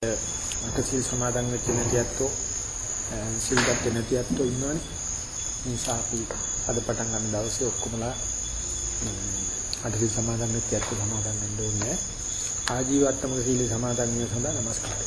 අටසිල් සමාදන් වෙච්ච නැතිවත්ෝ සිල් ගත්ත නැතිවත්ෝ ඉන්නවනේ. නිසා අපි අද පටන් ගන්න දවසේ ඔක්කොමලා අටසිල් සමාදන් වෙච්ච ඇත්ත සමාදන් වෙන්න ඕනේ. ආජීවත්මක සීල සමාදන් වීම සඳහා নমස්කාරය.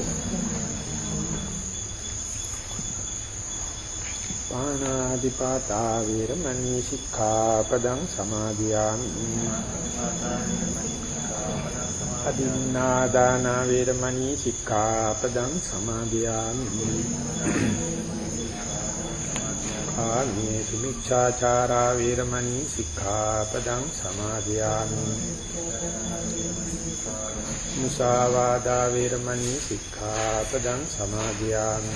පාණාදිපාතා වේරමණී සික්ඛාපදං සමාදියාමි. අදින්නාදාන වේරමණී සික්ඛාපදං සමාදියාමි. ආමේ සුමිච්ඡාචාරා වේරමණී සික්ඛාපදං සමාදියාමි. මුසාවාදා වේරමණී සික්ඛාපදං සමාදියාමි.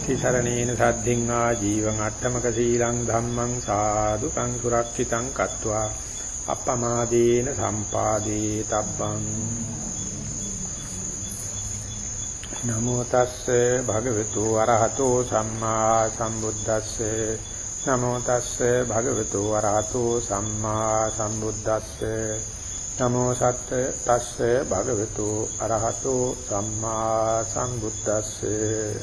තිසරණේන සද්ධින් ආ ජීවං අට්ඨමක සීලං ධම්මං සාදුකං සුරක්ෂිතං කତ୍වා අප්පමාදේන සම්පාදේ තබ්බං නමෝ තස්සේ භගවතු වරහතෝ සම්මා සම්බුද්දස්සේ නමෝ තස්සේ භගවතු වරහතෝ සම්මා සම්බුද්දස්සේ නමෝ සත් තස්සේ භගවතු අරහතෝ සම්මා සම්බුද්දස්සේ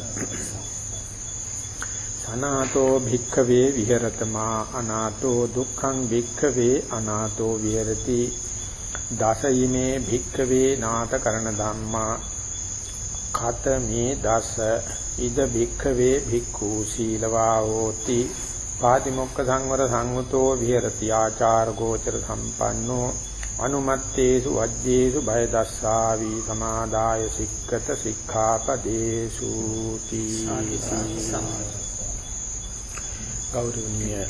සනාතෝ භික්ඛවේ විහෙරතමා අනාතෝ දුක්ඛං භික්ඛවේ අනාතෝ විහෙරති. දසයිමේ භික්ඛවේ නාත කරන ධම්මා. කතමේ දස. ඉද භික්ඛවේ භික්ඛු සීලවා හෝති පාතිමොක්ඛ සංවර සංවතෝ විහෙරති. ආචාර ගෝචර සම්පන්නෝ. අනුමත්තේසු වජ්ජේසු බය දස්සාවි සමාදාය සික්කත සික්ඛාපදේසු තී ගෞරවනීය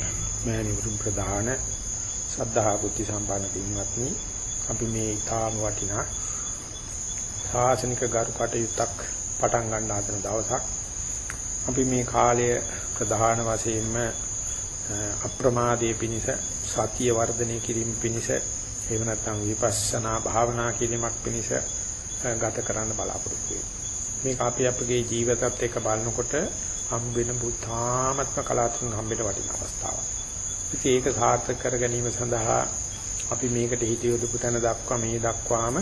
මෑණිවරුන් ප්‍රදාන සද්ධා බුද්ධ සම්පන්න පින්වත්නි අපි මේ ඊටාම වටිනා ශාසනික ගරු කටයුත්තක් පටන් ගන්න හදන දවසක් අපි මේ කාලය ප්‍රධාන වශයෙන්ම අප්‍රමාදයේ පිනිස සතිය වර්ධනය කිරීම පිනිස එහෙම නැත්නම් විපස්සනා භාවනා කිරීමක් පිනිස ගත කරන්න බලාපොරොත්තු වෙනවා. මේක අපි අපගේ ජීවිතත් එක්ක බලනකොට හම්බ වෙන බුද්ධාමත්ම කලාතුරකින් හම්බෙන වටින අවස්ථාවක්. ඉතින් ඒක සාර්ථක කර ගැනීම සඳහා අපි මේකට හිත යොදපු තැන දක්වා මේ දක්වාම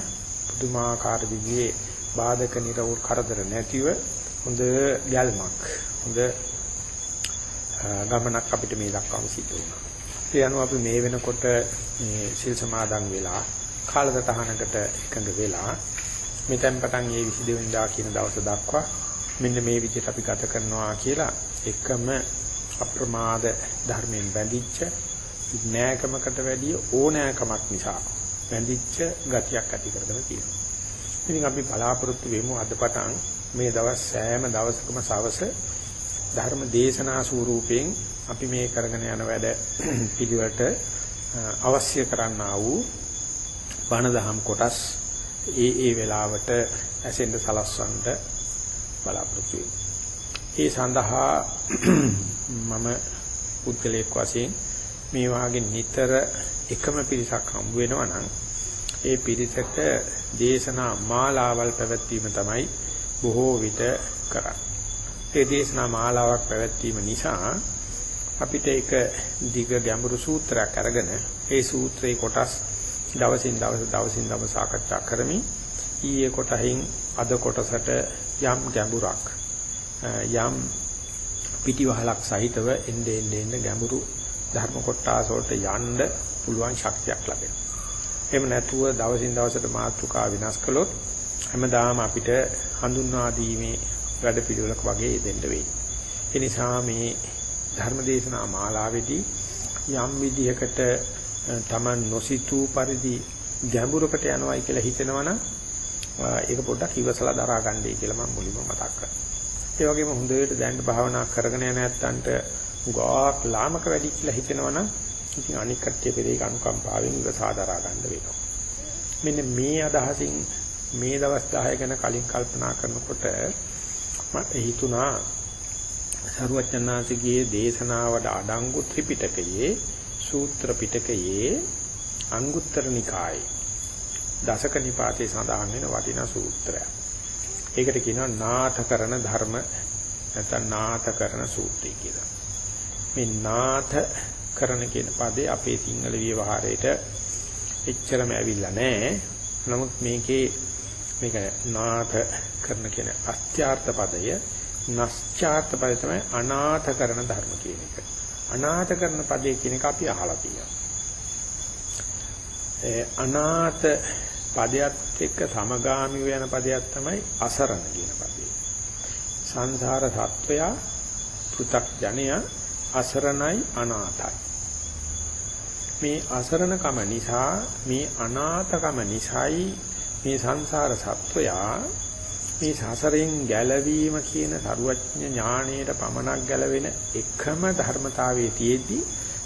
පුදුමාකාර විදිහේ බාධක නිරවුල් කරදර නැතිව හොඳ ගැල්මක් හොඳ ගමනක් අපිට මේ දක්වාම සිද්ධ වුණා. ඒ අනුව අපි මේ වෙනකොට මේ සිල් සමාදන් වෙලා කාලසටහනකට එකඟ වෙලා මෙතෙන් පටන් මේ 22 වෙනිදා කියන දවස දක්වා මෙන්න මේ විදිහට අපි ගත කරනවා කියලා එකම අප්‍රමාද ධර්මයෙන් බැඳිච්ච නෑකමකට වැඩිය ඕනෑකමක් නිසා බැඳිච්ච ගතියක් ඇති කරගෙන තියෙනවා. ඉතින් අපි බලාපොරොත්තු වෙමු අද පටන් මේ දවස් සෑම දවසකම සවස ධර්ම දේශනා ස්වරූපයෙන් අපි මේ කරගෙන යන වැඩ පිළිවෙලට අවශ්‍ය කරන්නා වූ බණ දහම් කොටස් ඒ ඒ වෙලාවට ඇසෙන්න සලස්වන්න බලාපොරොත්තු වෙමු. ඒ සඳහා මම පුද්ගලයෙක් වශයෙන් මේ වාගේ නිතර එකම පිරිසක් හම්බ වෙනවා නම් ඒ පිරිසට දේශනා මාලාවල් පැවැත්වීම තමයි බොහෝ විට කරන්නේ. ඒ දේශනා මාලාවක් පැවැත්වීම නිසා අපිට එක දිග ගැඹුරු සූත්‍රයක් අරගෙන ඒ සූත්‍රයේ කොටස් දවසින් දවස දවසින් දවස සාකච්ඡා කරමින් ඊයේ කොටහින් අද කොටසට යම් ගැඹුරක් යම් පිටිවහලක් සහිතව එnde ende ende ගැඹුරු ධර්ම කොටස වලට යන්න පුළුවන් ශක්තියක් ලැබෙනවා. එහෙම නැතුව දවසින් දවසට මාතෘකා විනාශ කළොත් හැමදාම අපිට හඳුන්වා දීමේ වැඩ පිළිවෙලක් වගේ දෙන්න වෙයි. ඒ නිසා මේ ධර්මදේශනා මාලාවේදී යම් විදිහකට Taman නොසිතූ පරිදි ගැඹුරකට යනවායි කියලා හිතනවනම් ඒක පොඩ්ඩක් ඉවසලා දරා ගන්නයි කියලා මම මුලින්ම මතක් කරා. ඒ වගේම හොඳට දැන් භාවනා කරගෙන යන ඇත්තන්ට ගාක් ලාමක වැඩි කියලා හිතනවනම් ඉතින් අනික් කට්ටිය පෙරේක අනුකම්පාවෙන් ඉවසා දරා ගන්න වෙනවා. මෙන්න මේ අදහසින් මේ දවස් 10 ගැන කලින් කල්පනා කරනකොට මට හිතුණා සරුවචනාංශගේ දේශනාවට අඩංගු ත්‍රිපිටකයේ සූත්‍ර පිටකයේ අංගුත්තර නිකායේ දසක නිපාතේ සඳහන් වෙන වටිනා සූත්‍රයක්. ඒකට කියනවා නාථකරණ ධර්ම නැත්නම් නාථකරණ සූත්‍රය කියලා. මේ නාථ කරන කියන පදේ අපේ සිංහල විවහාරයට එච්චරම ඇවිල්ලා නැහැ. නමුත් මේකේ මේක නාථ කරන කියන අත්‍යාර්ථ පදය නැස්චාර්ථ පදය තමයි අනාථ කරන ධර්ම කියන එක. අනාථ කරන පදේ කියන එක අපි අහලා තියෙනවා. ඒ අනාථ පදයක් එක්ක සමගාමී වෙන පදයක් තමයි අසරණ කියන පදේ. සංසාර සත්වයා පෘ탁ජනයා අසරණයි අනාථයි. මේ අසරණකම නිසා මේ අනාථකම නිසායි මේ සංසාර සත්වයා මේ සසරෙන් ගැලවීම කියන සරුවඥ ඥාණයට පමණක් ගැලවෙන එකම ධර්මතාවයේ තියෙද්දි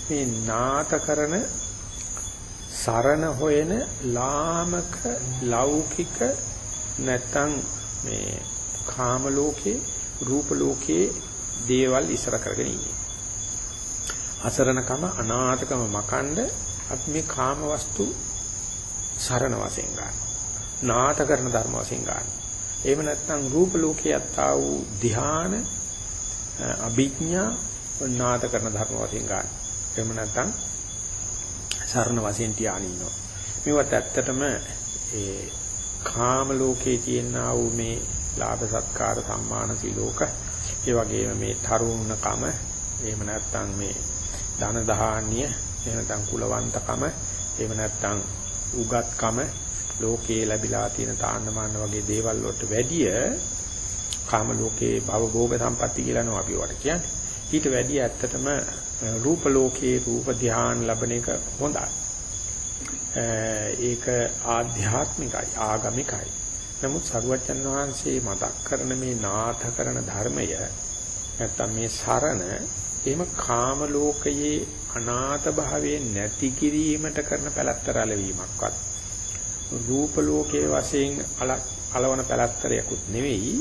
මේ නාත කරන සරණ හොයන ලාමක ලෞකික නැත්තම් මේ කාම ලෝකේ රූප ලෝකේ දේවල් ඉස්සර කරගෙන ඉන්නේ. අසරණකම අනාථකම මකණ්ඩ අපි මේ කාම වස්තු සරණ වශයෙන් ගන්න. නාථ කරන ධර්ම වශයෙන් ගන්න. එහෙම නැත්නම් රූප ලෝකයේ අත්තා වූ ධ්‍යාන අභිඥා නාථ කරන ධර්ම වශයෙන් ගන්න. එහෙම නැත්නම් සරණ වශයෙන් තියාගෙන ඉන්නවා. මේවත් ඇත්තටම ඒ කාම ලෝකයේ තියෙනා වූ මේ ලාභ සත්කාර සම්මාන සිලෝක ඒ වගේම මේ තරුණකම එහෙම නැත්නම් මේ ධන දහාන්‍ය එහෙම නැත්නම් කුලවන්තකම එහෙම නැත්නම් උගත්කම ලෝකයේ ලැබිලා තියෙන තාන්නමාන වගේ දේවල් වලට වැඩිය කාම ලෝකයේ භව භෝග සම්පatti කියලා නෝ අපි වට කියන්නේ. ඊට වැඩිය ඇත්තටම රූප ලෝකයේ රූප ධ්‍යාන ලැබෙන එක හොඳයි. ඒක ආධ්‍යාත්මිකයි ආගමිකයි. නමුත් සරුවචන් වහන්සේ මතක් කරන මේ නාථ කරන ධර්මය නැත්තම් මේ සරණ එහෙම කාම ලෝකයේ අනාථ භාවයේ නැති කිරීමට කරන පැලැත්තර ලැබීමක්වත් රූප ලෝකයේ වශයෙන් අලවන පැලැත්තරයක්ුත් නෙවෙයි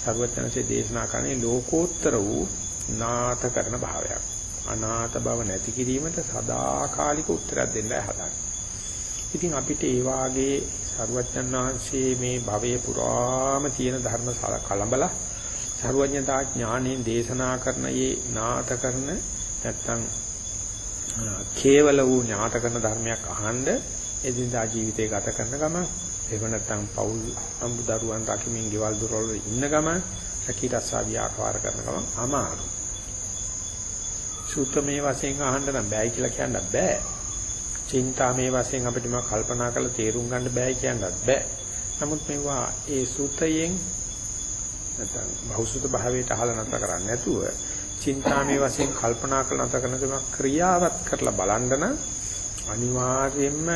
සරුවචනසේ දේශනා කරන්නේ ලෝකෝත්තර වූ නාථ කරන භාවයක්. අනාථ බව නැති කිරීමට සදාකාලික උත්තරයක් දෙන්නයි හදන්නේ. ඉතින් අපිට ඒ වාගේ සරුවච්චන් වහන්සේ මේ භවයේ පුරාම තියෙන ධර්ම කලබල සරුවඥතා ඥාණයෙන් දේශනා කරන මේ නාථ කරන නැත්තම් කේවල වූ ඥාත කරන ධර්මයක් අහන්න එදිනදා ජීවිතේ ගත කරන ගම එහෙම නැත්නම් පෞල් අඹ දරුවන් රකිමින් ගෙවල් දොරවල් ඉන්න ගම රකී රස්සා ව්‍යාපාර කරන ගම අමාරුයි සූත්‍රමේ වශයෙන් අහන්න නම් බෑයි කියලා කියන්නත් බෑ. චින්තාමේ වශයෙන් අපිට මම කල්පනා කරලා තේරුම් ගන්න බෑයි කියන්නත් බෑ. නමුත් මේවා ඒ සූත්‍රයෙන් නැත්නම් බහුසුත භාවයට අහලා නැතර කරන්නේ නැතුව චින්තාමේ වශයෙන් කල්පනා කරලා නැතර කරන දේ ක්‍රියාවත් කරලා බලන්න නම් අනිවාර්යයෙන්ම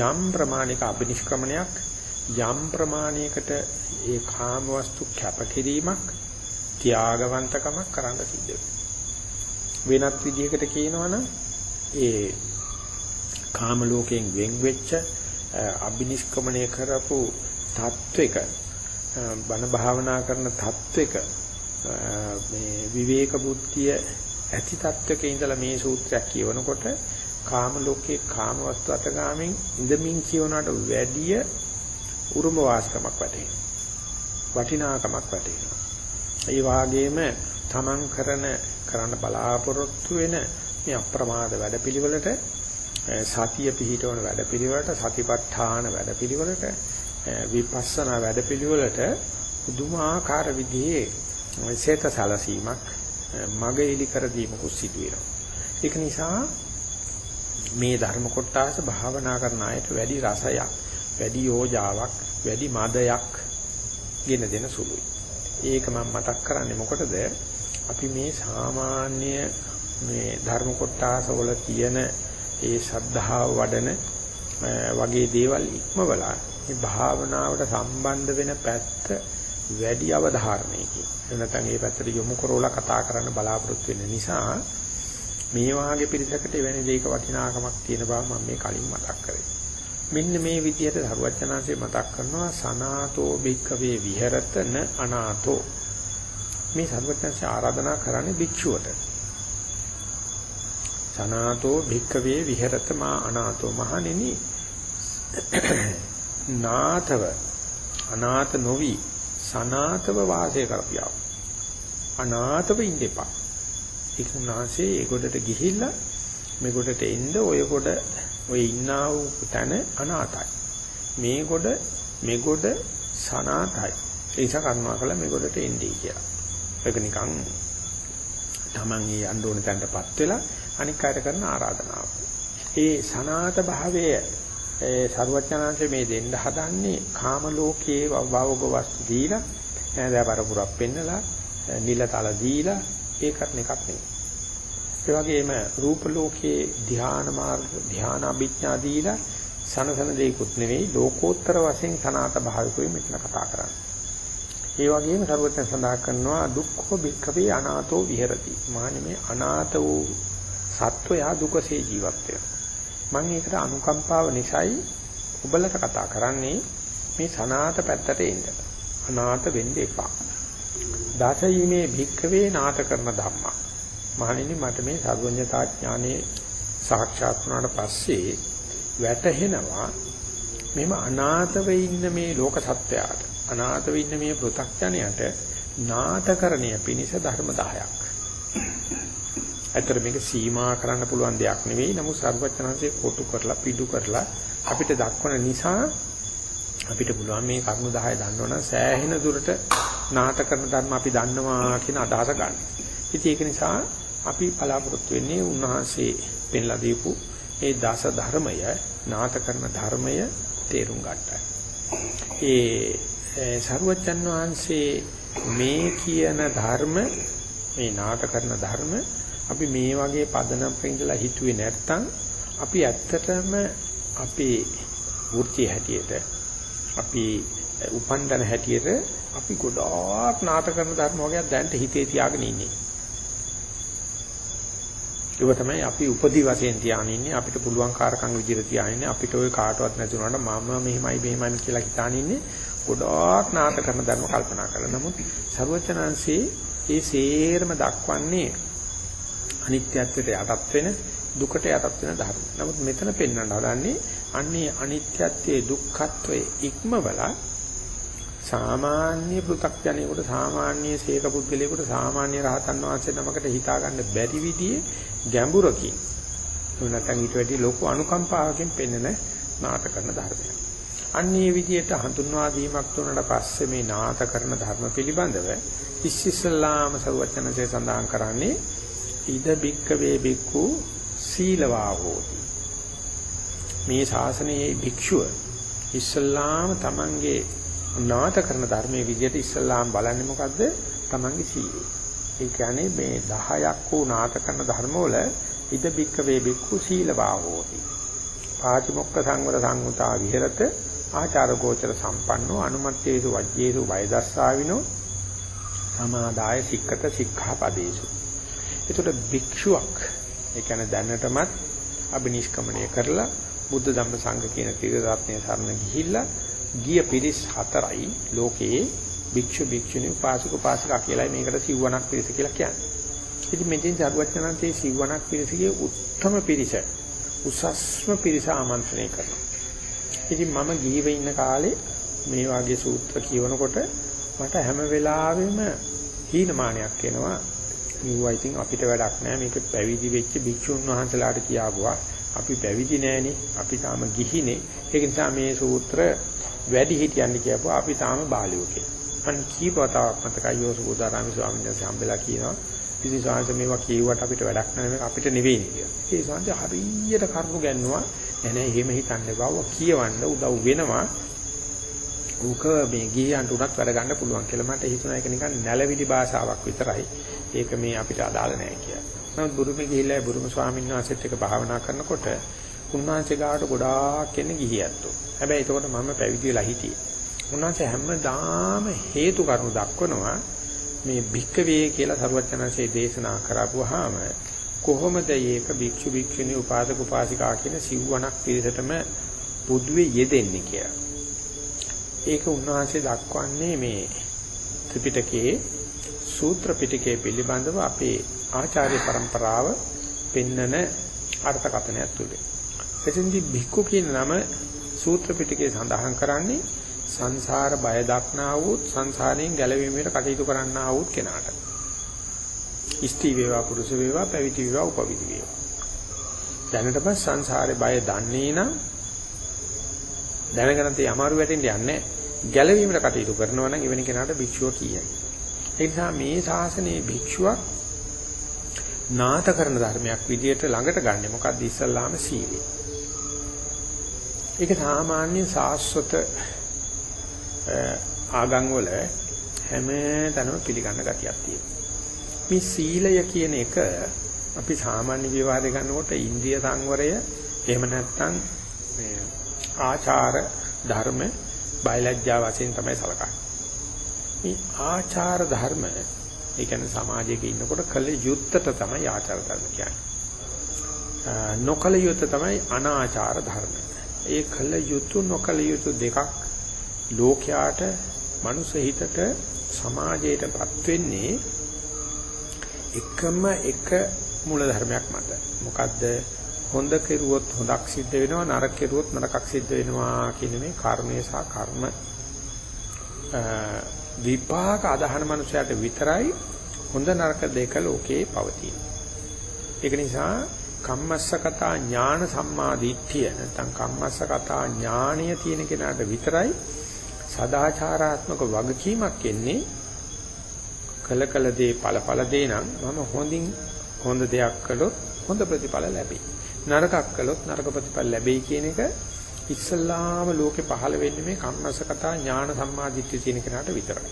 යම් ප්‍රමාණික අබිනිෂ්ක්‍මණයක් යම් ප්‍රමාණයකට ඒ කාම වස්තු කැපකිරීමක් ත්‍යාගවන්තකමක් කරන්න සිද්ධ වෙනවා. වෙනත් විදිහකට කියනවනම් ඒ කාම ලෝකයෙන් වෙන් වෙච්ච අබිනිෂ්ක්‍මණය කරපු තත්වයක බණ භාවනා කරන තත්වයක මේ විවේක බුද්ධිය ඇති තත්වයක ඉඳලා මේ සූත්‍රයක් කියවනකොට කාම ලෝකේ කාම වස්තු අතගාමින් ඉඳමින් කියවනට වැඩිය උරුම වාස්කමක් වැටෙනවා. වටිනාකමක් වැටෙනවා. ඒ වාගේම තමන් කරන කරන්න බලාපොරොත්තු වෙන මේ අප්‍රමාද වැඩපිළිවෙලට සතිය පිහිටවන වැඩපිළිවෙලට සතිපට්ඨාන වැඩපිළිවෙලට විපස්සනා වැඩපිළිවෙලට පුදුමාකාර විදිහේ සේත සැලසීමක් මග එලි කර දීමකුත් සිදු වෙනවා. ඒක නිසා මේ ධර්ම කොටස භාවනා කරන අයට වැඩි රසයක්, වැඩි යෝජාවක්, වැඩි මදයක් ගෙන දෙන සුළුයි. ඒක මම මතක් කරන්නේ මොකටද? අපි මේ සාමාන්‍ය මේ ධර්ම කොටස වල තියෙන ඒ ශද්ධාව වඩන වගේ දේවල් ඉක්මවලා මේ භාවනාවට සම්බන්ධ වෙන පැත්ත වැඩි අවධාරණයකින් එනතන් ඒ පැත්තට යොමු කරවලා කතා කරන්න බලාපොරොත්තු වෙන නිසා මේ වාගේ පිළිසකට එවැනි දෙයක වටිනාකමක් තියෙන බව මම මේ කලින් මතක් කරේ. මෙන්න මේ විදිහට සරුවචනාංශේ මතක් කරනවා සනාතෝ භික්කවේ විහෙරතන අනාතෝ. මේ සරුවචනාංශ ආරාධනා කරන්නේ භික්ෂුවට. සනාතෝ භික්කවේ විහෙරත මා අනාතෝ මහණෙනි නාතව අනාත නොවි සනාතව වාසය කරපියව. අනාතව ඉන්න එපා. ඒක උනාසේ ඒ ගොඩට ගිහිල්ලා මේ ගොඩට එන්න ඔය ගොඩ ඔය ඉන්නා වූ තැන අනාතයි. මේ ගොඩ මේ ගොඩ සනාතයි. ඒ නිසා කර්මා කළා මේ ගොඩට එන්නේ කියලා. ඒක නිකන් Taman ඒ යන්න ඕන තැනටපත් වෙලා අනික් අයට කරන ආරාධනාව. ඒ සනාත භාවයේ ඒ ਸਰවඥාන්සේ මේ දෙන්න හදන්නේ කාම ලෝකයේ භවෝග වස්තු දීලා නේද පරපුරක් පෙන්නලා නිලතල දීලා ඒකට එකක් නෙවෙයි. ඒ වගේම රූප ලෝකයේ ධ්‍යාන මාර්ග ධ්‍යාන අභිඥා දීලා සනසන දෙයක්ුත් නෙවෙයි ලෝකෝත්තර වශයෙන් සනාත භාවිකුයි මෙතන කතා කරන්නේ. ඒ වගේම සර්වඥ සඳහන් කරනවා දුක්ඛෝ භික්ඛවේ අනාතෝ විහෙරති. මානේ මේ අනාත වූ සත්වයා දුකසේ ජීවත් වෙනවා. මම ඒකට අනුකම්පාව නිසායි ඔබලට කතා කරන්නේ මේ සනාත පැත්තට එන්න. අනාත වෙන්න එපා. දසීමේ භික්කවේ නාත කරන ධම්මා. මහණෙනි මට මේ සර්වඥතා ඥානේ සාක්ෂාත් වුණාට පස්සේ වැටහෙනවා මෙම අනාතව ඉන්න මේ ලෝක සත්‍යයට අනාතව ඉන්න මේ පෘථග්ජනයට නාතකරණය පිණිස ධර්ම 10ක්. ඇත්තට මේක සීමා කරන්න පුළුවන් දෙයක් නෙවෙයි. නමුත් සර්වඥාන්සේ කොටු කරලා පිටු කරලා අපිට දක්වන නිසා අපිට පුළුවන් මේ කරුණු 10 දන්නවනම් සෑහෙන දුරට නාට කරන ධර්ම අපි දන්නවා කියන අදහස ගන්න. ඉතින් ඒක නිසා අපි බලාපොරොත්තු වෙන්නේ උන්වහන්සේ පෙන්ලා දීපු ඒ දස ධර්මය නාට කරන ධර්මය තේරුම් ගන්නයි. ඒ සරුවචන් වහන්සේ මේ කියන ධර්ම මේ නාට කරන ධර්ම අපි මේ වගේ පදනම්ක ඉඳලා හිතුවේ නැත්තම් අපි ඇත්තටම අපේ වෘත්තිය හැටියට අපි උපන්දන හැටියට අපි ගොඩාක් නාට කරන ධර්ම වර්ගයක් දැනට හිතේ තියාගෙන ඉන්නේ. ඒක තමයි අපි උපදි වශයෙන් තියාගෙන ඉන්නේ අපිට පුළුවන් කාරකම් විදිහට තියාගෙන අපිට ওই කාටවත් නැතුනට මම මෙහෙමයි මෙහෙමයි කියලා හිතාන ඉන්නේ ගොඩාක් නාට කරන ධර්ම කල්පනා කරලා. නමුත් ਸਰවචනංශේ ඒ සේරම දක්වන්නේ අනිත්‍යත්වයට යටත් වෙන දුකට යටත් වෙන ධර්ම. නමුත් මෙතන පෙන්වන්න හදන්නේ අන්නේ අනිත්‍යත්වයේ දුක්ඛත්වයේ ඉක්මවලා සාමාන්‍ය පෘථග්ජනයෙකුට සාමාන්‍ය සීක පුද්ගලයෙකුට සාමාන්‍ය රහතන් වහන්සේ නමකට හිතා ගන්න බැරි විදිහේ ගැඹුරකින් නැත්නම් ඊට වැඩි ලොකු අනුකම්පාවකින් පෙන්වන නාටක කරන ධර්මයක්. අන්නේ විදිහට හඳුන්වා දීමක් තුනට පස්සේ මේ නාට කරන ධර්ම පිළිබඳව ඉස්සිස්සලාම සරුවචනසේ සඳහන් කරන්නේ ඉද බික්ක වේ බික්කු සීලවා හෝති. මේ ශාසනයේ භික්ෂුව ඉස්සල්ලාම තමන්ගේ නාත කරන ධර්මයේ විදිහට ඉස්සල්ලාම බලන්නේ මොකද්ද? තමන්ගේ සීලය. ඒ කියන්නේ මේ 10ක් වූ නාත කරන ධර්මවල ඉද බික්ක වේ බික්කු සීලවා හෝති. පාතිමොක්ක සංවර සංගුතා විහෙරත ආචාර ගෝචර සම්පන්නෝ අනුමත්තේසු වජ්ජේසු වයදස්සාවිනෝ සමාදාය සික්කත සික්ඛාපදේසු. ඒතකොට භික්ෂුවක් ඒ කියන්නේ දැනටමත් අබිනිෂ්ක්‍මණය කරලා බුද්ධ ධම්ම සංඝ කියන ත්‍රිරත්නයේ සරණ ගිහිල්ලා ගිය පිරිස් හතරයි ලෝකයේ භික්ෂු භික්ෂුණී උපාසක උපාසිකා කියලා මේකට සිව්වණක් පිරිස කියලා කියන්නේ. ඉතින් මෙතෙන් සරුවචනන්තේ සිව්වණක් පිරිසගේ උත්තම පිරිස උසස්ම පිරිස ආමන්ත්‍රණය කරනවා. ඉතින් මම ගිහිව ඉන්න කාලේ මේ වගේ සූත්‍ර කියවනකොට මට හැම වෙලාවෙම හීනමානයක් එනවා. මෙවුවා ඉතින් අපිට වැඩක් නෑ මේක පැවිදි වෙච්ච භික්ෂුන් වහන්සේලාට කියාවුවා. අපි පැවිදි නෑනේ. අපි තාම ගිහිනේ. ඒක නිසා මේ සූත්‍ර වැඩි හිටියන්නේ කියපුවා අපි තාම බාලියෝ කියලා. අන් කීපවතාවක් මතකයි යෝසුබෝධාරාමි ස්වාමීන් වහන්සේ හම්බෙලා කියනවා. ඉතින් සාංශ මේවා කියුවට අපිට වැඩක් නැහැ මේක අපිට නෙවෙයි කියලා. ඒ සාංශ හරියට කරුණු ගන්නවා. නෑ නෑ එහෙම හිතන්න බව කියවන්න උදව් වෙනවා. ඌක මේ ගියන්ට උනත් වැඩ ගන්න පුළුවන් කියලා මට හිතුණා ඒක නිකන් නැලවිලි භාෂාවක් විතරයි. ඒක මේ අපිට අදාළ නෑ කියලා. නමුත් බුරුමේ ගිහිල්ලා බුරුම ස්වාමීන් වහන්සේත් එක්ක භාවනා කරනකොට උන්වහන්සේ ගාවට ගොඩාක් එන්නේ ගිහියැත්තෝ. හැබැයි එතකොට මම පැවිදි වෙලා හිටියේ. උන්වහන්සේ හැමදාම හේතු කරුණු දක්වනවා මේ භික්කවේ කියලා සරුවචනanse දේශනා කරපුවාම කොහොමද මේක භික්ෂු භික්ෂුණී උපාසක උපාසිකා කියන සිව්වණක් පිළිසටම පුදුවේ යෙදෙන්නේ කියලා. ඒක උන්වහන්සේ දක්වන්නේ මේ ත්‍රිපිටකයේ සූත්‍ර පිටකයේ පිළිබඳව අපේ ආචාර්ය પરම්පරාව පෙන්නන අර්ථකථනයක් තුනේ. එතෙන්දී භික්ඛු කියන නම සූත්‍ර පිටකයේ සඳහන් කරන්නේ සංසාර බය දක්නා වූත් සංසාරයෙන් ගැලවීමට කටයුතු කරන්නා වූත් කෙනාට. ඉස්ති වේවා පුරුෂ වේවා පැවිදි වේවා උපවිදි වේවා. දැනටම සංසාරේ බය දන්නේ නම් දැනගෙන තේ අමාරු වැටෙන්න යන්නේ ගැලවීමට කටයුතු කරනවා නම් එවැනි කෙනාට භික්ෂුව කියයි. ඒ නිසා මේ ශාසනයේ භික්ෂුවක් නාත කරන ධර්මයක් විදියට ළඟට ගන්නෙ මොකද්ද ඉස්සල්ලාම සීලය. ඒක සාමාන්‍ය සාස්වත ආගම් වල හැම තැනම පිළිගන්න ගතියක් තියෙනවා. මේ සීලය කියන එක අපි සාමාන්‍ය විවහාරය ගන්නකොට ඉන්ද්‍රිය සංවරය එහෙම නැත්නම් මේ ආචාර ධර්ම බයලජ්ජා වශයෙන් තමයි සලකන්නේ. මේ ආචාර ධර්ම ඒ කියන්නේ සමාජයක ඉන්නකොට කළ යුත්තට තමයි ආචාර ධර්ම කියන්නේ. නොකළ යුත්ත තමයි අනාචාර ධර්ම. ඒ කළ යුතු නොකළ යුතු දෙකක් ලෝකයාට මනුස්ස හිතට සමාජයටපත් වෙන්නේ එකම එක මූල ධර්මයක් මත. මොකද්ද? හොඳ කෙරුවොත් හොඳක් සිද්ධ වෙනවා නරක කෙරුවොත් නරකක් සිද්ධ වෙනවා කියන මේ කර්මය සහ කර්ම විපාක අදහන මනුස්සයට විතරයි හොඳ නරක දෙක ලෝකේ පවතින. ඒක නිසා කම්මස්සකතා ඥාන සම්මාදිට්ඨිය නැත්නම් කම්මස්සකතා ඥාණය තියෙන කෙනාට විතරයි සදාචාරාත්මක වගකීමක් එන්නේ කළ කළ දේ ඵල ඵල දේ නම් මම හොඳින් හොඳ දෙයක් කළොත් හොඳ ප්‍රතිඵල ලැබෙයි. නරකක් කළොත් නරක ප්‍රතිඵල ලැබෙයි කියන එක ඉස්සල්ලාම ලෝකේ පහළ වෙන්නේ මේ කම්මසකතා ඥාන සම්මාදිට්ඨිය තියෙන කෙනාට විතරයි.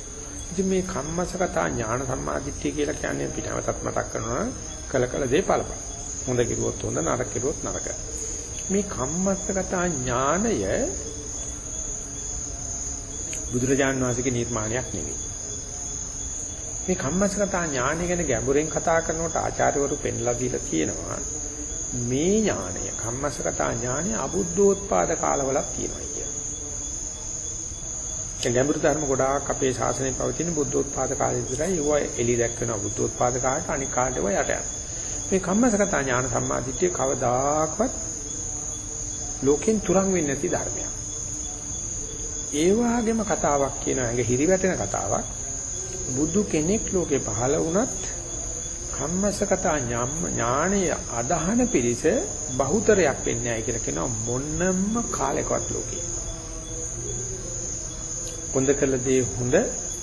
ඉතින් මේ කම්මසකතා ඥාන සම්මාදිට්ඨිය කියලා කියන්නේ පිටවතත් මතක් කරනවා කළ කළ දේ ඵල ඵල. හොඳ කිරුවොත් හොඳ නරක කිරුවොත් නරක. මේ කම්මස්සගතා ඥානය බුදුරජාන් වහන්සේගේ නිර්මාණයක් නෙවෙයි. මේ කම්මස්සගතා ඥානය ගැන ගැඹුරෙන් කතා කරනකොට ආචාර්යවරු පෙන්ලා දීලා තියෙනවා මේ ඥානය කම්මස්සගතා ඥානය අබුද්ධෝත්පාද කාලවලක් තියෙනවා කියලා. ඒ ගැඹුරු ධර්ම ගොඩාක් අපේ ශාසනයේ පවතින බුද්ධෝත්පාද කාලේ විතරයි ඒවා එලි දැක්වෙනවා බුද්ධෝත්පාද කාලයට අනික් කාලයට ඒවා යට යනවා. මේ කම්මස්සගතා ඥාන සම්මාදිට්ඨිය කවදාකවත් ලෝකෙන් තුරන් වෙන්නේ නැති ධර්මයක්. ඒ වාගේම කතාවක් කියන ඇඟ හිරිවැටෙන කතාවක් බුදු කෙනෙක් ලෝකේ පහළ වුණත් කම්මසකතා ඥාණය අදහන පිරිස බහුතරයක් වෙන්නේ නැහැ කියලා කියනවා මොන්නම්ම කාලයකවත් ලෝකේ. හොඳ කළ දේ හොඳ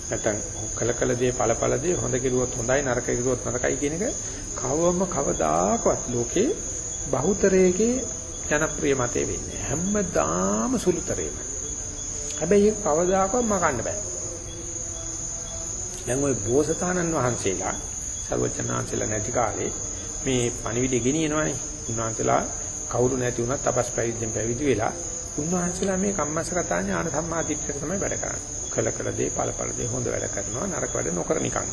නැත්නම් කළ කළ දේ ඵල ඵල දේ හොඳ කෙරුවොත් හොඳයි නරක කෙරුවොත් නරකයි කියන එක කවවම කවදාකවත් ලෝකේ බහුතරයේ ජනප්‍රිය මතේ වෙන්නේ හැමදාම සුළුතරේමයි. හැබැයි ඒක කවදාකවත් මකන්න බෑ. දැන් ওই බෝසතාණන් වහන්සේලා සර්වචනාංශලා නැති කාලේ මේ පණිවිඩය ගෙනියනවනේ. උන්වහන්සේලා කවුරු නැති වුණත් තපස් පැවිද්දෙන් පැවිදි වෙලා උන්වහන්සේලා මේ කම්මස්සගතා ඥාන සම්මාදිට්ඨිය තමයි වැඩ කරන්නේ. කළ කළ දේ ඵල ඵල දේ හොඳ වැඩ කරනවා නරක වැඩ නොකර නිකන්.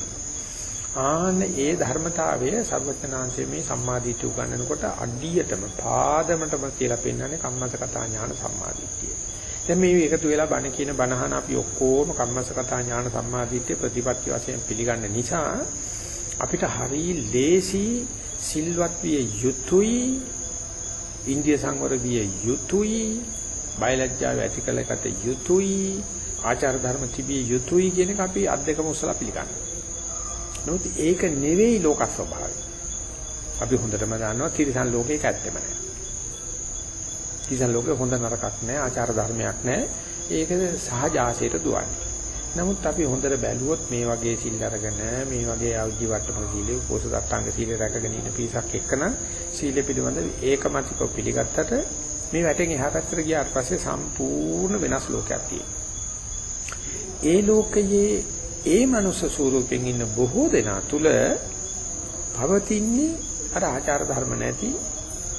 ආන්න ඒ ධර්මතාවය සර්වචනාංශයේ මේ සම්මාදිට්ඨිය උගන්වනකොට අඩියටම පාදමටම කියලා පෙන්වන්නේ කම්මස්සගතා ඥාන සම්මාදිට්ඨිය. දැන් මේ එකතු වෙලා බණ කියන බණහන අපි ඔක්කොම කම්මසකතා ඥාන සම්මාදිට්ඨිය ප්‍රතිපත්ති වශයෙන් පිළිගන්න නිසා අපිට හරි ලේසි සිල්වත් විය යුතුයි ඉන්දිය සංවර විය යුතුයි බයලජ්ජාව ඇති කළ එකට යුතුයි ආචාර ධර්ම තිබිය යුතුයි කියන එක අපි අද්දකම උසලා පිළිගන්නවා. නමුත් ඒක නෙවෙයි ලෝක ස්වභාවය. අපි හොඳටම දන්නවා තිරිසන් ලෝකේක ඇත්තෙම නැහැ. තිරිසන් ලෝකේ හොඳ නරකක් නැහැ ආචාර ධර්මයක් නැහැ. ඒක සහජාසයට දුවන්නේ. නමුත් අපි හොඳට බැලුවොත් මේ වගේ සිල් අරගෙන මේ වගේ ආජීව වට්ටම සීලේ උපෝසත අට්ටාංග සීලේ රැකගෙන ඉන්න පිරිසක් එක්කන සීලෙ පිළිබඳ ඒකමතිකව පිළිගත්තට මේ වැටෙන් එහා පැත්තට ගියාට පස්සේ සම්පූර්ණ වෙනස් ලෝකයක් තියෙනවා. ඒ ලෝකයේ ඒ මනුස්ස ස්වරූපෙන් ඉන්න බොහෝ දෙනා තුල පවතින්නේ අර ආචාර ධර්ම නැති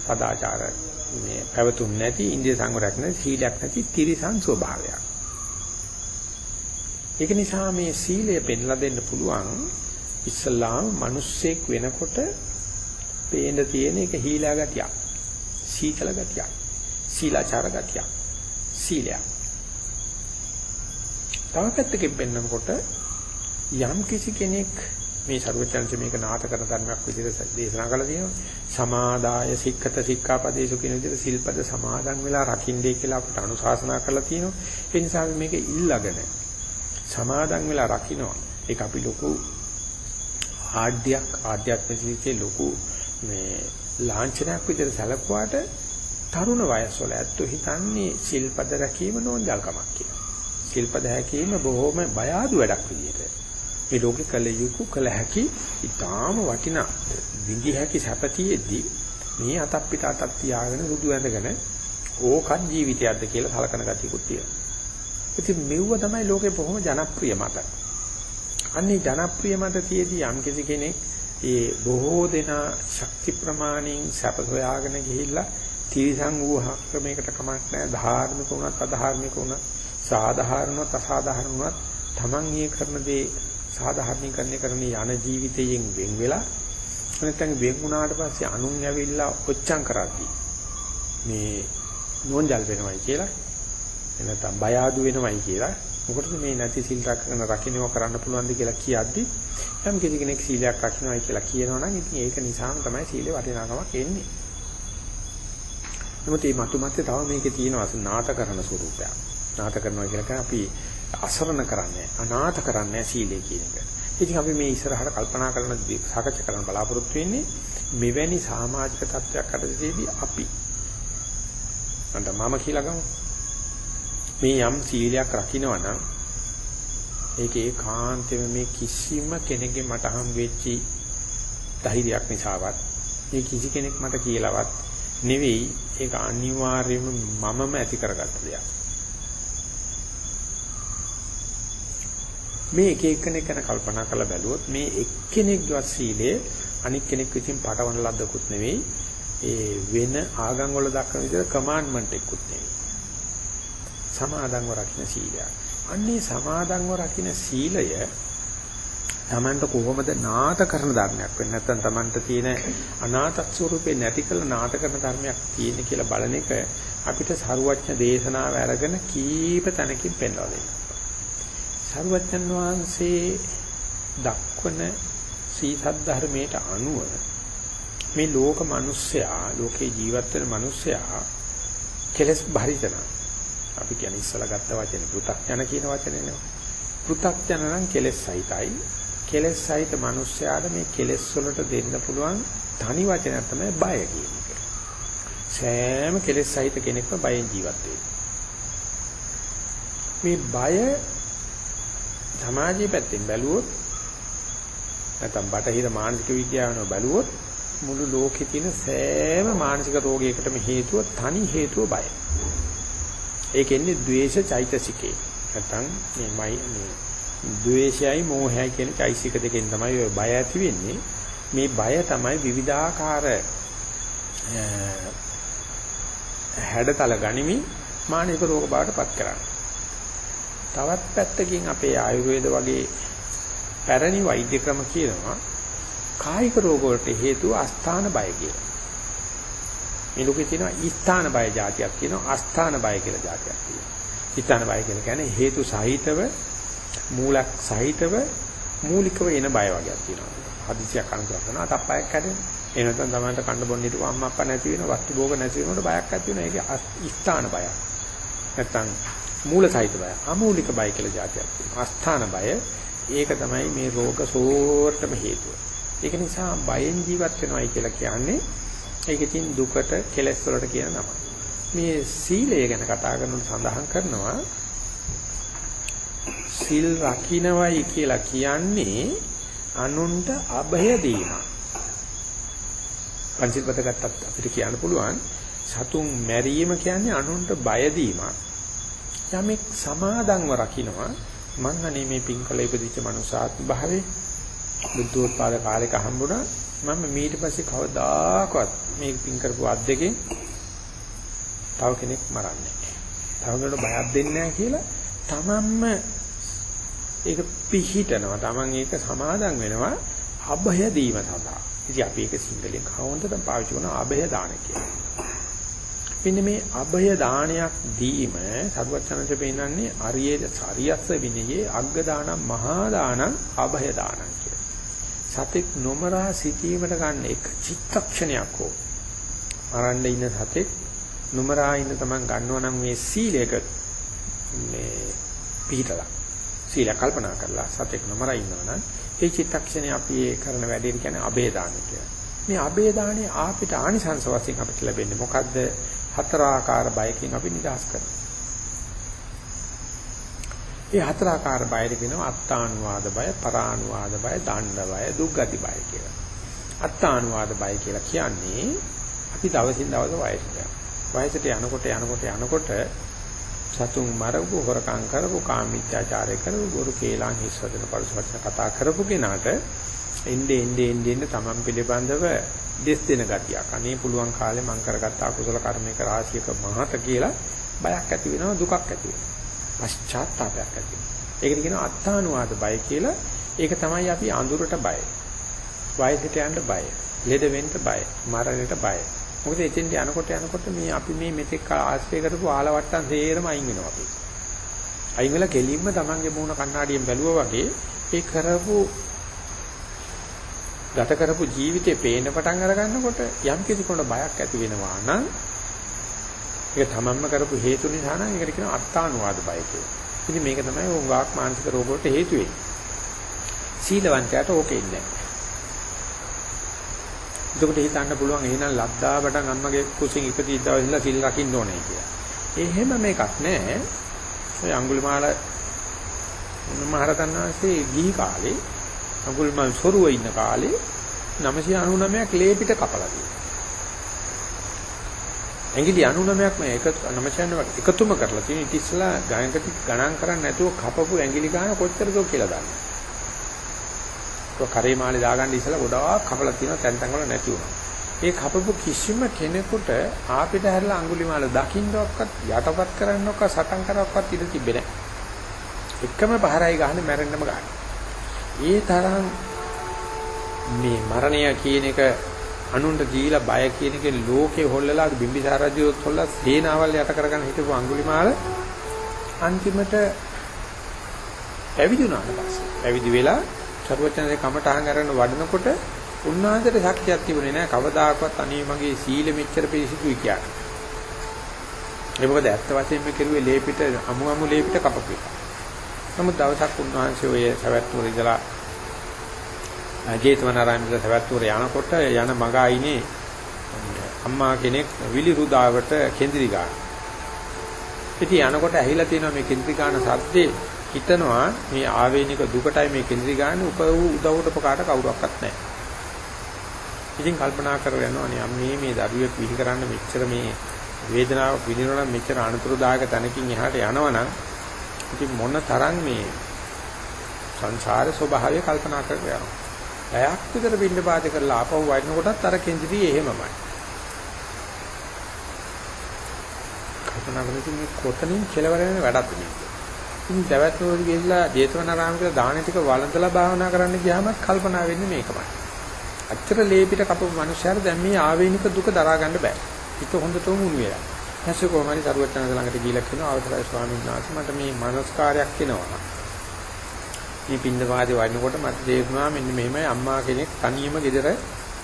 සදාචාර මේ පැවතුම් නැති ඉන්දිය සංවරයක් නැති සීලයක් නැති තිරිසන් ස්වභාවයක්. ඒක නිසා මේ සීලය පෙන්ලා දෙන්න පුළුවන් ඉස්ලාම් මිනිස්සෙක් වෙනකොට පේන තියෙන එක හීලා ගතියක්. සීතල ගතියක්. සීලාචාර ගතියක්. සීලයක්. තව පැත්තකින් පෙන්නකොට යම් කිසි කෙනෙක් මේ ਸਰවචන්ස මේක නාට කරන ධර්මයක් විදිහට දේශනා කළා තියෙනවා. සමාදාය සික්ඛත සික්ඛාපදේසු කියන විදිහට සිල්පද සමාදන් වෙලා රකින්නේ කියලා අපට අනුශාසනා කරලා තියෙනවා. ඒ නිසා මේක ඉල්ලගෙන සමාදන් වෙලා රකින්නවා. ඒක අපි ලොකු ආඩ්‍යයක් ආධ්‍යාත්මික ජීවිතේ ලොකු මේ ලාංඡනයක් විදිහට සැලකුවාට තරුණ වයස්වල ඇත්තෝ හිතන්නේ සිල්පද රැකීම නෝන්ජල්කමක් කියලා. සිල්පද රැකීම බොහොම බය ආදු වැඩක් විදිහට. මේ ලෝකේ කල යුතු කල හැකි ඊටාම වටිනා විඳි හැකි සැපතියෙද්දී මේ අතක් පිට අතක් තියාගෙන සුදු ඇඳගෙන ඕකත් ජීවිතයක්ද කියලා සලකන ගතියකුත් තියෙනවා. ඉතින් මෙව්ව තමයි ලෝකේ බොහොම ජනප්‍රිය මත. අන්නේ ජනප්‍රිය මත තියේදී යම් කෙනෙක් ඒ බොහෝ දෙනා ශක්ති ප්‍රමාණයෙන් සැප සොයාගෙන ගිහිල්ලා තිරිසං වූ ක්‍රමයකට කමක් නැහැ ධාර්මික වුණත් අධාර්මික වුණත් සාධාරණවත් අසාධාරණවත් Taman ඒ කරන දේ සාධාරණීකරණය කරන යන ජීවිතයෙන් වෙන් වෙලා නැත්නම් වෙන් වුණාට පස්සේ අනුන් ඇවිල්ලා ඔච්චම් කරද්දී මේ නෝන්ජල් වෙනවයි කියලා එනතම් බය ආදු වෙනවයි කියලා මොකටද මේ නැති සිල් රැකගෙන රකින්නව කරන්න පුළුවන්ද කියලා කියද්දි යම් කෙනෙක් සීලයක් රකින්නයි කියලා කියනවනම් ඉතින් ඒක නිසාම තමයි සීලේ වටිනාකමක් එන්නේ. නමුත් මේ මතුමැත්තේ තව මේකේ තියෙනවා නාට කරන ස්වරූපයක්. නාට කරනවා කියලා අපි අසරණ කරන්නේ අනාථ කරන්නේ සීලය කියන එක. ඉතින් අපි මේ ඉස්සරහට කල්පනා කරන සාකච්ඡා කරන්න බලාපොරොත්තු වෙන්නේ මෙවැනි සමාජික තත්ත්වයක් අතරදී අපි අන්ත මම කියලා ගමු. මේ යම් සීලයක් රකින්නවා නම් ඒක ඒකාන්තයෙන්ම මේ කිසිම කෙනෙක්ගේ මට හම් වෙච්චි ධෛර්යයක් නිසාවත් මේ කිසි කෙනෙක් මට කියලාවත් නෙවෙයි ඒක අනිවාර්යයෙන්ම මමම ඇති කරගත්ත දෙයක්. මේ එක එක්කෙනෙක් ගැන කල්පනා කරලා බැලුවොත් මේ එක්කෙනෙක්වත් සීලය අනික් කෙනෙක් විසින් පටවන ලද්දකුත් නෙවෙයි ඒ වෙන ආගම් වල දක්වන විදිහට කමාන්ඩ්මන්ට් එකකුත් නෙවෙයි සමාදන්ව රකින්න සීලය. අන්නේ සමාදන්ව රකින්න සීලය තමන්ට කොහොමද නාට කරන ධර්මයක් වෙන්නේ නැත්නම් තමන්ට තියෙන අනාථ ස්වරූපේ නැති කළ නාට කරන ධර්මයක් තියෙන කියලා බලන එක අපිට සරුවච්ච දේශනාව අරගෙන කීප තැනකින් පෙන්වලා දෙනවා. සරුවච්චන් වහන්සේ දක්වන සීසත් ධර්මයට අනුව මේ ලෝක මිනිස්සයා ලෝකේ ජීවත් වෙන මිනිස්සයා කෙලස් බරිතන අපි කියන්නේ ඉස්සලා ගත්ත වචනේ පෘ탁ජන කියන වචනේ නේ. පෘ탁ජන නම් කෙලස් සහිතයි. කෙලස් සහිත මිනිස්සයාට මේ කෙලස් වලට දෙන්න පුළුවන් තනි වචනයක් තමයි බය කියන එක. සෑම කෙලස් සහිත කෙනෙක්ම බයෙන් ජීවත් මේ බය සමාජයේ පැත්තෙන් බැලුවොත් නැත්නම් බටහිර මානසික විද්‍යාවන බැලුවොත් මුළු ලෝකේ තියෙන සෑම මානසික රෝගයකටම හේතුව තනි හේතුව බය. ඒකෙන්නේ ද්වේෂ චෛතසිකේ. නැත්නම් මේ මේ ද්වේෂයයි මෝහයයි කියන චෛසික දෙකෙන් තමයි ඔය බය ඇති වෙන්නේ. මේ බය තමයි විවිධාකාර හැඩතල ගනිමින් මානසික රෝග බවට පත් කරන්නේ. තවත් පැත්තකින් අපේ ආයුර්වේද වගේ පැරණි වෛද්‍ය ක්‍රම කියනවා කායික රෝග වලට හේතුව අස්ථාන බය කියලා. මේ ලෝකේ තියෙනවා ස්ථාන බය જાතියක් තියෙනවා අස්ථාන බය කියලා જાතියක් තියෙනවා. ස්ථාන බය කියලා කියන්නේ හේතු සහිතව මූලක් සහිතව මූලිකව එන බය වගේක් තියෙනවා. හදිසියක් අනුග්‍රහ කරනවා තප්පයක් හැදෙනවා. ඒ නැත්නම් තමන්ට කන්න බොන්න හිටපු අම්මා අප්පා නැති වෙන වස්තු භෝග නැති වෙනකොට බයක් ඇති වෙනවා. ඒක ස්ථාන බයක්. නැත්නම් මූල සහිත බය. අමූලික බය කියලා જાතියක් තියෙනවා. අස්ථාන බය. ඒක තමයි මේ රෝග සෝර්ටම හේතුව. ඒක නිසා බයෙන් ජීවත් වෙනවයි කියලා කියන්නේ ඒකකින් දුකට කෙලස් වලට කියන නම. මේ සීලය ගැන කතා කරනකොට සඳහන් කරනවා සිල් රකින්නවයි කියලා කියන්නේ අනුන්ට අභය දීම. පංචිල්පත ගත්තත් අපිට කියන්න පුළුවන් සතුන් මැරීම කියන්නේ අනුන්ට බය දීමක්. යමෙක් සමාදන්ව රකින්නවා මං අනේ මේ පින්කල ඉපදිච්ච මනුසාත්ම භාවයේ බුද්ධෝත්පාද කාලෙක හම්බුණා මම ඊට පස්සේ කවදාකවත් මේ පින් කරපු අත් දෙකෙන් තව කෙනෙක් මරන්නේ. තව කෙනෙකුට බයක් දෙන්නේ නැහැ කියලා තමන්ම ඒක පිහිටනවා. තමන් ඒක සමාදන් වෙනවා අභය දීම සඳහා. ඉතින් අපි ඒක සිංහලෙන් කවුන්ටද පාවිච්චි කරන අභය දාන කියලා. මෙන්න මේ අභය දානයක් දීම සරුවචනන්සේ පෙන්නන්නේ අරියේ සරියස්ස විනයේ අග්ග දානම් මහා දානම් අභය දානම් කියලා. සතෙක් නොමරා සිටීමට ගන්න එක චිත්තක්ෂණයක් හෝ මරන්න ඉන්න සතෙක් නොමරා ඉන්න තමන් ගන්නවා නම් මේ සීලයක මේ පිළිතලා සීල කල්පනා කරලා සතෙක් නොමරා ඉන්නවා නම් ඒ චිත්තක්ෂණේ අපි ඒ කරන වැඩේ කියන්නේ අභය දාන කියලා. මේ අභය දානේ ආපිට ආනිසංස වශයෙන් අපිට ලැබෙන්නේ මොකද්ද? හතර ආකාර බයකින් අපි නිදහස් කරනවා. මේ හතර ආකාර බයද කියනවා අත්තානුවාද බය, පරානුවාද බය, දණ්ඩ බය, දුක්ගති බය කියලා. අත්තානුවාද බය කියලා කියන්නේ අපි දවසින් දවස වයසට යනවා. වයසට යනකොට යනකොට යනකොට සතුන් මරපු හොරකම් කරපු කාමීත්‍යාචාරය කරපු ගුරු කේලම් හිස්වදන පරිසවචන කතා කරපු කෙනාට එnde ende ende ende තමන් පිළිබඳව දෙස් දෙන ගතියක්. අනේ පුළුවන් කාලේ මං කරගත්ත අකුසල කර්මයක රාශියක මහත කියලා බයක් ඇති වෙනවා දුකක් ඇති වෙනවා. පශ්චාත්තාපයක් ඇති වෙනවා. ඒකට කියනවා අත්තානුවාද බය කියලා. ඒක තමයි අපි අඳුරට බය. වයසට යන්න බය. ලෙඩ වෙන්න බය. මරණයට බය. මොකද එතෙන්ට යනකොට යනකොට මේ අපි මේ මෙතෙක් ආශ්‍රය කරපු ආලවට්ටම් සේරම අයින් වෙනවා අපි. අයින් වෙලා කෙලින්ම Tamange මූණ කණ්ණාඩියෙන් බැලුවා වගේ ඒ කරපු ගත කරපු ජීවිතේ පේන පටන් අර ගන්නකොට යම් කිසි කෙනෙකුට බයක් ඇති වෙනවා නම් ඒක තමන්ම කරපු හේතු නිසා නම් ඒකට කියනවා අත්තානුවාද බය කියලා. ඉතින් මේක තමයි උගාක් මානසික රෝග වලට හේතු වෙන්නේ. සීලවන්තයාට ඕකේ ඉන්නේ නැහැ. එතකොට හිතන්න පුළුවන් එහෙනම් ලද්දාවටන් අම්මගේ කුසින් ඉපදී දවසilla සිල් රකින්න ඕනේ කියලා. එහෙම මේකක් නැහැ. ඔය අඟුලිමාල මහරතන් වහන්සේ ගිහි කාලේ අඟුලිමාල සොරුව ඉන්න කාලේ 999ක් ලේපිට කපලා තියෙනවා. ඇඟිලි 99ක් මේ එක 999ක් එකතුම කරලා තියෙන ඉතින් ඉස්සලා ගණන්කති ගණන් කරන්නේ නැතුව කපපු ඇඟිලි ගන්න කොච්චරද කියලා දන්නේ. ඒක කරේ මාලේ දාගන්න ඉස්සලා ගොඩාක් කපලා තියෙනවා තැන් තැන් වල නැති වුණා. ඒ කපපු කිසිම කෙනෙකුට ආපිට හැරලා අඟුලිමාල දකින්නවත් යටපත් කරන්නවත් සටන් කරවක්වත් ඉඩ තිබෙන්නේ නැහැ. එකම පහරයි ගහන්නේ මැරෙන්නම ගන්න. ඒ තරම් මේ මරණය කියන එක අනුන්ට දීලා බය කියන එකේ ලෝකේ හොල්ලලා බිම්බිසාර රජුත් හොල්ලා සේනාවල් යට කරගෙන හිටපු අඟුලිමාල අන්තිමට පැවිදි වුණාට පස්සේ පැවිදි වෙලා සර්වචනසේ කමටහන් අරගෙන වඩනකොට උන්වහන්සේට ශක්තියක් තිබුණේ නැහැ කවදාකවත් අනේ මගේ සීල මෙච්චර පිරිසිදුයි කියන්නේ. ඒ මොකද ඇත්ත වශයෙන්ම කෙරුවේ ලේපිට අමු අමු ලේපිට කපපු එක. නමුත් දවසක් උන්වහන්සේ ඔය සවැත් නුවර ඉඳලා ජේතවනාරාමයේ සවැත්තුර යනකොට යන මග අයිනේ අම්මා කෙනෙක් විලිරුදාවට කෙන්දිරි ගන්න. ඉතින් යනකොට ඇහිලා තියෙනවා මේ කෙන්දිරි ගන්න සද්දේ හිතනවා මේ ආවේනික දුකටයි මේ කෙන්දිරි ගන්න උප උදව්වට උපකාරට කවුරක්වත් නැහැ. ඉතින් කල්පනා කරගෙන යනවා නේ මේ මේ දරුවෙක් විහි කරන්න මෙච්චර මේ වේදනාව විඳිනවා නම් මෙච්චර අනුතරදායක තැනකින් එහාට යනවනම් ඉතින් මොන තරම් මේ සංසාර ස්වභාවය කල්පනා කරගෙන යනවා. පැයක් විතර බින්ද පාත කරලා ආපහු වයින්නකොටත් අර කෙන්දිරි එහෙමමයි. කල්පනා කරලා මේ කොතනින් කෙලවර වෙන වැඩක්ද මේක. ඉතින් දවස්වල ගිහිල්ලා ජේතවනාරාම කියලා දාන ටික වළඳලා භාවනා කරන්න ගියාම කල්පනා වෙන්නේ මේකමයි. අච්චර ලේපිට කපපු මනුස්සයර දැන් මේ ආවේනික දුක දරා ගන්න බෑ. හිත හොඳටම උණු වෙලා. ඊපස්සේ කොහොමරි සරුවචනද ළඟට ගිහිල්ලා කියනවා අවසරයි ස්වාමීන් වහන්සේ මට මේ මනස්කාරයක් එනවා. මේ පින්න වාදේ වඩනකොට මට තේරුණා මෙන්න මෙහෙමයි අම්මා කෙනෙක් තනියම ගෙදර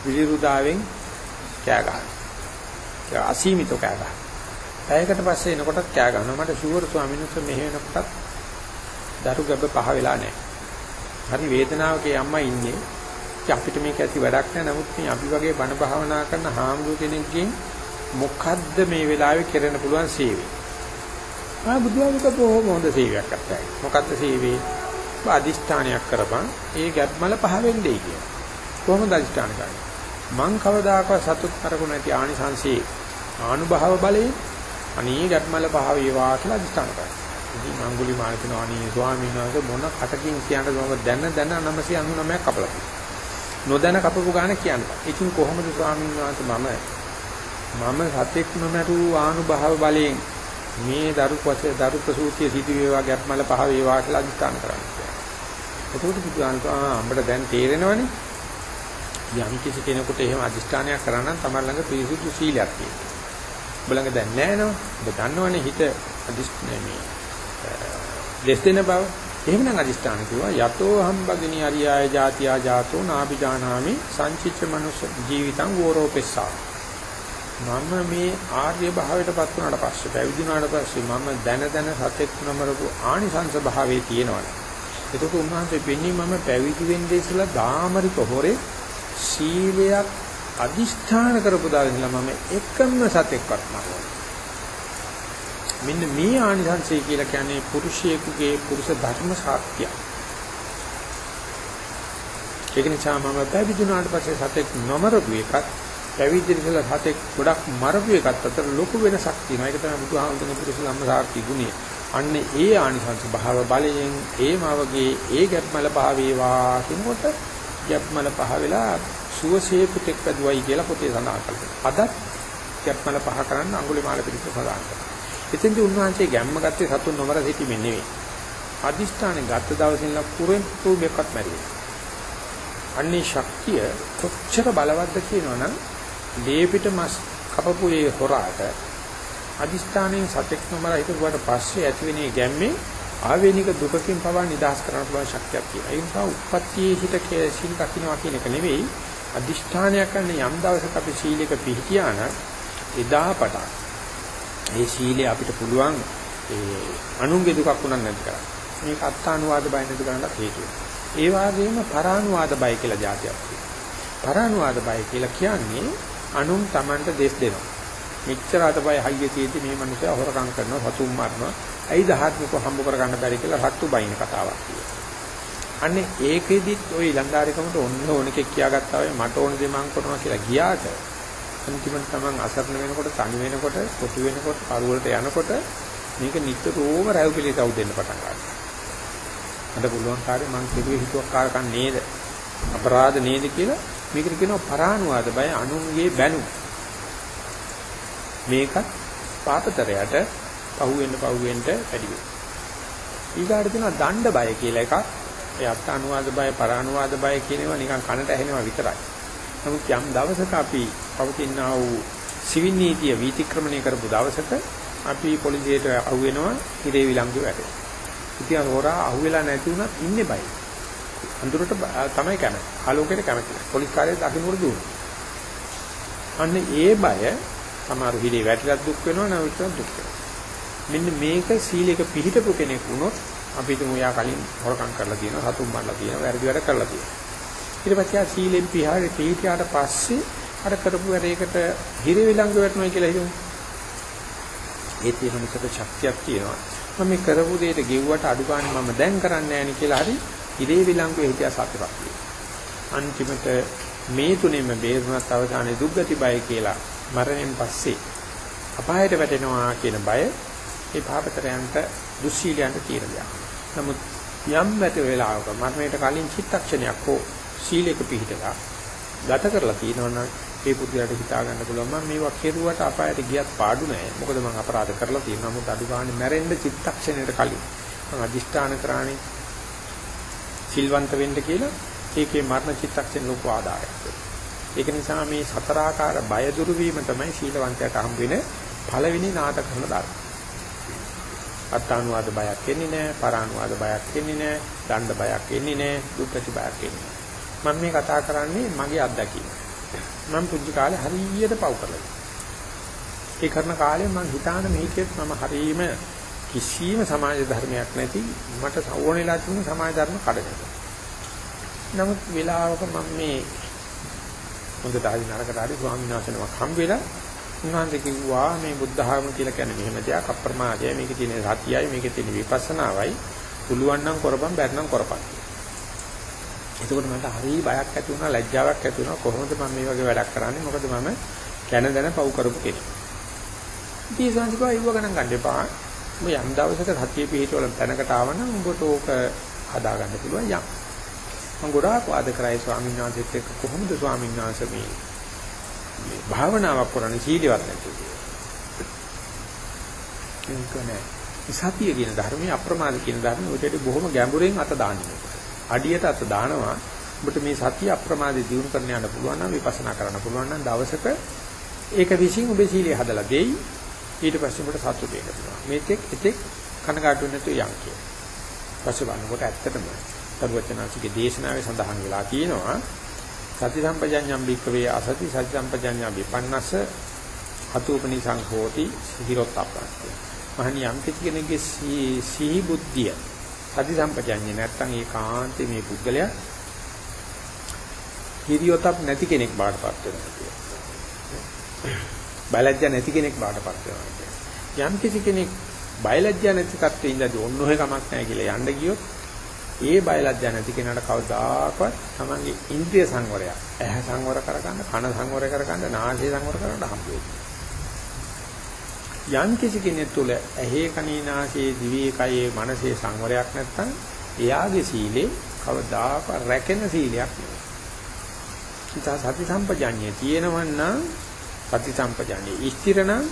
විලිරුදාවෙන් කෑ ගන්නවා. අසීමිත කෑ ගන්නවා. පැයකට පස්සේ එනකොටත් කෑ ගන්නවා. මට ෂුවර් ස්වාමීන් වහන්සේ මෙහෙ වෙනකොටත් දරු ගැබ පහ වෙලා නැහැ. හරි වේදනාවකේ අම්මා ඉන්නේ. අපිට මේක ඇති වැඩක් නෑ. නමුත් මේ අපි වගේ බණ භාවනා කරන හාමුදුර කෙනෙක්ගෙන් මොකද්ද මේ වෙලාවේ කරන්න පුළුවන් සේවය? ආ බුදුහාමුදුරුවෝ බොහොම හොඳ සේවයක් කරා. මොකද්ද සේවේ? අදිෂ්ඨානයක් කරපන්. ඒ ගැත්මල පහ වෙන්නේ කියලා. කොහොමද අදිෂ්ඨාන කරන්නේ? මං කවදාකවත් සතුත් කරගු නැති ආනිසංසී ආනුභාව බලයෙන් අනී ගැත්මල පහ වේවා කියලා අදිෂ්ඨාන කරා. ඉතින් අඟුලි මාල කියන අනී ස්වාමීන් වහන්සේ මොන කටකින් කියන්නද මම දැන දැන 999ක් කපලා තියෙනවා. නොදැන කපපු ගාන කියනවා. ඉතින් කොහොමද ස්වාමීන් වහන්සේ මම මම සතෙක් නොමැරු ආනුභාව බලයෙන් මේ දරු පසේ දරු ප්‍රසූතිය සිදු වේවා ගැත්මල පහ වේවා කියලා අදිස්ථාන කරන්නේ. එතකොට බුදුහාමතු ආ අපිට දැන් තේරෙනවනේ යම් කිසි කෙනෙකුට එහෙම අදිස්ථානයක් කරා නම් තමයි ළඟ පිරිසුදු සීලයක් තියෙනවා. ඔබ ළඟ දැන් නැහැ නෝ. ඔබ දන්නවනේ හිත අදිස්ථානේ මේ දෙස් දෙන බව. එහෙමනම් අදිස්ථාන කිව්වා යතෝ හම්බගිනි අරියාය ජාතියා ජාතෝ නාබිජානාමි සංචිච්ච මනුස්ස ජීවිතං වෝරෝපෙස්සා මම මේ ආර්ය භාවයටපත් වුණාට පස්සේ පැවිදි වුණාට පස්සේ මම දැන දැන සත්‍යක් නමරපු ආනිසංස භාවයේ තියෙනවනේ. ඒකට උන්වහන්සේ වෙන්නේ මම පැවිදි වෙන්නේ ඉස්සලා ධාමරික හොරේ සීලයක් අදිෂ්ඨාන කරපු දාගෙන මම එකම සත්‍යක්වත් මරනවා. මෙන්න මේ ආනිසංසය කියලා කියන්නේ පුරුෂයෙකුගේ පුරුෂ ධර්ම සාක්ෂිය. ඒක නිසා මම පැවිදි වුණාට පස්සේ සත්‍යක් නමරපු එකත් පැවිදි ඉඳලා හතෙක් ගොඩක් මරපු එකත් අතර ලොකු වෙනසක් තියෙනවා. ඒක තමයි බුදුහාමුදුරනේ පුරුෂ සම්මාසාර්ථි ගුණය. අන්න ඒ ආනිසංස භාව බලයෙන් ඒ මවගේ ඒ ගැප්මල පහ වේවා කියනකොට ගැප්මල පහ වෙලා සුවසේ පුතෙක් පැදුවයි කියලා පොතේ සඳහන් කරනවා. අදත් ගැප්මල පහ කරන්න අඟුලිමාල පිළිස සඳහන් කරනවා. එතෙන්දී උන්වහන්සේ ගැම්ම ගත්තේ සතුන් නොමර සිටීමෙන් නෙවෙයි. අදිෂ්ඨානෙ ගත්ත දවසින් ලා කුරෙන් පුබෙක්වත් මැරිලා. අන්නේ ශක්තිය කොච්චර බලවත්ද කියනවනම් ලේපිට මස් කපපු ඒ හොරාට අදිස්ථානයෙන් සතෙක් නොමර හිටුවාට පස්සේ ඇතිවෙනේ ගැම්මේ ආවේනික දුකකින් පවා නිදහස් කරන්න පුළුවන් ශක්තියක් තියෙනවා. ඒ නිසා උප්පත්තියේ හිත සීල් දකින්නවා කියන එක නෙවෙයි අදිෂ්ඨානයක් කරන යම් දවසක අපි සීලයක පිළිපියා නම් එදා පටන් මේ සීලය අපිට පුළුවන් ඒ අනුන්ගේ දුකක් උනන් නැති කරන්න. මේක අත්තානුවාද බය නැති කරන්නත් හේතුව. ඒ වගේම පරානුවාද බය කියලා જાතියක් තියෙනවා. පරානුවාද බය කියලා කියන්නේ අනුන් Tamanට දෙස් දෙනවා. මෙච්චර අතපය හයිය තියෙති මේ මිනිස්සු හොරකම් කරනවා, සතුම් මරනවා. ඇයි දහත්මක හම්බ කරගන්න බැරි කියලා රට්ටු බයින කතාවක් තියෙනවා. අන්නේ ඒකෙදිත් ওই ඊළඟාරිකමට ඔන්න ඕනකෙක් කියාගත්තා වෙයි මට ඕන දේ මං කරනවා කියලා ගියාට අන්තිමට Taman අසරණ වෙනකොට තනි වෙනකොට කොටු වෙනකොට කරුවලට යනකොට මේක නිතරම රැව් පිළිතව් දෙන්න පටන් ගන්නවා. මට පුළුවන් කාර්ය මං කෙරුවේ හිතුවක් කාරකම් නේද? අපරාධ නේද කියලා මේකට කියනවා පරානුවාද බය අනුන්ගේ බැනු. මේකත් පාපතරයට පහුවෙන්න පහුවෙන්න වැඩි වෙනවා. ඊගාට තියෙනවා දණ්ඩ බය කියලා එකක්. ඒ අත් අනුවාද බය පරානුවාද බය කියනවා නිකන් කනට ඇහෙනවා විතරයි. නමුත් යම් දවසක අපි පවතිනා වූ සිවිල් නීතිය වීතික්‍රමණය කරපු දවසක අපි පොලිසියට අහුවෙනවා හිරේ විලංගු වැඩේ. ඉතින් හොරා අහුවෙලා නැති වුණත් ඉන්නේ බයි. අඳුරට තමයි කැමති. ආලෝකයට කැමති. පොලිස් කාර්යය දකින්නට දුවන. අන්න ඒ බය සමහර හිලේ වැටිලා දුක් වෙනවා නැවත දුක් වෙනවා. මෙන්න මේක සීලයක පිළිහිටපු කෙනෙක් වුණොත් අපි හිතමු යා කලින් හොරකම් කරලා තියෙනවා, සතුම් මරලා තියෙනවා, වැරදි වැඩ කරලා තියෙනවා. ඊට පස්සේ ආ සීලෙන් පියාගේ පිළිහිටියාට පස්සේ අර කරපු වැඩේකට හිර විලංගු වෙනවා කියලා හිතමු. ඒ තියෙන මොකද ශක්තියක් තියෙනවා. මම මේ කරපු දෙයට ගෙව්වට අඩු ගන්න මම දැන් කරන්නේ නැහැ නේ කියලා හරි ඉරේ විලංගුවේ හිටියා සතරක් අන්තිමට මේ තුනෙම බේරුණත් අවසානයේ දුක්ගති බය කියලා මරණයෙන් පස්සේ අපායට වැටෙනවා කියන බය ඒ පාපතරයන්ට දුස්සීලයන්ට කියන දෙයක්. නමුත් යම් වැට වේලාවක මරණයට කලින් චිත්තක්ෂණයක් හෝ සීලයක පිහිටලා ගත කරලා තියෙනවනම් ඒ පුදුරට හිතා ගන්න පුළුවන් මම මේවා කෙරුවට අපායට ගියත් පාඩු නෑ. මොකද මම අපරාධ කරලා තියෙනවා. නමුත් අඩු ගන්න මැරෙන්න චිත්තක්ෂණයට කලින් මම අදිෂ්ඨාන කරානේ සිල්වන්ත වෙන්න කියලා ඒකේ මරණ චිත්තක්ෂණ ලොකු ආදායයක් ඒක නිසා මේ සතරාකාර බය දුරු වීම තමයි සීලවන්තයාට හම් වෙන පළවෙනි නාට කරන ධර්ම. අත්තානුවාද බයක් එන්නේ නැහැ, පරානුවාද බයක් එන්නේ නැහැ, දණ්ඩ බයක් එන්නේ නැහැ, දුක්ඛති බයක් එන්නේ නැහැ. මම මේ කතා කරන්නේ මගේ අත්දැකීම. මම පුංචි කාලේ හරියට පව් කරලා. ඒ කරන කාලේ මම හිතාන මේකෙත් මම හරීම කිසිම සමාජ ධර්මයක් නැති මට ඕනෙලා තියෙන සමාජ ධර්ම කඩකට. නමුත් වෙලාවක මම මේ හොඳට හරි නරකට හරි ස්වාමීන් වහන්සේනමක් හම් වෙලා උන්වහන්සේ කිව්වා මේ බුද්ධ ධර්ම කියලා කියන්නේ මෙහෙම දෙයක් අප්‍රමාදයයි මේකේ තියෙන සතියයි මේකේ තියෙන විපස්සනාවයි පුළුවන් නම් කරපම් බැරි නම් කරපම්. එතකොට මට හරි බයක් ඇති වුණා ලැජ්ජාවක් ඇති වුණා කොහොමද මම මේ වගේ වැඩක් කරන්නේ මොකද මම දැන දැන පව් කරපු කෙනෙක්. ඉතින් සංසිකව ඉව ගණන් ගන්න එපා. ඔබ යම් දවසක සතිය පිහිටවල තැනකට ආවනම් උඹට ඕක හදාගන්න පුළුවන් යම්. මම ගොඩාක් වාද කරයි ස්වාමීන් වහන්සේත් එක්ක කොහොමද ස්වාමීන් වහන්සේ මේ මේ භාවනාවක් කරන්නේ සීලවත් නැති ඒක නෑ. සතිය කියන ධර්මයේ අප්‍රමාද කියන ධර්මයේ උඩට බොහොම ගැඹුරින් අත දාන්නේ. අඩියට අත දානවා. ඔබට මේ සතිය අප්‍රමාදේ දියුණු කරන්න යන්න පුළුවන් නම් විපස්සනා කරන්න පුළුවන් නම් දවසක ඒක විශ්ින් ඔබේ සීලය හදලා දෙයි. ඊට පස්සේ ඔබට සතුට වෙන්න පුළුවන්. මේකෙක් එතෙක් කනගාටු නැතුව යන් කියන. පස්සේ බලනකොට ඇත්තටම තරුවචනාංශිකේ දේශනාවේ සඳහන් වෙලා තියෙනවා සති සම්පජඤ්ඤම් බික්කවේ අසති සති සම්පජඤ්ඤා විපන්නස හතුපනිසං හෝති සිහිරොත්ප්පස්ස. මහණි යම් කෙනෙකුගේ සිහි බුද්ධිය සති සම්පජඤ්ඤේ නැත්තම් ඒකාන්තේ මේ පුද්ගලයා හිරියොතක් නැති කෙනෙක් බාටපත් වෙනවා කියන්නේ. බයලජ්ජා නැති කෙනෙක් බාටපත් වෙනවා කියන්නේ. යම් කිසි කෙනෙක් බයලජ්ජා නැති තත්ත්වෙ ඉඳලා ඔන්න ඔය කමක් නැහැ කියලා යන්න ගියොත් ඒ බයලජ්ජා නැති කෙනාට කවදාකවත් තමන්ගේ ඉන්ද්‍රිය සංවරය ඇහැ සංවර කරගන්න කන සංවර කරගන්න නාසය සංවර කරගන්න හම්බ යම් කිසි කෙනෙක් තුළ ඇහි කනේ නාසයේ දිවේ කයේ මනසේ සංවරයක් නැත්නම් එයාගේ සීලේ කවදාකවත් රැකෙන සීලයක් නෙවෙයි. ඉතින් සති සම්පජාඤ්ඤය තියෙනවනම් සති සම්පජාඤ්ඤය ස්ථිර නම්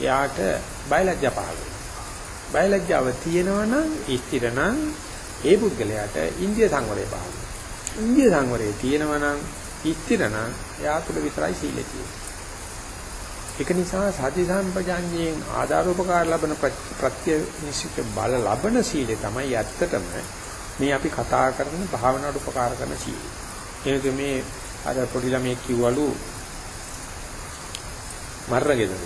එයාට බයලජ්ජා පහළ වෙනවා. බයලජ්ජාව තියෙනවනම් ස්ථිර නම් ඒ පුද්ගලයාට ඉන්දිය සංවරය පහළ ඉන්දිය සංවරය තියෙනවා නම් ඉස්තිර නම් එයා තුළ විතරයි සීලය තියෙන්නේ. ඒක නිසා සති සම්පජාඤ්ඤයෙන් ආධාරෝපකාර ලබන ප්‍රත්‍ය නිසිත බල ලබන සීලය තමයි ඇත්තටම මේ අපි කතා කරන භාවනාවට උපකාර කරන සීලය. ඒක මේ අර පොඩි ළමයෙක් කිව්වලු මරණගෙදර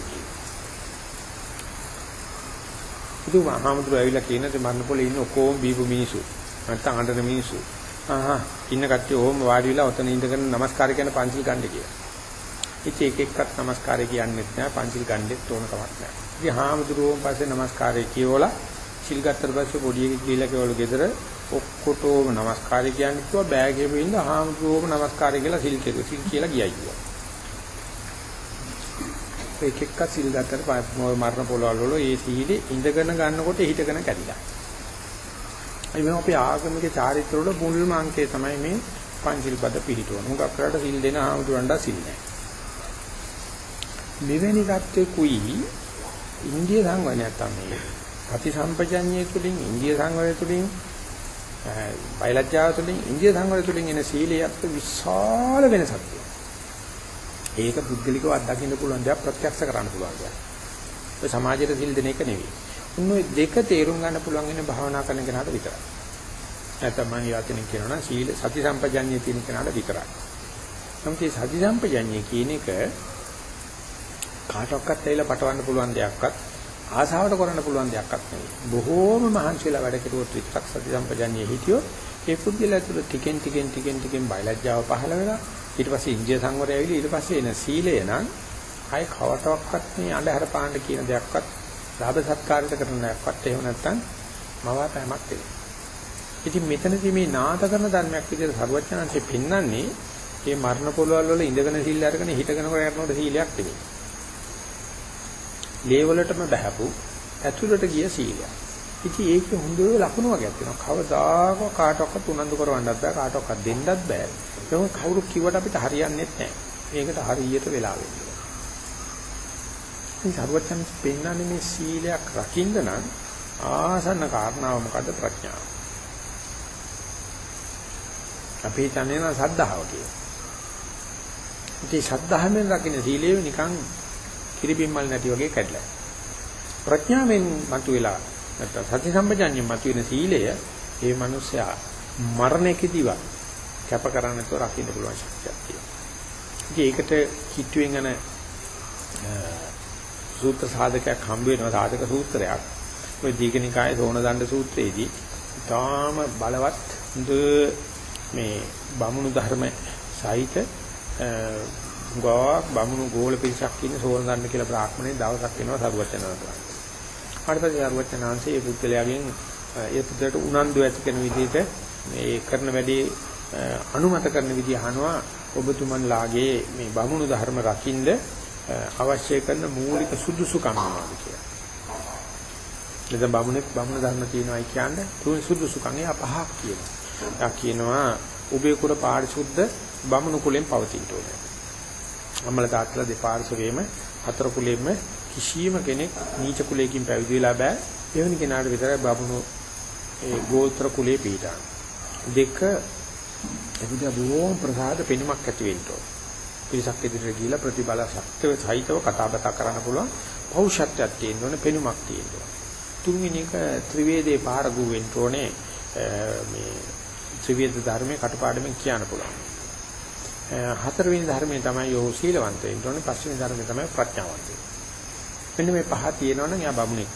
ඉතින් මහාමුදුර ඇවිල්ලා කියනද මරණ පොලේ ඉන්න ඔක්කොම බීපු මිනිස්සු. නැත්තම් අඬන මිනිස්සු. ආහා ඉන්න කට්ටිය ඕම වාඩි වෙලා ඔතන ඉඳගෙන নমස්කාර කියන පන්සිල් ගන්න කියලා. ඉතින් එක එක්කත් নমස්කාරය කියන්නෙත් නෑ පංචිල් ගන්නෙත් ඕන කමක් නෑ. ඉතින් හාමුදුරුවෝන් පස්සේ নমස්කාරය කියවලා සිල් ගත්තට පස්සේ පොඩි එකෙක් ගිහලා කෙවලු ගෙදර ඔක්කොටම নমස්කාරය කියන්නේ කිව්වා බෑග් එකේ ඉන්න හාමුදුරුවෝම নমස්කාරය කියලා සිල් කෙරුවා. සිල් කියලා ගියයි කිව්වා. එක එක්ක සිල් ගත්තට මරණ පොළවල් වල ඒ සීලේ ඉඳගෙන ගන්නකොට හිටගෙන කැඩිලා. ඒ මේ අපේ ආගමික චාරිත්‍ර වල මුල්ම අංකය තමයි මේ පංචිල් පද පිළිටවන. උඟක් කරලා සිල් දෙන ආමුදුරන්ට සිල් නැහැ. මෙවැනි ගත්තේ කුයි ඉන්දිය සංවරණයක් තමයි. අති සම්පජඤ්ඤය තුළින් ඉන්දිය සංවරය තුළින් බයලජ්ජාව තුළින් ඉන්දිය සංවරය තුළින් එන සීලයට විශාල වෙනසක් තියෙනවා. ඒක පුද්ගලිකව අත්දකින්න පුළුවන් දෙයක් ප්‍රත්‍යක්ෂ කරන්න පුළුවන් දෙයක්. ඒ සමාජයට සිල් දෙන එක නෙවෙයි. උන්නේ දෙක තේරුම් ගන්න පුළුවන් ඉන්නේ භාවනා කරන කෙනාට විතරයි. නැත්නම් මම යතිනින් කියනවා නම් සීල සති සම්පජඤ්ඤය තියෙන කෙනාට විතරයි. නමුත් මේ සති සම්පජඤ්ඤය කියන එක කාටවත් ඇවිල්ලා පටවන්න පුළුවන් දෙයක්වත් ආසාවට කරන්න පුළුවන් දෙයක්වත් නෙවෙයි. බොහෝම මහන්සිලා වැඩ කෙරුවොත් විතරක් සති සම්පජඤ්ඤය හිටියොත් ඒ පුද්ගලයා තුළ ටිකෙන් ටිකෙන් ටිකෙන් ටිකෙන් බයලජ්ජාව පහළ වෙලා ඊට පස්සේ ඉන්දිය සංවරය ඇවිල්ලා ඊට පස්සේ එන සීලය නම් ආය කවටවත් මේ අඳුර පාන්න කියන දෙයක්වත් ලාභ සත්කාරයට කරන දෙයක්වත් එහෙම නැත්නම් මවාපෑමක් වෙනවා. ඉතින් මෙතනදී මේ නාත කරන ධර්මයක් විදිහට සරුවචනංශේ පෙන්වන්නේ මේ මරණ පොළවල් වල ඉඳගෙන සිල් අරගෙන හිටගෙන කරනකොට සීලයක් නෙවෙයි. ලේ වලටම බහැපු ඇතුළට ගිය සීලයක්. ඉතින් ඒකේ හොඳ ලකුණු වර්ගයක් තියෙනවා. කවදාකවත් කාටවත් උනන්දු කරවන්නත් බෑ කාටවත් දෙන්නත් බෑ. ඒක කවුරු කිව්වට අපිට හරියන්නේ නැහැ. මේකට හරියට වෙලා වෙන්නේ. ඉතින් සරුවචන් පෙන්නන්නේ මේ සීලයක් රකින්න නම් ආසන්න කාරණාව මොකද්ද ප්‍රඥාව. අපි හිතන්නේ නම් සද්ධාව කියලා. ඉතින් සද්ධාවෙන් රකින්න සීලය නිකන් කිරිබිම්මල් නැති වගේ කැඩලා. ප්‍රඥාවෙන් මතුවෙලා නැත්නම් සති සම්පජාඤ්ඤයෙන් මතුවෙන සීලය ඒ මනුස්සයා මරණයකදීවත් කැප කරන්නේ නැතුව රකින්න පුළුවන් ශක්තියක් තියෙනවා. ඉතින් ඒකට කිට්ටුවෙන් යන සූත්‍ර සාධකයක් හම්බ වෙනවා සාධක සූත්‍රයක්. ඔය දීඝනිකායේ සෝන දණ්ඩ සූත්‍රයේදී තාම බලවත් හොඳ මේ බමුණු ධර්ම සහිත ගෝවක් බමුණු ගෝල පිරිසක් ඉන්න සෝන දණ්ඩ කියලා බ්‍රාහ්මණේ දවසක් වෙනවා සරුවචනන්තට. ඊට පස්සේ සරුවචනංශයේ ඒ පුද්ගලයාගෙන් ඒ පුද්ගලට උනන්දු ඇති කරන විදිහට මේ කරන වැඩේ අනුමත කරන විදිහ අහනවා ඔබතුමන්ලාගේ මේ බමුණු ධර්ම රකින්න අවශ්‍ය කරන මූලික සුදුසුකම් මොනවද කියලා. එතන බමුණෙක් බමුණ ධර්ම කියනවායි කියන්නේ තුන් සුදුසුකම් ඒ පහක් කියනවා. යා කියනවා උබේ කුල පාරිශුද්ධ බමුණු කුලෙන් පවතින්න ඕනේ. අම්මල තාත්තලා දෙපාර්ශවයේම හතර කුලෙම කිසියම් කෙනෙක් නීච කුලයකින් පැවිදි වෙලා බෑ. එවැනි කෙනාට විතරයි බමුණු ඒ ගෝත්‍ර කුලේ පිටාන. දෙක එවිට බොහොම ප්‍රසාද පෙනුමක් ඇති වෙන්න ඕනේ. පිරිසක් ඉදිරියට ගිහිලා ප්‍රතිබල ශක්තිය සහිතව කතා බතා කරන්න පුළුවන් පෞෂත්වයක් තියෙන්න ඕනේ පෙනුමක් තියෙන්න ඕනේ. තුන්වෙනි එක ත්‍රිවේදේ පාරගු වෙන්න ඕනේ මේ ත්‍රිවේද ධර්මයේ කටපාඩමින් කියන්න පුළුවන්. හතරවෙනි ධර්මයේ තමයි යෝ සීලවන්ත වෙන්න ඕනේ පස්වෙනි ධර්මයේ තමයි ප්‍රඥාවන්ත වෙන්න. මෙන්න මේ පහ තියෙනවනම් යා බමුණෙක්.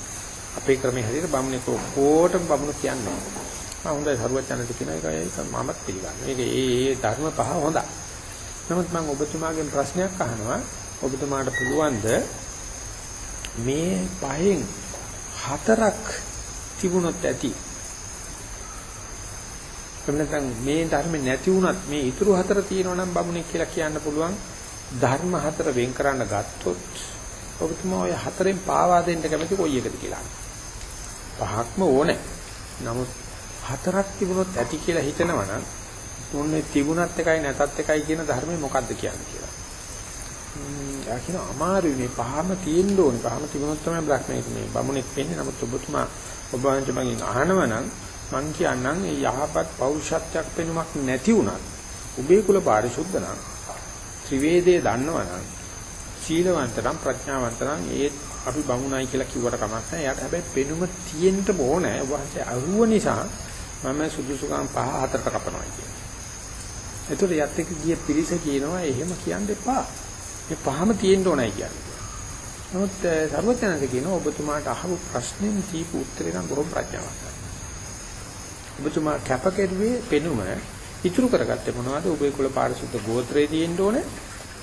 අපේ ක්‍රමයේ හැටියට බමුණෙක් කොටම බමුණ කියන්නේ. මම හොඳයි සරුවචනට කියන එක ඒක මමත් පිළිගන්නවා. මේක ඒ ඒ ධර්ම පහ හොඳයි. නමුත් මම ඔබතුමාගෙන් ප්‍රශ්නයක් අහනවා. ඔබතුමාට පුළුවන්ද මේ පහෙන් හතරක් තිබුණොත් ඇති. එන්නතන් මේ ධර්ම නැති වුණත් මේ ඊතුරු හතර තියෙනවා නම් බමුණෙක් කියලා කියන්න පුළුවන්. ධර්ම හතර වෙන් කරන්න ගත්තොත් ඔබතුමා ඔය හතරෙන් පාවා දෙන්න කැමති කොයි එකද කියලා. පහක්ම ඕනේ. නමුත් හතරක් තිබුණොත් ඇති කියලා හිතනවා නම් මොන්නේ තිබුණත් එකයි නැතත් එකයි කියන ධර්මය මොකද්ද කියන්නේ කියලා. යා කියන අමාරුයි මේ පහම තියෙන්න ඕනේ. පහම තිබුණොත් තමයි බ්‍රහ්මයේ මේ බමුණෙක් වෙන්නේ. නමුත් ඔබතුමා ඔබ වහන්සේ මගෙන් අහනවනම් මං කියන්නම් මේ යහපත් පෞරුෂත්වයක් පෙනුමක් නැති වුණත් උබේ කුල පාරිශුද්ධ නම් ත්‍රිවේදයේ දන්නවනම් සීලවන්තනම් ප්‍රඥාවන්තනම් ඒ අපි බමුණයි කියලා කිව්වට කමක් නැහැ. එයාට හැබැයි පෙනුම තියෙන්න ඕනේ. වහන්සේ අරුව නිසා මම සුදුසුකම් පහ හතරට කපනවා කියන්නේ. ඒතකොට යත් එක්ක ගිය පිරිස කියනවා එහෙම කියන්න එපා. මේ පහම තියෙන්න ඕනයි කියන්නේ. නමුත් සර්වඥාන්සේ කියනවා ඔබතුමාට අහපු ප්‍රශ්නෙන් දීපු උත්තරේ නම් බොහොම ප්‍රඥාවන්තයි. ඔබතුමා කැපකෙරුවේ පෙනුම ඉතුරු කරගත්තේ මොනවද? ඔබේ කුල පාරිශුද්ධ ගෝත්‍රයේ තියෙන්න ඕනේ.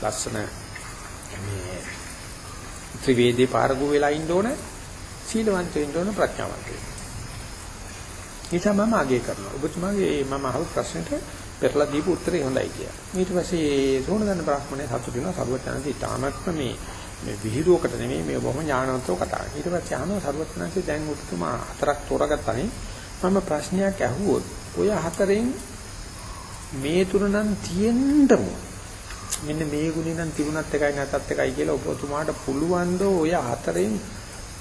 ලස්සන මේ ත්‍රිවේදී පාරගු වෙලා ඉන්න ඕනේ. සීලවන්ත වෙන්න ඕනේ ප්‍රඥාවන්ත වෙන්න. නිසා මම අගය කරනවා. ඔබතුමාගේ මම අහපු ප්‍රශ්නෙට පෙරලා දීපු උත්තරේ හොඳයි කියලා. ඊට පස්සේ සෝනදන්න බ්‍රාහ්මණය සතුටු වෙනවා සරුවචනන්සේ තාමත්ම මේ මේ විහිළුවකට නෙමෙයි මේ බොහොම ඥානවන්තව කතා කරන්නේ. ඊට පස්සේ අහනවා සරුවචනන්සේ දැන් ඔබතුමා හතරක් තෝරගත්තානේ. මම ප්‍රශ්නයක් ඇහුවොත් ඔය හතරෙන් මේ තුන නම් තියෙන්නම මෙන්න මේ ගුණේ නම් තිබුණත් එකයි නැතත් එකයි කියලා ඔබතුමාට පුළුවන් ද ඔය හතරෙන්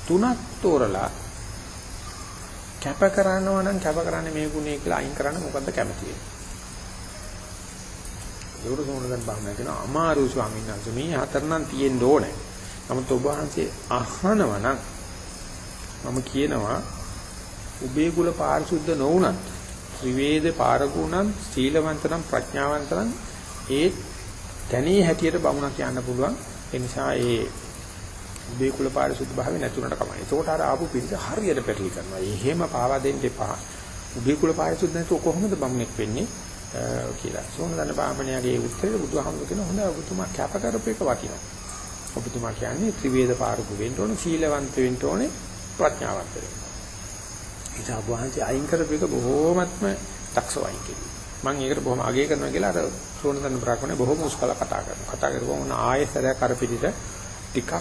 තුනක් තෝරලා කැප කරනවා නම් කැප කරන්නේ මේ ගුණේ කියලා අයින් කරන්න මොකද්ද කැමති වෙන්නේ ඒකට සෝනදන් බාහම කියන අමාරු ස්වාමීන් වහන්සේ මේ හතර නම් තියෙන්න ඕනේ. නමුත් ඔබ වහන්සේ අහනවා නම් මම කියනවා උබේ කුල පාරිශුද්ධ නොවුනත් ත්‍රිවේද පාරකුණන් සීලවන්තනම් ප්‍රඥාවන්තනම් ඒ තැනේ හැටියට බමුණා කියන්න පුළුවන්. ඒ නිසා ඒ උබේ කුල පාරිශුද්ධ භාවය නැතුණට කමයි. ඒකට අර ආපු පිළිස හරියට පැටලි කරනවා. එහෙම පාවා දෙන්න එපා. උබේ කුල පාරිශුද්ධ නැතුව කොහොමද බමුණෙක් වෙන්නේ? කියලා. සෝමදන්න බාමණයාගේ උත්තරේ බුදුහාමුදුරු කියන හොඳ ඔබතුමා කැප කරපු එක වටිනවා. ඔබතුමා කියන්නේ ත්‍රිවේද පාරකු වෙන්න ඕනේ, සීලවන්ත වෙන්න ඕනේ, ප්‍රඥාවන්ත වෙන්න. ඉතින් අබුහන්සේ අයින් කරපු එක බොහෝමත්ම දක්ෂ වයින් කෙරුවා. මම ඒකට බොහොම අගය කරනවා කියලා අර සෝමදන්න බ්‍රාහ්මණය බොහොම උස්කල කතා කරනවා. කතා කරපුවම උන ආයෙසරයක් අර පිටිට ටිකක්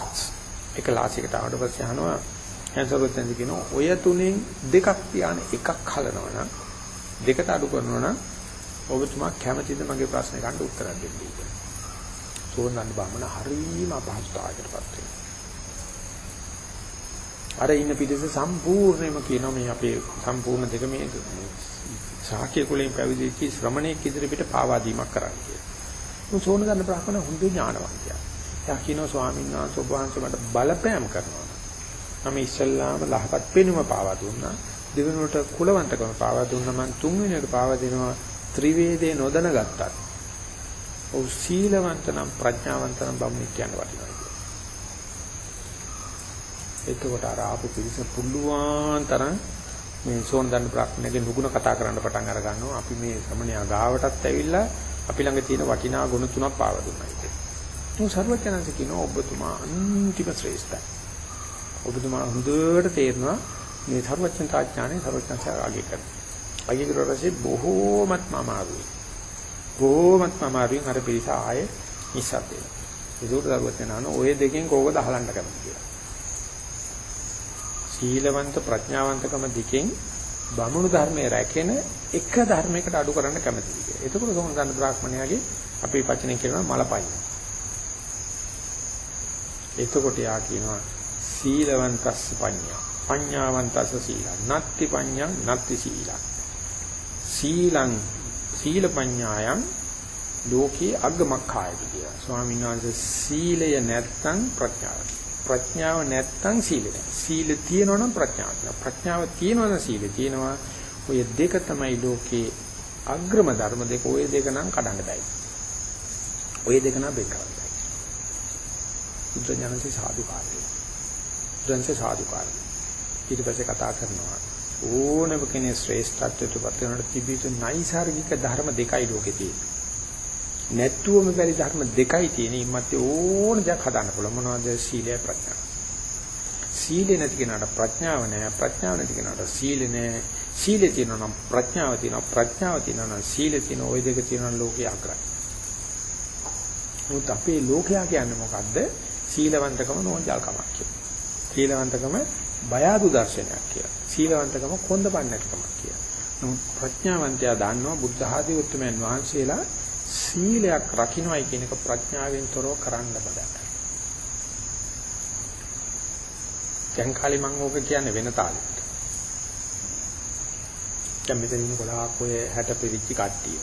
එක ලාසිකට ආවට පස්සේ අහනවා කැන්සර්වත් කියන ඔය තුනෙන් දෙකක් තියාන එකක් හලනවා නම් දෙකට අඩු කරනවා නම් ඔබතුමා කැමතිද මගේ ප්‍රශ්නේ ගන්න උත්තර දෙන්න කියලා. සෝනන්න බාමන හරීම අපහසුතාවයකටපත් වෙනවා. අර ඉන්න පිටස සම්පූර්ණයෙන්ම කියනවා මේ අපේ සම්පූර්ණ දෙක මේ ශාක්‍ය කුලයෙන් පැවිදිච්ච ශ්‍රමණේක ඉදිරියට පාවා දීමක් කරන්න කියලා. උන් සෝනගන්න බ්‍රහ්මණ හොඳ ඥානවන්තයා. එයා කියනවා ස්වාමීන් වහන්සේ ඔබ වහන්සේ මට බලපෑම් කරනවා. මම ඉස්සල්ලාම ලහපත් පෙනුම පාවා දුන්නා. දෙවෙනුවට කුලවන්තකම පාවා දුන්නා මම තුන්වෙනියට පාවා දෙනවා ත්‍රිවේදේ නොදැනගත්තත් ඔව් සීලවන්ත නම් ප්‍රඥාවන්ත නම් බමුණෙක් කියන වටිනවා කියලා. එතකොට අර ආපු පිළිස පුළුවන් තරම් මේ සෝන දන්න ප්‍රඥාගේ නුගුණ කතා කරන්න පටන් අර ගන්නවා. අපි මේ සමණයා ගාවටත් ඇවිල්ලා අපි ළඟ තියෙන වටිනා ගුණ තුනක් පාව දුන්නා කියලා. මොකද සර්වඥාන්සේ කියනවා ඔබතුමා අන්තිම ශ්‍රේෂ්ඨයි. ඔබතුමා හොඳට තේරෙනවා මේ සර්වඥතා ඥානෙ සර්වඥතා ආගේ කරනවා. ආගේ කරලා පස්සේ බොහෝමත්ම අමාරුයි. බොහෝමත්ම අමාරුයි අර පිළිස ආයේ නිසත් වෙනවා. ඒක සර්වඥාන ඔය දෙකෙන් කෝකද අහලන්න කැමති කියලා. සීලවන්ත ප්‍රඥාවන්තකම දෙකෙන් බමුණු ධර්මයේ රැකෙන එක ධර්මයකට අඩු කරන්න කැමතියි කියලා. එතකොට සෝමන ගන්න බ්‍රාහ්මණයාගේ අපේ වචනේ කියනවා මලපයි. එතකොට යා කියනවා සීලවන්තස්ස පඤ්ඤා පඤ්ඤාවන්තස්ස සීලං නත්ති පඤ්ඤං නත්ති සීලං සීලං සීල පඤ්ඤායං ලෝකේ අග්ගමක්ඛායති කියලා. ස්වාමීන් වහන්සේ සීලය නැත්තම් ප්‍රඥාව. ප්‍රඥාව නැත්තම් සීලය. සීල තියෙනවනම් ප්‍රඥාව තියෙනවා. ප්‍රඥාව තියෙනවනම් සීල තියෙනවා. ඔය දෙක තමයි ලෝකේ අග්‍රම ධර්ම දෙක. ඔය දෙක නම් කඩන්න බෑ. ඔය දෙක නම් බෙන් කරන්න බෑ. බුද්ධ ඥානසේ සාදුකාරය. බුද්ධන්සේ සාදුකාරය. ඊට පස්සේ කතා කරනවා ඕනම කෙනේ ශ්‍රේෂ්ඨත්වයට පත් වෙනකොට තිබීතු නයිසાર્ගික ධර්ම දෙකයි ලෝකේ තියෙන්නේ. නැත්තුවම බැරි ධර්ම දෙකයි තියෙන. ඉම්මත් ඕන දෙයක් හදාන්න පුළුවන්. මොනවද? සීලය ප්‍රඥාව. සීලේ නැති කෙනාට ප්‍රඥාව නැහැ. ප්‍රඥාව නැති කෙනාට සීල නැහැ. සීලේ තියෙනවා නම් ප්‍රඥාව තියෙනවා. ප්‍රඥාව තියෙනවා නම් සීල තියෙනවා. ওই දෙක තියෙනවා ලෝකේ අග්‍රයි. මොකද අපේ ලෝකයා කියන්නේ මොකද්ද? සීලවන්තකම නෝන්ජල්කමක් කියලා. සීලවන්තකම බය අඩු දර්ශනයක් කියලා. සීලවන්තකම කොන්දපන්නකමක් කියලා. නමුත් ප්‍රඥාවන්තයා දන්නවා බුද්ධ ආදී උත්තරමයන් වහන්සේලා සීලයක් රකින්නයි කියන එක ප්‍රඥාවෙන් තොරව කරන්න බෑ. දැන් කාලේ මම ඕක කියන්නේ වෙන තාලෙකට. දැන් මෙතන ඉන්න ගොඩාක් ඔය 60 පිරිච්ච කට්ටිය.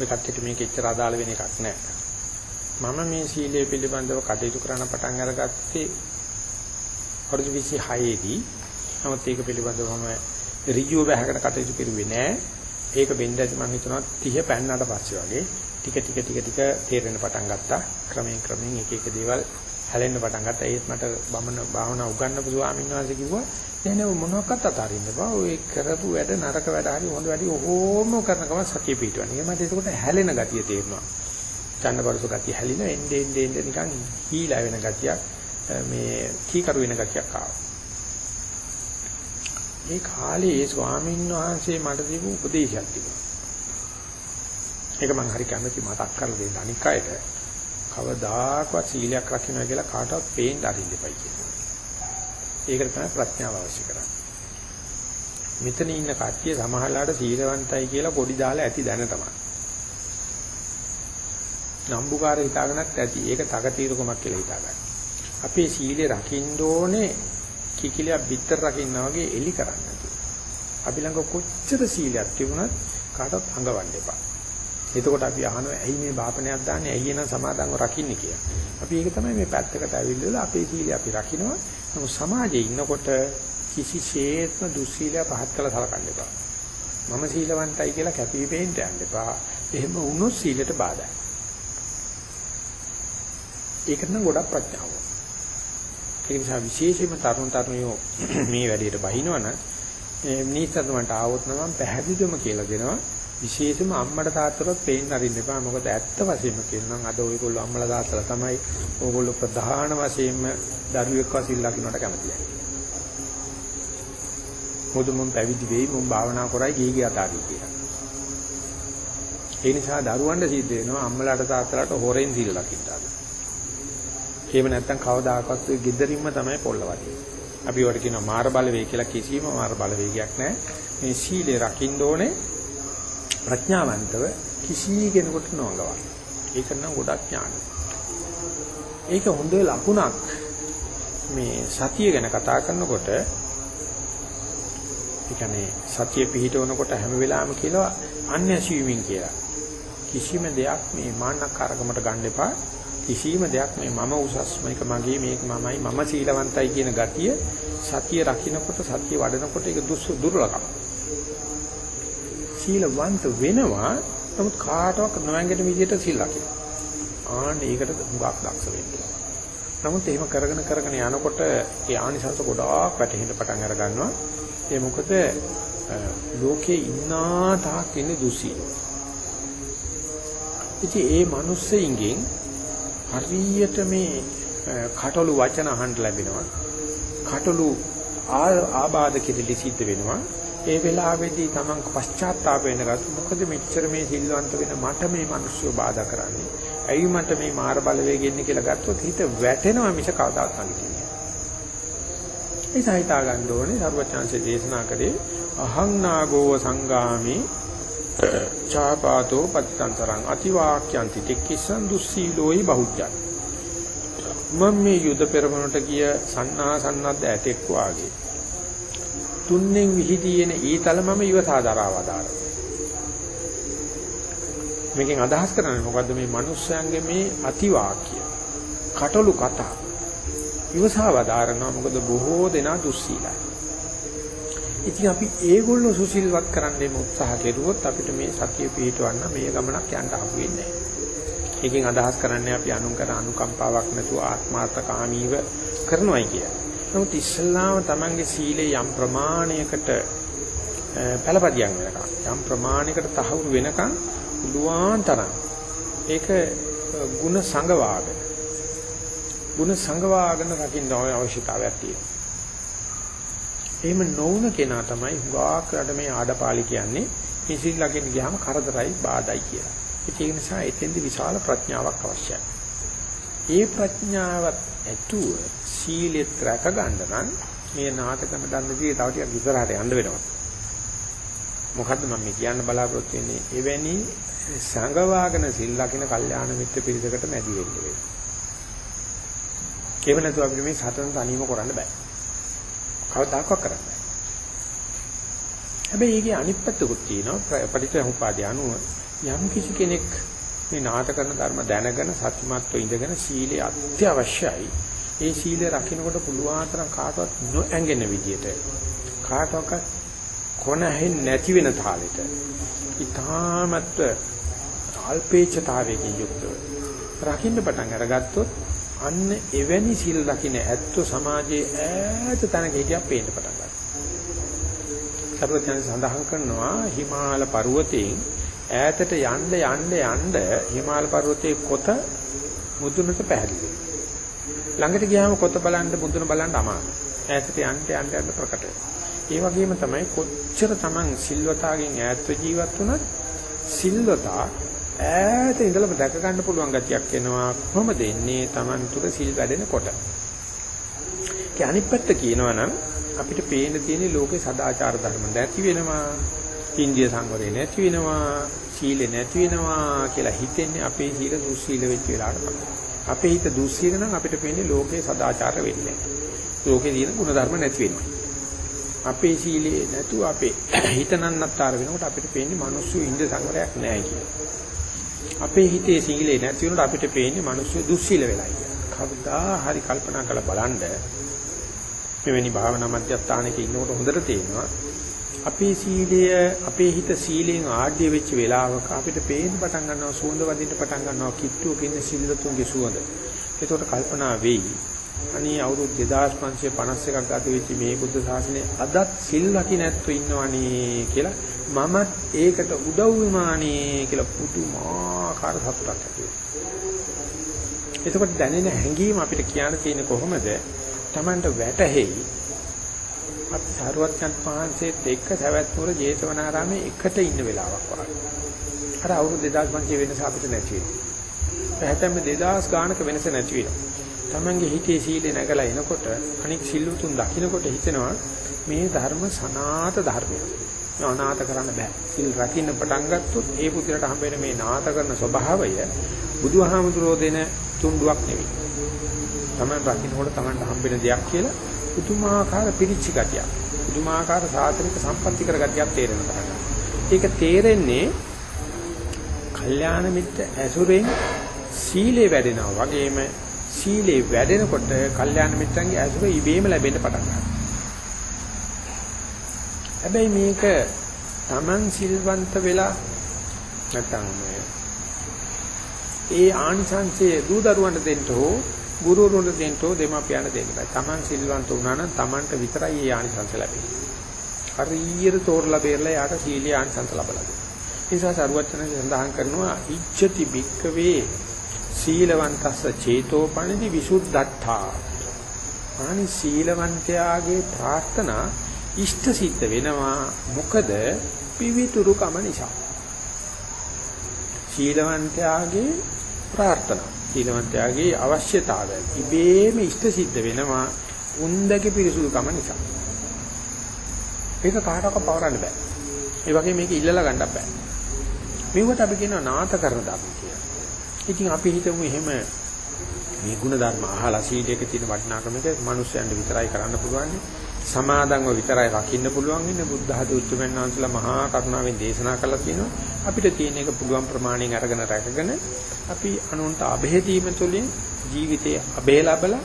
ඔය කට්ටියට මේක එච්චර අදාළ වෙන එකක් නෑ. මම මේ සීලය පිළිබඳව කටයුතු කරන්න පටන් අරගත්තේ අවුරුදු 26 දී. නමුත් ඒක පිළිබඳව මම ඍජුව බහකට කටයුතු කරුවේ නෑ. ඒක වෙන්න ඇති මම හිතනවා 30 පෑන්නට පස්සේ වගේ ටික ටික ටික ටික තේරෙන්න පටන් ගත්තා. ක්‍රමයෙන් ක්‍රමයෙන් එක එක දේවල් හැලෙන්න පටන් ගත්තා. ඒත් මට බමන භාවනා උගන්වපු ස්වාමීන් වහන්සේ කිව්වා එනේ මොනවාක්වත් අතාරින්න බෑ. ඔය කරපු වැඩ නරක වැඩ හරි හොඳ වැඩි ඕම කරන ගමන් සතිය පිටවන්නේ. මට ඒකට හැලෙන ගතිය තේරෙනවා. ඡන්නපරස ගතිය හැලින එන්නේ එන්නේ එන්නේ නිකන් හීලා වෙන ගතියක් මේ කීකරු වෙන ගතියක් ආවා. ඒ කාලේ ඒ ස්වාමීන් වහන්සේ මට දීපු උපදේශයක් තිබුණා. ඒක මම හරි කැමැති මතක් කරලා දෙන්න අනික් අයට. කවදාකවත් සීලයක් රකින්න කියලා කාටවත් පේන්න අරින්න එපයි කියනවා. ඒකට තමයි ප්‍රඥාව අවශ්‍ය කරන්නේ. මෙතන ඉන්න කට්ටිය සමහරලාට සීලවන්තයි කියලා පොඩි දාලා ඇති දැන තමයි. නම්බුකාර හිතාගෙනත් ඇති. ඒක තකතිරකමක් කියලා හිතාගන්න. අපේ සීලය රකින්න ඕනේ කිකිලියක් බිත්තර රකින්න වගේ එලි කරන්න අපි ළඟ කොච්චර සීලයක් තිබුණත් කාටවත් අඟවන්න එපා. එතකොට අපි අහනවා ඇයි මේ බාපණයක් දාන්නේ ඇයි එන සමාදන්ව රකින්නේ කියලා. අපි ඒක තමයි මේ පැත්තකට ඇවිල්ලා අපේ සීලය අපි රකින්නවා. නමුත් සමාජයේ ඉන්නකොට කිසිසේත්ම දුස්සීලය පහත් කළ සලකන්න එපා. මම සීලවන්තයි කියලා කැපී පෙනෙන්න යන්න එපා. එහෙම වුණොත් සීලයට බාධායි. ඒකට නම් ගොඩක් ප්‍රඥාව. ඒ නිසා විශේෂයෙන්ම තරුණ තරුණියෝ මේ වැඩේට බහිනවනම් මිනිස්සුන්ට ආවොත් නම් පැහැදිලිවම කියලා දෙනවා විශේෂයෙන්ම අම්මට තාත්තටත් පේන්න අරින්න එපා මොකද ඇත්ත වශයෙන්ම කියනනම් අද ඔයගොල්ලෝ අම්මලා තාත්තලා තමයි ඕගොල්ලෝ ප්‍රධාන වශයෙන්ම දරුවෙක් වශයෙන් ලකිනවට කැමතියි. මොකද මම පැවිදි වෙයි මම භාවනා කරයි ගිහි ගිය අතාරිය කියලා. ඒ නිසා දරුවන්ට සිද්ධ වෙනවා අම්මලාට තාත්තලාට හොරෙන් සිල් ලකින්න එහෙම නැත්නම් කවදාකවත් ඔය gederimma තමයි පොල්ලවන්නේ. අපි වට කියනවා මාර බලවේග කියලා කිසිම මාර බලවේගයක් නැහැ. මේ සීලය රකින්න ඕනේ ප්‍රඥාවන්තව කිසි කෙනෙකුට නොංගවන්න. ඒක නම් ගොඩක් ඥානයි. ඒක හොඳ ලකුණක්. මේ සතිය ගැන කතා කරනකොට ඒ කියන්නේ සතිය පිහිටවනකොට හැම වෙලාවෙම කියලා අන්‍ය ස්විමින් කියලා. කිසිම දෙයක් මේ මාන්නකාරකමට ගන්න එපා. කිසිම දෙයක් මේ මම උසස් මේක මගේ මේක මමයි මම සීලවන්තයි කියන ගතිය සතිය රකින්නකොට සතිය වඩනකොට ඒක දුර්ලභම. සීලවන්ත වෙනවා නමුත් කාටවත් නොවැංගෙන විදිහට සීල ලකින. ආන්න ඒකට හුඟක් දක්ෂ වෙන්න. නමුත් එහෙම කරගෙන කරගෙන යනකොට ඒ ආනිසංස ගොඩාක් වැටහෙන්න පටන් අර ගන්නවා. ඒ මොකද ලෝකේ ඉන්නා තාක් ඉන්නේ දුසීල. ඉතින් ඒ මිනිස්සෙයින්ගෙන් හරියට මේ කටළු වචන අහන්න ලැබෙනවා. කටළු ආබාධ කෙරෙලි සිද්ධ වෙනවා. ඒ වෙලාවේදී Taman පශ්චාත්තාප වෙනගත් මොකද මෙච්චර මේ සිල්වන්ත වෙන මට මේ මිනිස්සු බාධා කරන්නේ. ඇයි මට මේ මාර බලවේග එන්නේ කියලා ගත්තොත් හිත වැටෙනවා මිස කවදාත් නැගිටින්නේ. ඒ සහිතා ගන්න ඕනේ සර්වචාන්සේ දේශනා කරේ අහං නාගෝව සංගාමි චාපාතෝ පත්තන්තරං අතිවාක්‍යන්ති තෙක්කිසං දුස්සීලෝයි බහුජ්ජං මම මේ යුද පෙරමුණට ගිය සන්නා සන්නද්ද ඇතෙක් වාගේ තුන්ෙන් විහිදී එන ඊතල මම ඉවසා දරාවදාර මේකෙන් අදහස් කරන්නේ මොකද්ද? මේ මිනිස්යන්ගේ මේ අතිවාක්‍ය කටළු කතා ඉවසාවදාරනවා මොකද බොහෝ දෙනා දුස්සීලයි. ඉතින් අපි ඒගොල්ලෝ සුසිල්වත් කරන්න උත්සාහ කෙරුවොත් අපිට මේ සතිය පිටවන්න මේ ගමනක් යන්න හම්බ වෙන්නේ නැහැ. ඒකෙන් අදහස් කරන්නේ අපි අනුන් කර අනුකම්පාවක් නැතුව ආත්මාර්ථකාමීව කරනවායි කිය. නමුත් ඉස්ලාම තමන්ගේ සීලේ යම් ප්‍රමාණයකට පළපදියම් වෙනකම් යම් ප්‍රමාණයකට තහවුරු වෙනකම් පුළුවන් තරම් ඒක ಗುಣ සංගවාගෙන ಗುಣ සංගවාගෙන රකින්න අවශ්‍යතාවයක් තියෙනවා. එහෙම නොවුන කෙනා තමයි හුඟාකට මේ ආඩපාලි කියන්නේ මේ සිල් ලකින් ගියාම කරදරයි බාධායි කියලා. ඒක නිසා එතෙන්ද විශාල ප්‍රඥාවක් අවශ්‍යයි. ඒ ප්‍රඥාවත් ඇතුව සීලෙත් රැක ගන්න නම් මේ නාටකම දන්නදී තව ටිකක් ඉස්සරහට යන්න වෙනවා. මොකද්ද මම මේ කියන්න බලාපොරොත්තු වෙන්නේ? එවැනි සංගවාගෙන සිල් ලකින කල්යාණ මිත්‍ර පිරිසකට මැදි වෙන්න වෙනවා. ඒව නැතුව අපිට මේ සතන තනියම කරන්න බෑ. කවදාකවත් කරන්නේ නැහැ. හැබැයි ඒකේ අනිත් පැත්තකුත් තියෙනවා පටිච්චසමුපාදය අනුව යම් කිසි කෙනෙක් මේ නාට කරන ධර්ම දැනගෙන සත්‍යමත්ව ඉඳගෙන සීලය අත්‍යවශ්‍යයි. ඒ සීලය රකින්නකොට පුළුවන් තරම් කාටවත් නොඇඟෙන විදියට කාටවත් කොනෙහින් නැති වෙන තාලෙට ඊ타මත් අල්පේච්ඡතාවයෙන් යුක්තව රකින්න පටන් අරගත්තොත් අන්න එවැනි සිල් රකින්න ඇත්තෝ සමාජයේ ඈත තැනක හිටියක් පේන්න පටන් ගන්නවා. සර්වඥයන් සඳහන් කරනවා හිමාල පර්වතයෙන් ඈතට යන්න යන්න යන්න හිමාල පර්වතයේ කොත මුදුනට පැහැදිලි. ළඟට ගියාම කොත බලන්න මුදුන බලන්න අමාරුයි. ඈතට යන්න යන්න යන්න ප්‍රකට ඒ වගේම තමයි කොච්චර Taman සිල්වතාගෙන් ඈත්ව ජීවත් වුණත් සිල්වතා ඈත ඉඳලා දැක ගන්න පුළුවන් ගතියක් එනවා කොහොමද එන්නේ Taman තුර සිල් වැඩෙනකොට. ඒ අනිත් පැත්ත කියනවා නම් අපිට පේන තියෙන ලෝකේ සදාචාර ධර්ම නැති වෙනවා. ඉන්දිය සංවරේ නැති වෙනවා. සීල නැති වෙනවා කියලා හිතෙන්නේ අපේ සීල දුස්සීල වෙච්ච වෙලාවට තමයි. අපේ හිත දුස්සීල නම් අපිට පේන්නේ ලෝකේ සදාචාර වෙන්නේ. ලෝකේ තියෙන ගුණධර්ම නැති වෙනවා. අපේ සීලේ නැතුව අපේ හිත නන්නත්තර වෙනකොට අපිට පේන්නේ මිනිස්සු ඉන්දිය සංවරයක් නැහැ කියලා. අපේ හිතේ සීලේ නැති වුණොත් අපිට පේන්නේ මිනිස්සු දුස්සීල වෙලා කියලා. කවදා හරි කල්පනා කරලා බලන්න මෙවැනි භාවනා මධ්‍යස්ථානයක ඉන්නකොට හොඳට තේරෙනවා අපේ සීලය අපේ හිත සීලෙන් ආඩ්‍ය වෙච්ච වෙලාවක අපිට පේන්න පටන් ගන්නවා සුවඳ වදින්න පටන් ගන්නවා කිට්ටුවක ඉන්න සිල්ලතුන්ගේ සුවඳ. ඒකට කල්පනා වෙයි. අනේ අවුරුදු 2551ක් ගත වෙච්ච මේ බුද්ධ ශාසනය අදත් සිල් රකින්න නැත්තු ඉන්නවනේ කියලා මම ඒකට උදව් වුණානේ කියලා පුදුමාකාර සතුටක් ඇති එතකොට දැනෙන හැඟීම අපිට කියන්න තියෙන කොහොමද? Tamanට වැටහෙයි. අපි සාරවත්යන් වහන්සේත් එක්ක සවැත් නුවර ජේතවනාරාමේ එකට ඉන්න වෙලාවක් වගේ. අර අවුරුදු 2500 වෙනස අපිට නැති වෙනවා. පැහැතැම්ම 2000 ගානක වෙනස නැති වෙනවා. Tamange හිතේ සීලේ නැගලා එනකොට අනික් සිල්ලුතුන් දකින්නකොට හිතෙනවා මේ ධර්ම සනාත ධර්මයක්. අනාත කරන්න බෑ. සිල් රකින්න පටන් ගත්තොත් ඒ පුදුරට හම්බ වෙන මේ නාත කරන ස්වභාවය බුදුහාමුදුරෝ දෙන තුන්ඩුවක් නෙවෙයි. Taman රකින්නකොට Tamanට හම්බෙන දෙයක් කියලා පුදුමාකාර පිරිච්ච ගතියක්. පුදුමාකාර සාසනික සම්පත්‍ති කර ගතියක් තේරෙන තරම්. ඒක තේරෙන්නේ කල්යාණ මිත්‍ර ඇසුරෙන් සීලේ වැඩෙනවා වගේම සීලේ වැඩෙනකොට කල්යාණ මිත්‍රන්ගේ ඇසුර ඉබේම ලැබෙන්න පටන් ගන්නවා. හැබැයි මේක Taman සිල්වන්ත වෙලා නැත්නම් ඒ ආනිසංසයේ දූ දරුවන්ට දෙන්න හෝ ගුරුවරුන්ට දෙන්න හෝ දෙමාපියන්ට දෙන්න බෑ. Taman සිල්වන්ත වුණා නම් Tamanට විතරයි ඒ ආනිසංස ලැබෙන්නේ. හරියට තෝරලා බේරලා යාට සීලී ආනිසංස ලබලා දෙන්න. ඒ නිසා සරුවචන සඳහන් කරනවා ඉච්ඡති බික්කවේ සීලවන්තස්ස චේතෝපනිදි විසුද්ධත්තා. අනි සීලවන්තයාගේ ප්‍රාර්ථනා ඉෂ්ට සිද්ධ වෙනවා මොකද පිවිතුරුකම නිසා. සීලවන්තයාගේ ප්‍රාර්ථනා සීලවන්තයාගේ අවශ්‍යතාවය ඉබේම ඉෂ්ට සිද්ධ වෙනවා උන්දගේ පිරිසුදුකම නිසා. ඒක කාටවත් පවරන්න බෑ. ඒ වගේ මේක ඉල්ලලා ගන්නත් බෑ. මෙවට අපි කියනවා නාත කරන ධර්ම කියලා. ඉතින් අපි හිතමු එහෙම මේ ගුණ ධර්ම අහලා සීලයක තියෙන වටිනාකම එක මිනිස්යන්ට විතරයි කරන්න පුළුවන්. සමාදන්ව විතරයි රකින්න පුළුවන් ඉන්නේ බුද්ධ ධාතු උච්චමන් වහන්සේලා මහා කරුණාවෙන් දේශනා කළා කියනවා. අපිට තියෙන එක පුළුවන් ප්‍රමාණයෙන් අරගෙන රැකගෙන අපි අනුන්ට අබේ දීම තුළින් ජීවිතයේ අබේ ලැබලා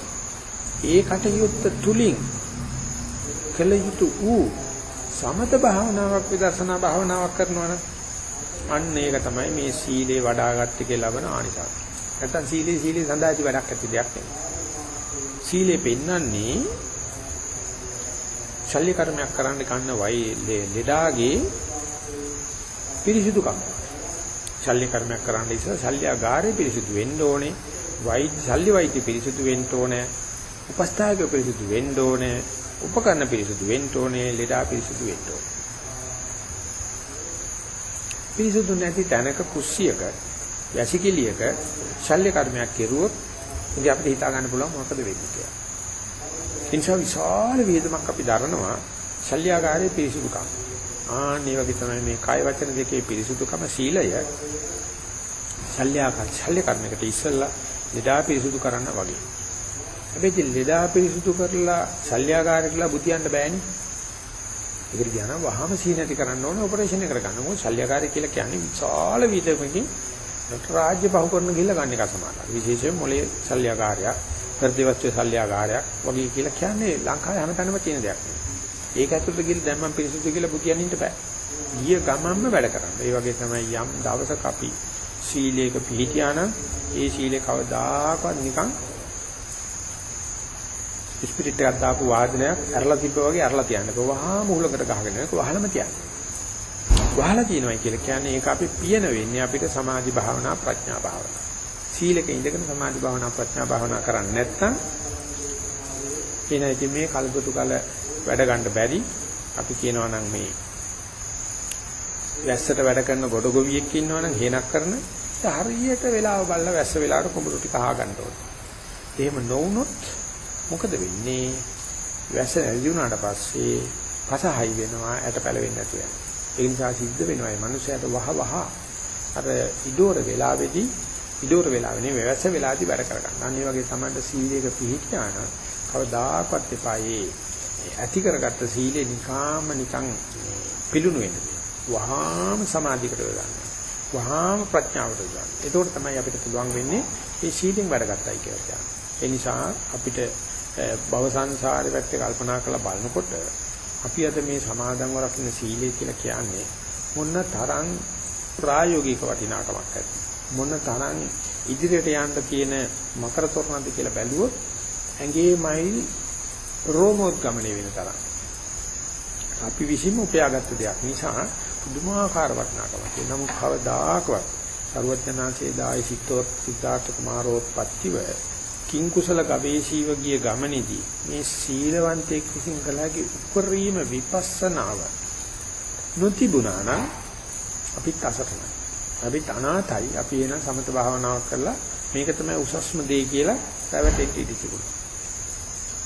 ඒ කටයුත්ත තුලින් කළ යුතු වූ සමත භාවනාවක් විදර්ශනා භාවනාවක් කරනවනම් අන්න ඒක තමයි මේ සීලේ වඩාගත් එකේ ලබන ආනිසංස. නැත්තම් සීලේ සීලේ සඳහා ඇති වැඩක් ඇති දෙයක් නෙවෙයි. සීලේ පෙන්වන්නේ ශල්‍ය කර්මයක් කරන්න ගන්න වයි ලෙඩාගේ පිරිසිදුකම. ශල්‍ය කර්මයක් කරන්න ඉස්සෙල්ලා ශල්‍යාගාරේ පිරිසිදු වෙන්න ඕනේ. වෛද්‍ය ශල්‍ය වෛද්‍ය පිරිසිදු වෙන්න ඕනේ. උපස්ථායක පිරිසිදු වෙන්න ඕනේ. උපකරණ පිරිසිදු වෙන්න ඕනේ. ලෙඩා පිරිසිදු වෙන්න ඕනේ. පිරිසිදු නැති තැනක කුස්සියක වැසිකිළියක ශල්‍ය කර්මයක් කෙරුවොත් ඉතින් අපිට හිතා ගන්න පුළුවන් මොකද වෙන්නේ කියලා. ඒ නිසා විශාල වේදමක් අපි දරනවා ශල්‍යාගාරයේ පිරිසිදුකම්. ආන්නේ වගේ තමයි මේ කාය වචන දෙකේ පිරිසුදුකම සීලය ශල්‍යාකාර ශල්‍ය කර්මයකට ඉස්සෙල්ලා ලෙඩා පිරිසුදු කරන්න වගේ. හැබැයි ලෙඩා පිරිසුදු කරලා ශල්‍යාකාරයටලා බුතියන්න බෑනේ. ඒකට කියනවා වහම සීනටි කරන්න ඕනේ ඔපරේෂන් එක කරගන්න. මොකද ශල්‍යකාරය කියලා කියන්නේ විශාල විදකකින් රාජ්‍ය බහු කරන ගිහිල්ලා ගන්න එක සමානයි. විශේෂයෙන් මොලේ ශල්‍යකාරයක්, හෘදවස්තු ශල්‍යකාරයක් වගේ කියලා කියන්නේ ලංකාවේ හැමතැනම තියෙන දෙයක්. ඒක ඇතුළට ගිහින් දැන් මම පිරිසුදු කියලා බුතියන්න ඉන්න බෑ. ගිය ගමන්ම වැඩ කරන්න. ඒ වගේ තමයි යම් දවසක අපි සීලයක පිළිතියා නම් ඒ සීලේ කවදාකවත් නිකන් ස්පිරිට් එකක් දාපු වාදනයක් ඇරලා තිබ්බා වගේ ඇරලා තියන්න. ඒක වහා මුහුලකට ගහගෙන ඒක වහලම තියන්න. වහලා තියනවා කියලා කියන්නේ ඒක අපි පියන වෙන්නේ අපිට සමාධි භාවනා ප්‍රඥා භාවනා. සීලක ඉඳගෙන සමාධි භාවනා ප්‍රඥා භාවනා කරන්නේ නැත්නම් එන ඉතින් මේ කලබතු කල වැඩ ගන්න බැරි අපි කියනවා නම් මේ වැස්සට වැඩ කරන ගොඩ ගොවියෙක් ඉන්නවනම් හේනක් කරන හරියට වෙලාව බලලා වැස්ස වෙලාවට කුඹුරු ටික අහ ගන්න ඕනේ. එහෙම නොවුනොත් මොකද වෙන්නේ? වැස්ස ඇලි වුණාට පස්සේ පසහයි වෙනවා, ඇට පැලවෙන්නේ නැතු වෙනවා. ඒ නිසා සිද්ධ වෙනවා මේ මිනිස්යාට වහ වහ අර ඉදෝර වෙලාවේදී ඉදෝර වෙලාවේ නෙවෙයි වැස්ස වෙලාවේදී වැඩ කරගන්න. අන්න ඒ වගේ තමයි සීලයක පිහිටියාන කවදාකවත් එපායේ ඇති කරගත්ත සීලේ නිකාම නිකන් පිලුණු වෙන්නේ. වහාම සමාධියකට ගන්න. වහාම ප්‍රඥාවට ගන්න. එතකොට තමයි අපිට පුළුවන් වෙන්නේ මේ සීලෙන් වැඩගත්තයි කියලා කියන්නේ. ඒ නිසා අපිට භව සංසාරේ පැත්තේ කල්පනා කරලා බලනකොට අපි අද මේ සමාදන්ව රකින්න සීලය කියලා කියන්නේ මොන තරම් ප්‍රායෝගික වටිනාකමක් ඇති. මොන තරම් ඉදිරියට යන්න තියෙන මකර තොරණද කියලා බැලුවොත් ඇඟේ මයිල් රෝමෝද්ගමණය වෙන තරම්. අපි විසින්ම උපයාගත්ත දෙයක් නිසා පුදුමාකාර වටිනාකමක්. ඒ නමුත් කවදාකවත් සරුවචනාංශයේ දායි සිත්තෝ සිද්ධාර්ථ කුමාරෝත්පත්තිව කිං කුසල ගවේෂීව ගිය ගමනේදී මේ සීලවන්තයෙක් විසින් කළාගේ උපරිම විපස්සනාව නොතිබුණා නම් අපිත් අසරණයි. අපිත් අනාතයි. අපි එන සමත භාවනාවක් කරලා මේක තමයි උසස්ම දේ කියලා පැවැටෙන්න ඉඩ තිබුණා.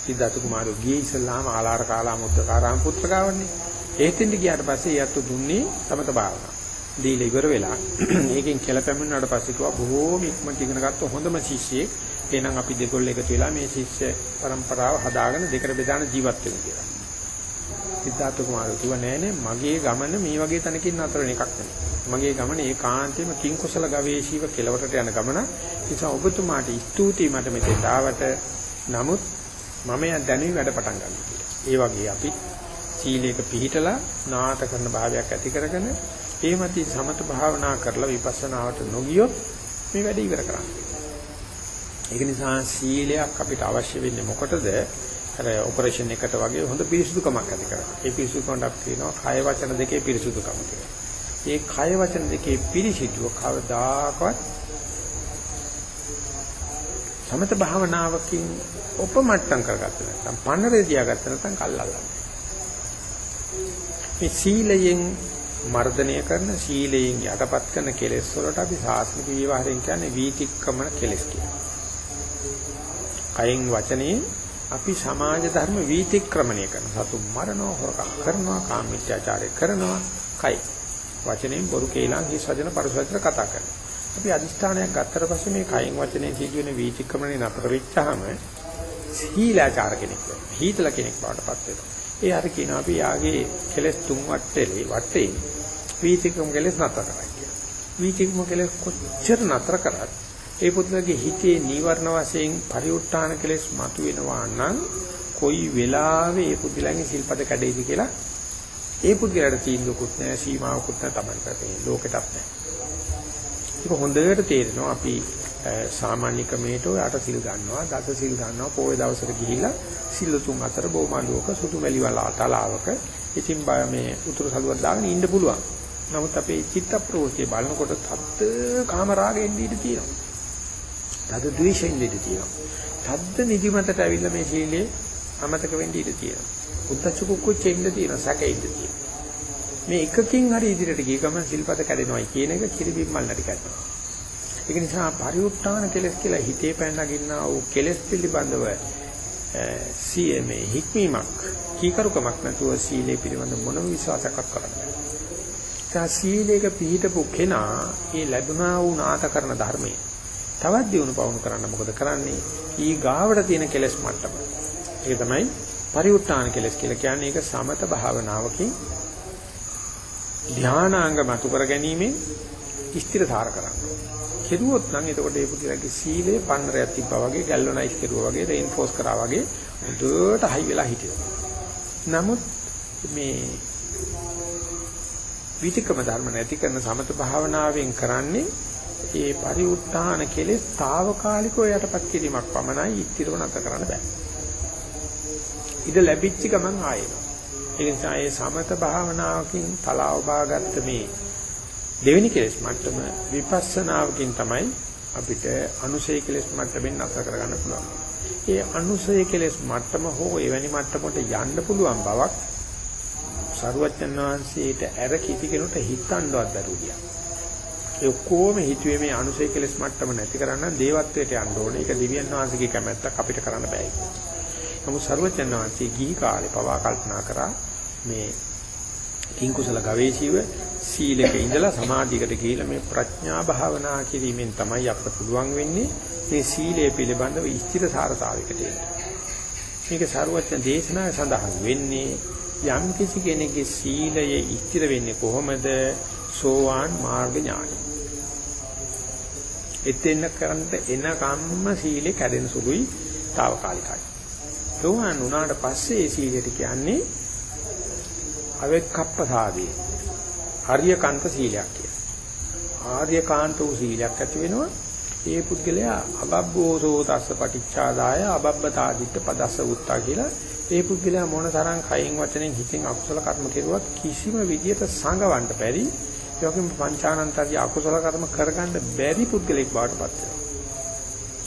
සිද්ධාර්ථ කුමාරෝ ගියේ ඉස්ලාම ආලාර කාලා මුද්දකාරාම පුත්‍ර ගාවන්නේ. ඒකෙන්ද ගියාට පස්සේ යැත්තු දුන්නේ සමත භාවනාව. දීලා ඉවර වෙලා ඒකෙන් කියලා පැමිණුණාට පස්සේ කිව්වා බොහෝම ඉක්මනට ඉගෙන ගත්ත හොඳම ශිෂ්‍යයෙක්. එහෙනම් අපි දෙකොල්ල එකතු වෙලා මේ ශිෂ්‍ය પરම්පරාව හදාගෙන දෙකට බෙදාන ජීවත් වෙමු කියලා. සිද්ධාර්ථ කුමාරෝ කිව්වා නෑ නෑ මගේ ගමන මේ වගේ තැනකින් නතර වෙන එකක් නෙමෙයි. මගේ ගමන ඒකාන්තයෙන්ම කිං කුසල ගවේෂීව කෙලවරට යන ගමන. නිසා ඔබතුමාට ස්තුතියි මට මෙතෙන් ආවට. නමුත් මම යන් දැනුයි වැඩ පටන් ගන්න කියලා. ඒ වගේ අපි සීලයක පිහිටලා නාට කරන භාවයක් ඇති කරගෙන ඒ මතින් සමත භාවනා කරලා විපස්සනාවට නොගියොත් මේ වැඩේ ඉවර කරන්න. ඒක නිසා සීලයක් අපිට අවශ්‍ය වෙන්නේ මොකටද? අර ඔපරේෂන් එකට වගේ හොඳ පිරිසුදුකමක් ඇති කරගන්න. ඒ පිරිසුදුකමට අපි කියනවා කය වචන දෙකේ පිරිසුදුකම කියලා. ඒ කය වචන දෙකේ පිරිසිදුව කවදාකවත් සමත භාවනාවකින් උපමට්ටම් කරගත්ත නැත්නම් පන්නරේ තියාගත්ත නැත්නම් කල්ලල්ලා. මේ සීලයෙන් මර්ධනය කරන සීලයෙන් යටපත් කරන කෙලෙස් වලට අපි සාස්ත්‍වික විවහාරයෙන් කියන්නේ වීතික්කමන කෙලෙස් කියලා. කයෙන් වචනේ අපි සමාජ ධර්ම වීතික්‍රමණය කරන සතු මරණෝ හොරකම් කරනවා කාමීත්‍යාචාරය කරනවා කයි වචනෙන් බොරු කේලම් හිස් වචන පරිසවචන කතා කරනවා. අපි අදිෂ්ඨානයක් ගත්තට පස්සේ මේ කයින් වචනේ සිදුවෙන වීතික්‍රමණය නතර වෙච්චාම සීලාචාර කෙනෙක් වෙනවා. හීතල කෙනෙක් බවටපත් වෙනවා. ඒ අර කියනවා අපි යාගේ කෙලස් තුන් වටේ වටේ වීතික්‍රම කෙලස් නතර කරයි කියලා. වීතික්‍රම කෙලස් කොච්චර නතර කරත් ඒ පුද්ගලගේ හිතේ නීවරණ වශයෙන් පරිඋත් ทาน කෙලස් මතුවෙනවා නම් කොයි වෙලාවෙ ඒ පුද්ගලයන්ගේ සිල්පද කැඩෙයිද කියලා ඒ පුද්ගලයාට තීන්දුවකුත් නැහැ සීමාවකුත් නැහැ Taman පැත්තේ ලෝකෙටත් නැහැ. ඒක හොඳට තේරෙනවා අපි සාමාන්‍ය ක්‍රමයට යට සිල් ගන්නවා දස සිල් ගන්නවා පොයේ දවසට ගිහිල්ලා සිල් තුන් අතර බොමාලුවක සුදු මැලි වල තලාවක ඉතින් මේ උතුරු සළුවක් දාගෙන ඉන්න පුළුවන්. නමුත් අපේ චිත්ත ප්‍රෝෂේ බලනකොට තත්ත කාම රාගෙන් ඉඳී තියෙනවා. තද ද්වේෂයෙන් ඉඳී තියෙනවා. තද්ද නිදිමතට ඇවිල්ලා මේ සීලේ අමතක වෙන්න ඉඳී තියෙනවා. උද්දච්ච කුක්කුච්චෙ ඉඳී තියෙනවා සැකෙ ඉඳී තියෙනවා. මේ එකකින් හරි ඉදිරියට ගිය ගමන් සිල්පද කැඩෙනවයි කියන එක කිරිබිම්මල් නැටි කරනවා. ඒක නිසා පරිඋත්ථාන කෙලස් කියලා හිතේ පැන නගින්නා වූ කෙලස් පිළිබඳව සීමේ හික්මීමක් කීකරුකමක් නැතුව සීලේ පිළිබඳ මොනම විශ්වාසයක් කරන්නේ නැහැ. සීලේක පිළිහිටපු කෙනා ඒ ලැබුණා වූ නාටකරන ධර්මයේ තවත් දියුණු පවුණු කරන්න මොකද කරන්නේ? ඊ ගාවට තියෙන කෙලස් මට්ටම. ඒක තමයි පරිඋත්ථාන කෙලස් කියලා කියන්නේ ඒක සමත භාවනාවකින් ධානාංග මතු කර ගැනීමෙන් ස්ථිරතර කරනවා. කෙරුවොත් නම් එතකොට ඒ පුදුරගේ සීලය පන්නරයක් තිබ්බා වගේ ගැල්වනයිස් කෙරුවා වගේ රේන්ෆෝස් කරා වගේ හොඳට හයි වෙලා හිටියා. නමුත් මේ විතිකම ධර්ම නැති කරන සමත භාවනාවෙන් කරන්නේ ඒ පරිඋත්ථාන කෙලෙස් తాවකාලිකව යටපත් කිරීමක් පමණයි ඉතිරව නැත කරන්න බෑ. ඉත ලැබිච්ච ගමන් ආයෙනවා. ඒ නිසා ඒ සමත භාවනාවකින් තලාව බාගත්ත මේ දෙවෙනි කෙලෙස් මට්ටම විපස්සනාවකින් තමයි අපිට අනුසය කෙලෙස් මට්ටමින් නැතර කරගන්න පුළුවන්. ඒ අනුසය කෙලෙස් මට්ටම හෝ එවැනි මට්ටමකට යන්න පුළුවන් බවක් සරුවච්චන් වහන්සේට ඇර කිසි කෙනෙකුට හිතන්නවත් බැරුවිය. ඒ ඔක්කොම හිතුවේ මේ අනුසය කෙලෙස් මට්ටම නැති කරන්න දේවත්වයට යන්න ඕනේ. ඒක දිව්‍යන් වහන්සේගේ කැමැත්තක් අපිට කරන්න බෑ. නමුත් සරුවච්චන් වහන්සේ ගිහි කාලේ පවා කල්පනා කරා මේ කිං කුසල ගවේෂීව සීලක ඉඳලා සමාධියකට ගිහිලා මේ ප්‍රඥා භාවනා කිරීමෙන් තමයි අපට පුළුවන් වෙන්නේ මේ සීලය පිළිබඳව ස්ථිරසාරතාවයකට එන්න. මේක සරුවචන දේශනාවේ සඳහන් වෙන්නේ යම් කිසි කෙනෙකුගේ සීලය ස්ථිර වෙන්නේ කොහොමද? සෝවාන් මාර්ග ඥානයි. එතෙන්න කරන්ට එන කම්ම සීලේ කැඩෙන සුළුයි తాවකාලිකයි. සෝවාන් වුණාට පස්සේ සීලයට කියන්නේ අවෙක්කප්පසාදී ආර්යකාන්ත සීලයක් කියලා. ආර්යකාන්ත වූ සීලයක් ඇති වෙනවා. ඒ පුද්ගලයා අබබ්බෝසෝ තස්ස පටිච්චාදාය අබබ්බතාදිත්ත පදස්ස උත්තා කියලා ඒ පුද්ගලයා මොන තරම් කයින් වචනෙන් හිතෙන් අකුසල කර්ම කෙරුවත් කිසිම විදියට සංගවන්න බැරි යෝගින් පංචානන්තරී අකුසල කර්ම කරගන්න බැරි පුද්ගලෙක් බවට පත් වෙනවා.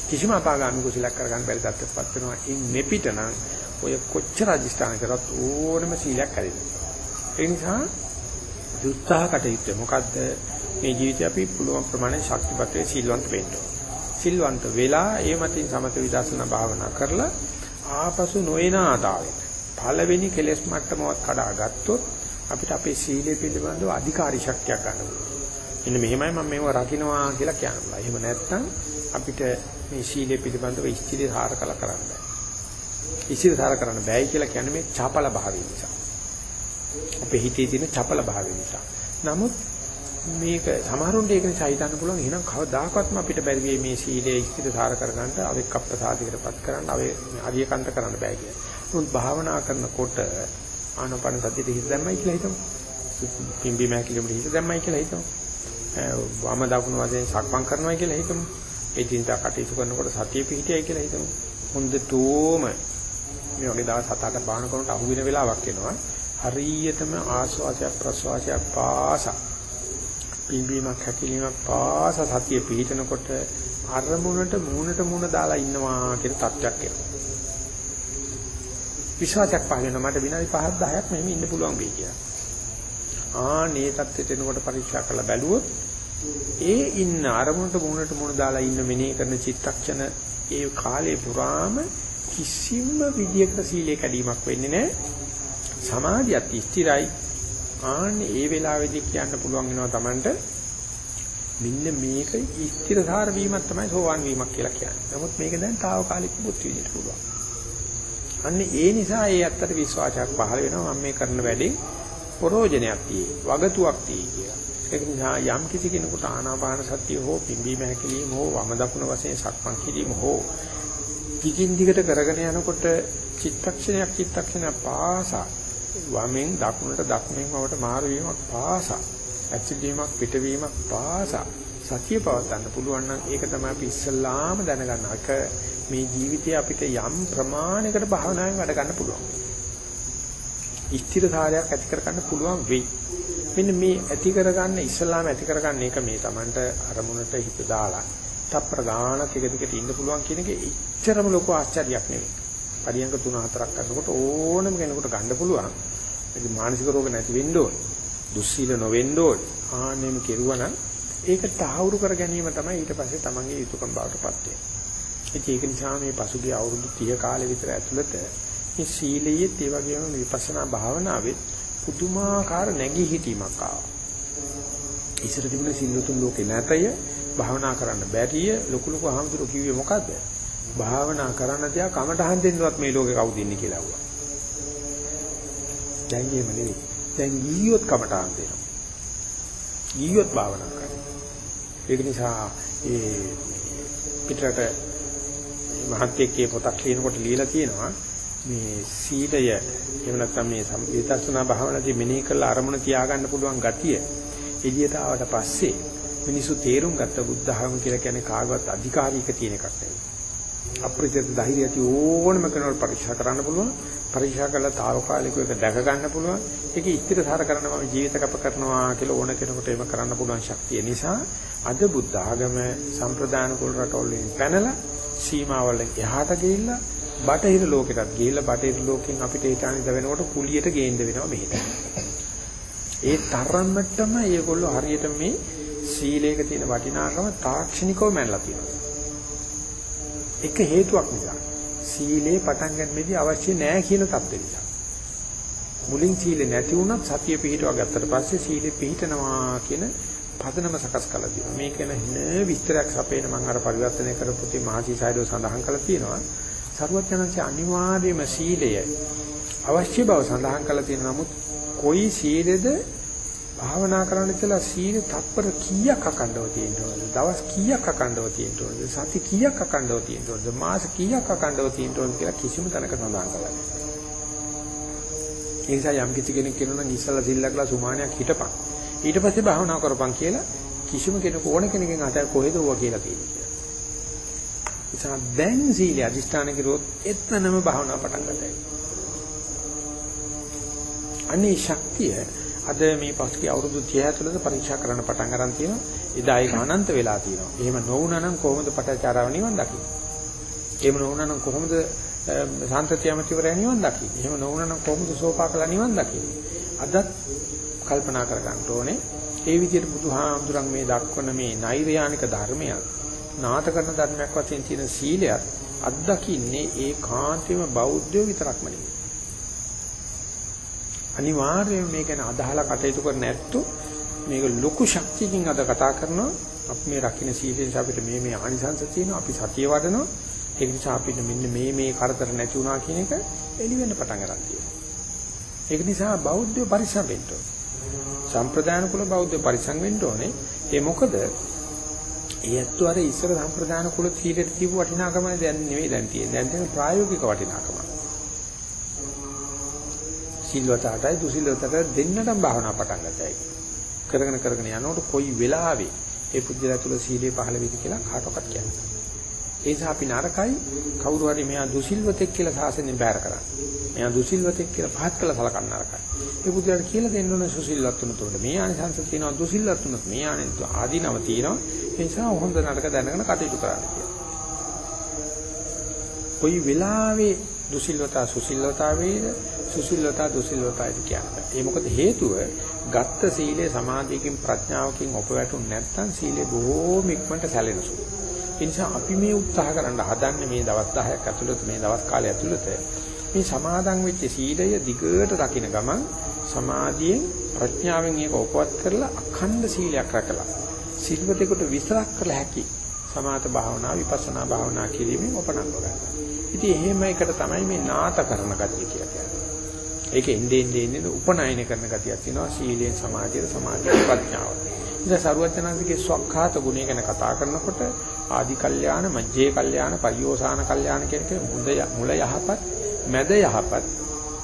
කිසිම අපාගාමි කුසලයක් කරගන්න බැරි තත්ත්වයකට පත් වෙනවා. ඉන් මෙපිටනම් ඔය කොච්චර අධිෂ්ඨාන කරත් ඕනම සීලයක් හරිනවා. ඒ නිසා උත්සාහ කටයුත්ත මොකද්ද මේ ජීවිතේ අපි පුළුවන් ප්‍රමාණය ශක්තිපත් වේ සිල්වන්ත වෙන්න සිල්වන්ත වෙලා ඒ මතින් සමත විදර්ශනා භාවනා කරලා ආපසු නොයන ආතාවෙ පළවෙනි කෙලෙස් මට්ටමවත් කඩාගත්තොත් අපිට අපේ සීලය පිළිබඳව අධිකාරී ශක්තියක් ගන්න පුළුවන්. මෙන්න මෙහෙමයි මම මේව රකින්නවා කියලා කියනවා. එහෙම නැත්නම් අපිට මේ සීලය පිළිබඳව ඉස්තිරිහාර කළ කරන්න බෑ. ඉස්තිරිහාර කරන්න බෑයි කියලා කියන්නේ මේ චාපල භාවය නිසා. අපේ හිතේ තියෙන චපල භාවය නිසා. නමුත් මේක සමහරුන්ට ඒක නිසා හිතන්න පුළුවන් එහෙනම් කවදාකවත්ම අපිට බැරි වෙයි මේ සීලය ඉස්තිරසාර කරගන්න අවික්කප්ප සාධිකටපත් කරන්න අවේ අධියකන්ත කරන්න බෑ කියලා. නමුත් භාවනා කරනකොට ආනපන සතියට හිත දැම්මයි කියලා හිතමු. පිම්බි මහැකිලිමට හිත දැම්මයි කියලා හිතමු. වම දකුණු වශයෙන් සක්මන් කරනවා කියලා හිතමු. ඒ දිනදා කටයුතු කරනකොට සතිය පිහිටියයි කියලා හිතමු. හොඳටම මේ වගේ දවස් හත අට බාහන කරනකොට අහු වෙන වෙලාවක් එනවා. හරියටම ආස්වාසයක් ප්‍රසවාසයක් පාස පිම්බීමක් හැකිලීමක් පාස සතිය පිහිටනකොට අරමුණට මූණට මූණ දාලා ඉන්නවා කියන තත්ත්වයක් එනවා. විශ්වාසයක් පහළ වෙනවා මට විනාඩි 5ක් 10ක් මෙහෙම ඉන්න පුළුවන් වෙයි කියලා. ආනේ தත්ත්වයට එනකොට පරීක්ෂා කරලා බැලුවොත් ඒ ඉන්න අරමුණට මුණට මුණ දාලා ඉන්න මෙනෙහි කරන චිත්තක්ෂණ ඒ කාලේ පුරාම කිසිම විදියකට සීලේ කැඩීමක් වෙන්නේ නැහැ. සමාධියත් ස්ථිරයි. ආන්නේ ඒ වෙලාවේදී කියන්න පුළුවන් වෙනවා Tamanට මෙන්න මේක ස්ථිරධාර වීමක් තමයි සෝවාන් වීමක් කියලා කියන්නේ. නමුත් මේක දැන් తాවකාලික බුද්ධ විදිහට පුළුවන්. අන්නේ ඒ නිසා ඒ ඇත්තට විශ්වාසයක් පහළ වෙනවා මම මේ කරන වැඩේ ප්‍රෝජනයක් තියෙයි, වගතුවක් තියෙයි කියලා. ඒක නිසා යම් කිසි කෙනෙකුට ආනාපාන සතිය හෝ පිම්බීම හැකිලිම හෝ වම දකුණ වශයෙන් සක්මන් කිරීම හෝ දිගින් දිගට කරගෙන යනකොට චිත්තක්ෂණයක් චිත්තක්ෂණයක් පාසා වමෙන් දකුණට දකුණෙන් වමට මාරු වීමක් පාසා ඇක්සිඩීමක් පිටවීමක් පාසා සතිය පවත්වන්න පුළුවන් නම් ඒක තමයි අපි ඉස්සල්ලාම දැනගන්න. එක මේ ජීවිතේ අපිට යම් ප්‍රමාණයකට භාවනාවෙන් වැඩ ගන්න පුළුවන්. ස්ථිරතාවයක් ඇති කර ගන්න පුළුවන් වෙයි. මෙන්න මේ ඇති කරගන්න ඉස්සලාම ඇති කරගන්න එක මේ Tamanට අරමුණට හිත දාලා තප්පර ගානක් එක දිගට ඉන්න පුළුවන් කියන එක ඉච්චරම ලොකු ආශ්චර්යයක් නෙවෙයි. පරියංග 3-4ක් කරනකොට ඕනම කෙනෙකුට ගන්න පුළුවන්. ඒක මානසික රෝග නැති වෙන්න ඕන. දුස්සීල නොවෙන්න ඕන. ආනෙම කෙරුවා නම් ඒක තහවුරු කර ගැනීම තමයි ඊට පස්සේ Tamanගේ යුතුයකම් බවට පත් වෙන්නේ. ඒක නිසා මේ පසුගිය අවුරුදු 30 කාලෙ විතර ඇතුළත මේ සීලයේත් ඒ වගේම විපස්සනා භාවනාවෙත් පුදුමාකාර නැගී හිටීමක් ආවා. ඉස්සර තිබුණ සිල්ලුතුන් ලෝකේ නැතය භාවනා කරන්න බැරිය ලොකු ලොකු අහම්තුරු කිව්වේ මොකද්ද? භාවනා කරන්න තියා කමටහන් දෙන්නවත් මේ ලෝකේ කවුද ඉන්නේ කියලා අහුවා. දැන් එහෙම නෙවෙයි. දැන් ගියොත් කමටහන් දෙනවා. ගියොත් භාවනා කරනවා. ඒක නිසා ඒ පිටරට මහත්කේ පොතක් ලියනකොට ලියලා තියෙනවා මේ සීලය එහෙම නැත්නම් මේ විදර්ශනා භාවනාවේ මෙනෙහි කරලා අරමුණ තියාගන්න පුළුවන් ගතිය එළියට ආවට පස්සේ මිනිසු තේරුම් ගත්ත බුද්ධ ධර්ම කියලා කියන්නේ කාගවත් අධිකාරීක තියෙන එකක් නෙවෙයි. අප්‍රචිත ධෛර්යය ඇති ඕනම කෙනෙකුට පරීක්ෂා කරන්න පුළුවන්. පරීක්ෂා කළා తాවකාලිකව ඒක දැක ගන්න පුළුවන්. ඒක ඉස්තිරසාර කරනවා මම ජීවිත කැප කරනවා කියලා ඕන කෙනෙකුට එහෙම කරන්න පුළුවන් ශක්තිය නිසා අද බුද්ධ ආගම සම්ප්‍රදාන කුල රටවල් වලින් පැනලා සීමාවල් එහාට ගිහිල්ලා බටහිර ලෝකෙටත් ගිහිල්ලා බටහිර ලෝකෙන් අපිට හිතානිද වෙනකොට කුලියට ගේන්න වෙනවා මෙහෙට. ඒ තරමටම මේගොල්ලෝ හරියට මේ සීලයක තියෙන වටිනාකම තාක්ෂණිකව මැනලා තියෙනවා. එක හේතුවක් නිසා. සීලේ පටන් ගන්නෙදී අවශ්‍ය නැහැ කියන தත්ත්වෙ නිසා. මුලින් සීලේ නැති වුණත් සතිය පිහිටවා ගත්තට පස්සේ සීලේ පිහිටනවා කියන පදනම සකස් කළා තියෙනවා. මේක න විස්තරයක් සපේන මම අර පරිවර්තනය කරපු තේ මහසි සායදෝ සඳහන් කළා තියෙනවා. සරුවචනන්සේ අනිවාර්යයෙන්ම සීලය අවශ්‍ය බව සඳහන් කළා තියෙන නමුත් කොයි සීලෙද භාවනා කරන්න ඉතලා සීල තත්පර කීයක් අකණ්ඩව තියෙනවද? දවස් කීයක් අකණ්ඩව තියෙනවද? සති කීයක් අකණ්ඩව තියෙනවද? මාස කීයක් අකණ්ඩව තියෙනවද කියලා කිසිම තැනක සඳහන් කරලා ඒ නිසා යම් කිසි කෙනෙක් කියනවා නම් ඉස්සලා සිල්ලක්ලා සුමානයක් හිටපන්. ඊට පස්සේ භාවනා කරපන් කියලා කිසිම කෙනෙකු ඕන කෙනකින් අත කොහෙද වුණා කියලා තියෙනවා. නිසා දැන් සීල අධිෂ්ඨාන කිරුවොත් එතනම භාවනා පටන් ගන්නයි. අනේ ශක්තිය අද මේ පස්කේ අවුරුදු 30 තුළද පරීක්ෂා කරන්න පටන් ගන්න තියෙනවා. එදා ඒක අනන්ත වෙලා තියෙනවා. එහෙම නොවුනා නම් කොහොමද පටාචාරාව නිවන් දකින්නේ? එහෙම නොවුනා නම් කොහොමද සාන්තත්‍යමතිවරය නිවන් දකින්නේ? එහෙම නොවුනා නම් කොහොමද සෝපාකලා නිවන් දකින්නේ? අදත් කල්පනා කර ගන්න ඕනේ. ඒ විදිහට බුදුහාමුදුරන් මේ දක්වන මේ නෛර්යානික ධර්මයක් නාත කරන ධර්මයක් වශයෙන් තියෙන සීලයත් අත්දකින්නේ ඒකාන්තයෙන්ම බෞද්ධයෝ විතරක්ම නෙවෙයි. අනිවාර්යයෙන් මේක ගැන අදහලා කටයුතු කරන්න ඇත්තෝ මේක ලොකු ශක්තියකින් අද කතා කරනවා අපි මේ රකින්න සීලෙන් අපිට මේ මේ ආනිසංස තියෙනවා අපි සතිය වඩනවා ඒ නිසා අපිට මෙන්න මේ මේ කරදර නැති වුණා කියන එක එළි වෙන්න පටන් ගන්න තියෙනවා. ඒක නිසා බෞද්ධ පරිසම් වෙන්න ඕනේ. සම්ප්‍රදාන කුල බෞද්ධ පරිසම් වෙන්න ඕනේ. ඒ මොකද ඒ ඇත්තෝ අර ඉස්සර සම්ප්‍රදාන කුල සීලෙට තිබු වටිනාකම දැන් නෙවෙයි දැන් තියෙන්නේ. දැන් තියෙන ප්‍රායෝගික වටිනාකම. සිල්වතටයි දුසිල්වතට දෙන්නටම භාවනා පටන් ගන්නයි. කරගෙන කරගෙන යනකොට කොයි වෙලාවෙ ඒ පුද්ගලයා තුළ සීලය පහළ වෙයිද කියලා කාටවත් කියන්නේ. ඒ නිසා අපි නරකයි කවුරු හරි මෙයා දුසිල්වතෙක් කියලා සාසනෙන් බෑර කරන්නේ. මෙයා දුසිල්වතෙක් කියලා පහත් කළා සලකන්න නරකයි. ඒ පුද්ගලයාට කියලා දෙන්න ඕනේ සුසිල්වත් වුණොත් මේ ආනිසංස තියෙනවා දුසිල්වත් වුණොත් මේ ආනිසංස ආදීනව තියෙනවා. ඒ නිසා හොඳ නරක දැනගෙන කටයුතු කරන්න කියලා. කොයි වෙලාවෙ දුසිල්වතා සුසිල්වතා වේද සුසිල්වතා දුසිල්වතායි කියන්නේ. ඒ මොකද හේතුව ගත්ත සීලය සමාධියකින් ප්‍රඥාවකින් ඔපවැටුනේ නැත්නම් සීලය බොහෝම ඉක්මනට සැලෙනසු. ඒ නිසා අපි මේ උත්සාහ කරන්න හදන්නේ මේ දවස් 10ක් ඇතුළත මේ දවස් කාලය ඇතුළත මේ සමාදන් වෙච්ච සීලය දිගට රකින්න ගමන් සමාධියෙන් ප්‍රඥාවෙන් ඒක උපවත් කරලා අඛණ්ඩ සීලයක් රැකලා සිල්වතෙකුට විස්තරක් කළ හැකි සමාත භාවනා විපස්සනා භාවනා කිරීමෙන් උපනංග ගන්නවා. ඉතින් එහෙම එකට තමයි මේ නාත කරන ගතිය කියලා කියන්නේ. ඒක එන්නේ එන්නේ එන්නේ උපනායන කරන ගතියක් තියෙනවා සීලෙන් සමාධියට සමාධියට ප්‍රඥාවට. ඉතින් සරුවචනන්සේගේ ස්වකහාත ගුණය ගැන කතා කරනකොට ආදි කල්යාණ, මජ්ජේ කල්යාණ, පරියෝසాన කල්යාණ කියන එක මුල යහපත්, මැද යහපත්,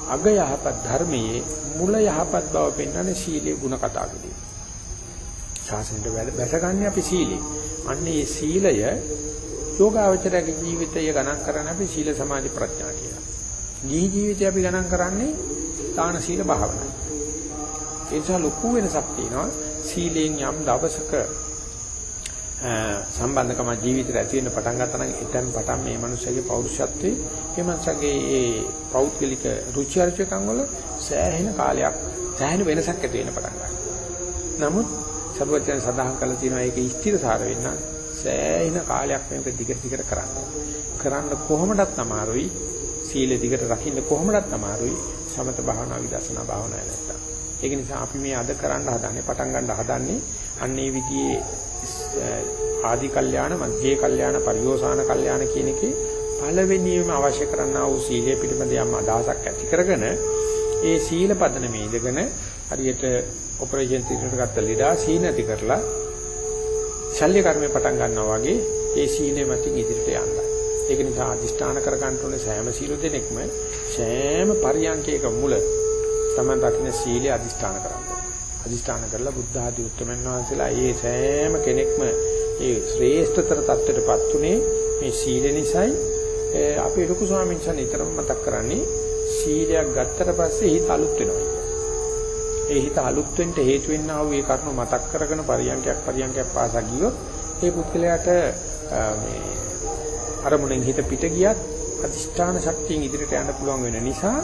අග යහපත් ධර්මයේ මුල යහපත් බව පෙන්වන්නේ සීලේ ගුණ කතාවකදී. ශාසනයට වැසගන්නේ අපි සීලේ. අන්න ඒ සීලය යෝගාවචරයේ ජීවිතය ගණන් කරන අපි සීල සමාධි ප්‍රඥා කියලා. ජී ජීවිතය අපි ගණන් කරන්නේ දාන සීල භාවනායි. ඒ නිසා ලොකු වෙනසක් තියෙනවා. සීලෙන් යම් දවසක සම්බන්ධකම ජීවිතේට ඇති වෙන්න පටන් ගත්තා නම් එතෙන් පටන් මේ මනුස්සයාගේ පෞරුෂත්වයේ මේ මනුස්සයාගේ ඒ පෞද්ගලික රුචි අරුචිකම් වල සෑහෙන කාලයක් සෑහෙන වෙනසක් ඇති වෙන්න පටන් ගන්නවා. නමුත් සර්වඥයන් සඳහන් කළා තියෙනවා ඒක ස්ථිරසාර වෙන්න සෑහෙන කාලයක් මේක දිගට දිගට කරන්න. කරන්න කොහොමදත් අමාරුයි. සීල දිගට රකින්න කොහොමදත් අමාරුයි. සමත භාවනා විදර්ශනා භාවනා නැත්තම්. ඒක නිසා අපි මේ අද කරන්න හදන්නේ පටන් ගන්න හදන්නේ අන්නේ විදිහේ ආදි කල්යාණ මධ්‍යේ කල්යාණ පරියෝසాన කල්යාණ කියන එකේ පළවෙනියම අවශ්‍ය කරන්නා වූ සීලය පිළිබඳ යම් අදහසක් ඇති කරගෙන ඒ සීල පදන මේදගෙන හරියට ඔපරේෂන් තියටර් ගත්ත ලීඩා සීන ඇති කරලා ශල්‍ය කර්මේ පටන් ගන්නවා වගේ ඒ සීනේ මතින් ඉදිරියට යන්න. ඒක නිසා අදිෂ්ඨාන කර ගන්න ඕනේ සෑම සීල දෙනෙක්ම සෑම පරියන්කයක මුල Taman රකින්න සීලය අදිෂ්ඨාන කරන්න. අදිෂ්ඨාන කරලා බුද්ධ ආදී උත්තමයන් වහන්සේලා ඒ සෑම කෙනෙක්ම ඒ ශ්‍රේෂ්ඨතර தත්ත්වයටපත් උනේ මේ සීල නිසායි අපේ ලොකු ස්වාමීන් වහන්සේ නිතරම මතක් කරන්නේ සීලයක් ගත්තට පස්සේ හිත අලුත් වෙනවා ඒ හිත අලුත් වෙන්න හේතු වෙන්නා වූ ඒ කරුණු මතක් කරගෙන පරියන්කයක් පරියන්කයක් පාසා ගියොත් ඒ පුද්ගලයාට මේ අරමුණෙන් හිත පිට ගියත් අදිෂ්ඨාන ශක්තියෙන් ඉදිරියට යන්න පුළුවන් වෙන නිසා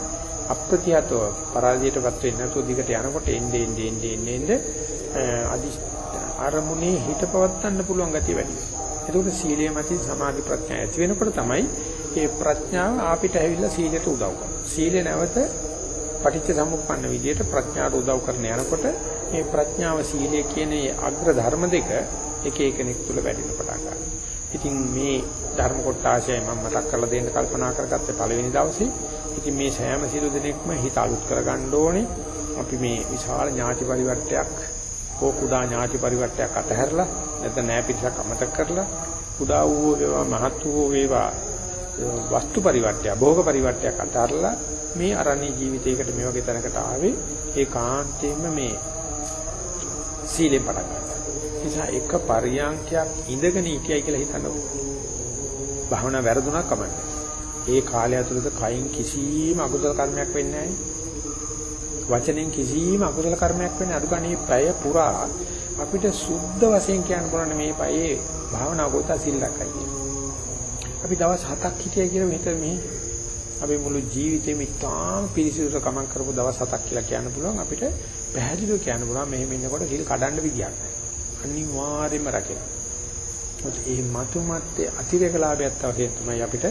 අප්‍රතිහතව පරාජයටපත් වෙන්නේ නැතුව දිගට යනකොට එන්නේ එන්නේ එන්නේ එන්නේ අදි අරමුණේ හිත පවත්වන්න පුළුවන් ගතිය වැඩි වෙනවා. එතකොට සීලය මතින් සමාධි ප්‍රඥා ඇති වෙනකොට තමයි මේ ප්‍රඥාව ආපිට ඇවිල්ලා සීලයට උදව් කරන්නේ. සීලය නැවත පටිච්ච සමුප්පන්න විදියට ප්‍රඥාට උදව් කරන යනකොට මේ ප්‍රඥාව සීලය කියන අග්‍ර ධර්ම දෙක එක එකෙනෙක් තුළ වැඩිම පටන් ගන්නවා. ඉතින් මේ ධර්ම කොටාශයයි මම මතක් කරලා දෙන්න කල්පනා කරගත්තේ පළවෙනි දවසේ ඉතින් මේ සෑම සිළු දෙනෙක්ම හිත අලුත් කරගන්න ඕනේ. අපි මේ විශාල ඥාති පරිවර්තයක් හෝ කුඩා ඥාති පරිවර්තයක් අතහැරලා නැත්නම් නෑ පිටසක් අමතක කරලා කුඩා වූ වේවා මහත් වූ වේවා වස්තු පරිවර්තය භෝග පරිවර්තයක් අතහැරලා මේ අරණී ජීවිතයකට මේ වගේ තැනකට ආවේ ඒ කාන්තේම මේ සීලෙන් පටන් ගන්නවා. නිසා එක පරියන්කයක් ඉඳගෙන හිටියයි කියලා හිතනවා. භාවනා වැරදුනක් කමන්නේ. ඒ කාලය ඇතුළත කයින් කිසිම අකුසල කර්මයක් වෙන්නේ වචනෙන් කිසිම අකුසල කර්මයක් වෙන්නේ අඩු ගන්නේ පැය පුරා අපිට සුද්ධ වශයෙන් කියන්න පුළුවන් මේ පැයේ භාවනා කොට සිල්ලක්යි අපි දවස් 7ක් හිටියයි කියලා මෙතන මේ අපි මුළු ජීවිතේම ඉතාම පිරිසිදුට ගමන් කරපු දවස් 7ක් කියලා කියන්න පුළුවන් අපිට පැහැදිලිව කියන්න පුළුවන් මෙහෙම ඉන්නකොට සිල් කඩන්න විදියක් නැහැ අනිවාර්යයෙන්ම රැකෙන මොකද මේ මතුමත්තේ අතිරේක ලාභයක් වශයෙන් තමයි අපිට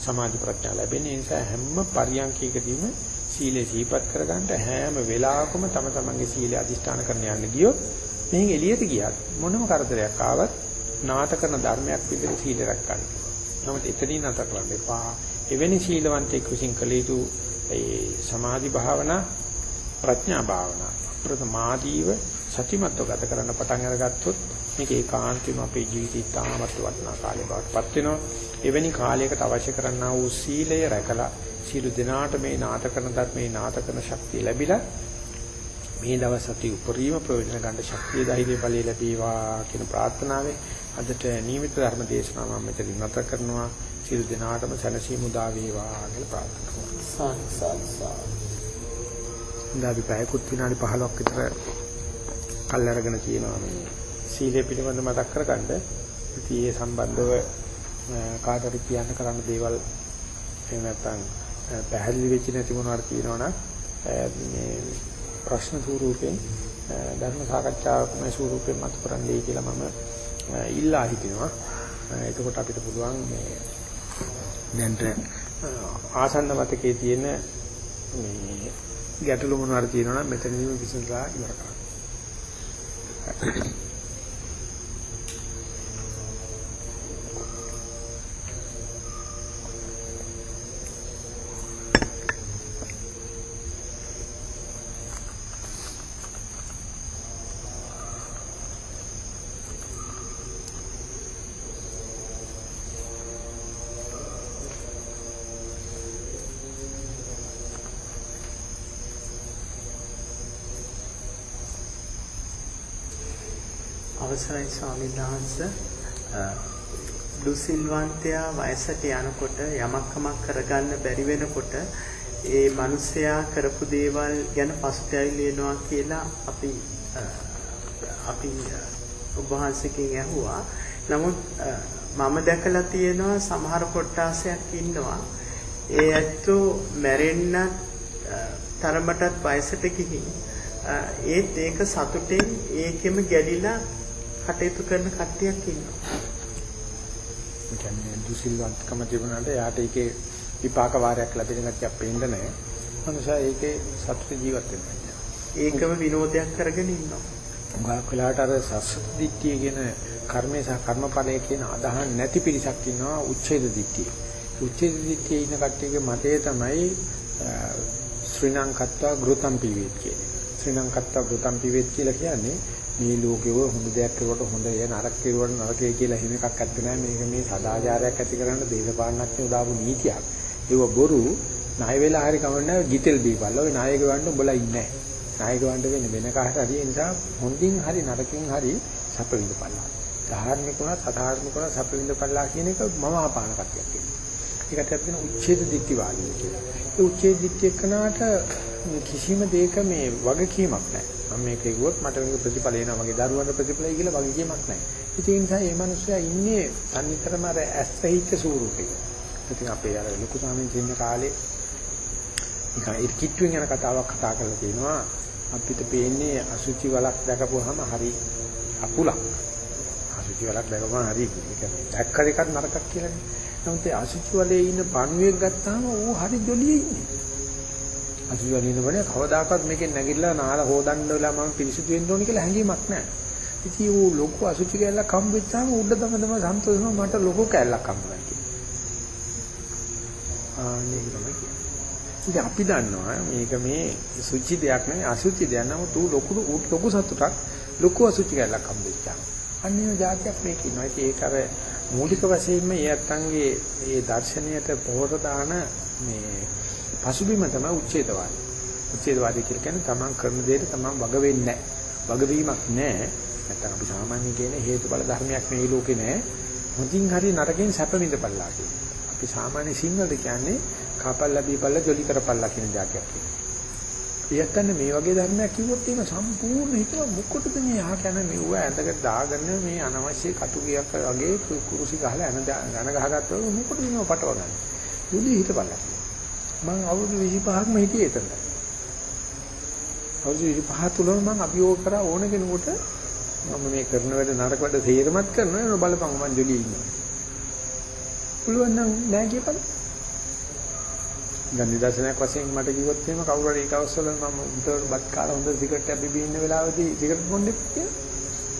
සමාධි ප්‍රඥා ලැබෙන්නේ. ඒ නිසා හැම පරියන්කයකදීම සීලේ සීපත් කරගන්න හැම වෙලාවකම තම තමන්ගේ සීලය අදිෂ්ඨාන කරන්න යන්න ගියොත් මෙහෙන් එළියට ගියත් මොනම කරදරයක් ආවත් නාට කරන ධර්මයක් විදිහට සීල රැක ගන්න. නමුත් එතනින් නැතර කරන්න එපා. එවැනි සීලවන්තයෙක් විසින් කළ යුතු ඒ සමාධි භාවනා ප්‍රඥා භාවනා. ප්‍රථමාදීව සතිමත්ව ගත කරන්න පටන් අරගත්තොත් මේක ඒකාන්තයෙන්ම අපේ ජීවිතය තාමත් වටිනා කාලයක් බවට පත් වෙනවා. එවැනි කාලයකට අවශ්‍ය කරන්නා වූ සීලය රැකලා සියලු දෙනාට මේ නාත කරන ධර්මයේ නාත කරන ශක්තිය ලැබිලා මේ දවස් අති උපරිම ප්‍රයෝජන ගන්න ශක්තිය ධෛර්ය බලය ලැබේවා කියන ප්‍රාර්ථනාවෙන් අදට නියමිත ධර්ම දේශනාව මම මෙතනින් නැත කරනවා. සියලු දෙනාටම සැනසීම උදා වේවා කියලා ප්‍රාර්ථනා කරනවා. සාදු සාදු සාදු. ඉඳාවි පැයකුත් විනාඩි 15ක් විතර කල් අරගෙන තියෙනවා මේ සීලය පිළිබඳව මතක් කරගන්න. ඉතින් ඒ සම්බන්ධව කාටට කියන්න කරන්න දේවල් එහෙම නැත්නම් පැහැදිලි වෙච්ච නැති මොනවාට කියනවනම් මේ ප්‍රශ්න ස්වරූපෙන් ධර්ම සාකච්ඡාවක් මේ ස්වරූපෙන් මත කරන්නයි කියලා මම ඉල්ලා හිටිනවා. එතකොට අපිට පුළුවන් මේ දැන්ට ආසන්න මතකයේ තියෙන මේ ගැටලු මොනවාරි තියෙනවා නම් මෙතනදීම විසඳලා ඉවර කරන්න. අවසරයි ස්වාමීන් වහන්සේ දුසිල්වන්තයා වයසට යනකොට යමක් කමක් කරගන්න බැරි වෙනකොට ඒ මිනිසයා කරපු දේවල් ගැන පසුතැවිලි වෙනවා කියලා අපි අපි ඔබ වහන්සේකින් ඇහුවා. නමුත් මම දැකලා තියෙනවා සමහර කොට්ටාසයක් ඉන්නවා. ඒ ඇත්තෝ මැරෙන්න තරමටත් වයසට ගිහින් ඒත් ඒක සතුටෙන් ඒකෙම ගැලිලා කටයුතු කරන කට්ටියක් ඉන්නවා. ඒ කියන්නේ දුසිල්වන්තකම තිබුණාට යාට ඒකේ විපාක වාරයක් ලැබෙන ගැටියක් පේන්න නැහැ. මනුෂයා ඒකේ සතුට ජීවත් වෙනවා. ඒකම විනෝදයක් කරගෙන ඉන්නවා. උගා කලාට අර සස්සදිට්ඨිය කියන කර්මේ සහ කර්මඵලයේ කියන අදහන් නැති පිරිසක් ඉන්නවා උච්ඡේද දිට්ඨිය. උච්ඡේද දිට්ඨියේ ඉන්න කට්ටියගේ මතය තමයි ශ්‍රී ලංකත්වා ගෘතම් පිවේත් කියන්නේ. ශ්‍රී ලංකත්වා ගෘතම් පිවේත් කියලා කියන්නේ මේ ලෝකෙව හොඳ දෙයක් කරුවට හොඳ ය නරක කරුවට නරකයි කියලා එහෙම එකක් ඇත්ත නෑ මේක මේ සදාචාරයක් ඇති කරන්න දේශපාලනඥයෝ දාපු නීතියක්. ඒව බොරු. ණය වෙලා හරි කවන්න ගිතෙල් දීපල්ල ඔය ණය ගවන්න උඹලා ඉන්නේ නෑ ණය ගවන්න වෙන්නේ වෙන කාට හරි ඒ නිසා හොඳින් හරි නරකින් හරි සැප විඳපල්ලා. ධාර්මික වුණත් අධාර්මික වුණත් සැප විඳපල්ලා කියන එක මම ආපාන කතියක් කියනවා ඒකට අපි උච්ඡේද දිට්ඨිවාදී කියලා ඒ උච්ඡේද දිට්ඨිය කනට කිසිම දෙයක මේ වගකීමක් නැහැ මම මේක කිව්වොත් මට මේක ප්‍රතිඵල එනවා මගේ දරුවන්ට ප්‍රතිඵලයි කියලා වගකීමක් නැහැ. ඒ නිසා මේ මිනිස්සයා ඉන්නේ තනිකරම අර ඇස්සහිච්ච ස්වරූපයක. ඉතින් අපේ අර ලොකු ස්වාමීන් ඉන්න කාලේ නිකන් ඉර්කිට්ටුවෙන් යන කතාවක් කතා කරලා තියෙනවා. අපිට පේන්නේ අසුචි වලක් දැකපුවාම හරි අකුලක්. අසුචි වලක් දැකපුවාම හරි දැක්ක එකක් නරකක් කියලානේ. නමුත් ඒ අසුචි වලේ ඉන්න පණුවෙක් ගත්තාම ඌ හරි ජොලියේ ඉන්නේ. අසුචි වලින් ඉන්නකොට කවදාකවත් මේකෙන් නැගිටලා නාල හොදන්න වෙලා මම පිරිසිදු වෙන්න ඕනේ කියලා හැඟීමක් නැහැ. ඉතින් ඌ ලොකු අසුචි කැල්ලක් හම්බ වෙච්චාම උඩ තම තම සන්තෝෂ වෙනවා මට ලොකු කැල්ලක් හම්බුනා කියලා. ආනේ තමයි කියන්නේ. ඉතින් අපි දන්නවා මේක මේ සුචි දෙයක් නෙවෙයි අසුචි දෙයක්. නමුත් ඌ ලොකු ලොකු සතුටක් ලොකු අසුචි කැල්ලක් හම්බ වෙච්චා. අන්නේ જાතියක් මේක ඉන්නවා. ඉතින් ඒක අර මූලික වශයෙන්ම ඒ අත්තන්ගේ ඒ දර්ශනයට පොහොර දාන මේ පසුබිම තමයි උච්ඡේදවාදී. උච්ඡේදවාදී කියලා කියන්නේ තමන් කරන දෙයට තමන් වග වෙන්නේ නැහැ. වගවීමක් නැහැ. නැත්නම් අපි සාමාන්‍ය කියන හේතුඵල ධර්මයක් මේ ලෝකේ නැහැ. මුදින් හරි නරකෙන් සැප විඳපල්ලා කියන්නේ. අපි සාමාන්‍ය සිංහලද කියන්නේ කපල්ලා බීපල්ලා ජොලි කරපල්ලා කියන જાතියක් කියනවා. ඊයත්තන්න මේ වගේ ධර්මයක් කිව්වොත් ඒක සම්පූර්ණ හිතව මොකටද මේ අහ කියන මේ ඌ ඇඳකට දාගෙන මේ අනවශ්‍ය කටුකියක් වගේ කුරුසි ගහලා ඇන ගන ගහගත්තා මොකටද මේව පටවගන්නේ. ජොලි හිතපල්ලා. මම අවුරුදු 25ක්ම හිටියේ එතන. අවුරුදු 25 තුලම මම අභියෝග කරා ඕන කෙනෙකුට මම මේ කරන වැඩ නරක වැඩ තේරමත් කරනවා බලපං මං ජොලියේ ඉන්නවා. පුළුවන් නම් නෑ කියපන්. දැන් නිදර්ශනයක් වශයෙන් මට කිව්වොත් එහෙම කවුරු හරි ඒක අවස්වල මම උන්ට බත් කාලා හොඳ සිගරට් එකක් බිබී ඉන්න වෙලාවදී සිගරට් බොන්නේ කියලා.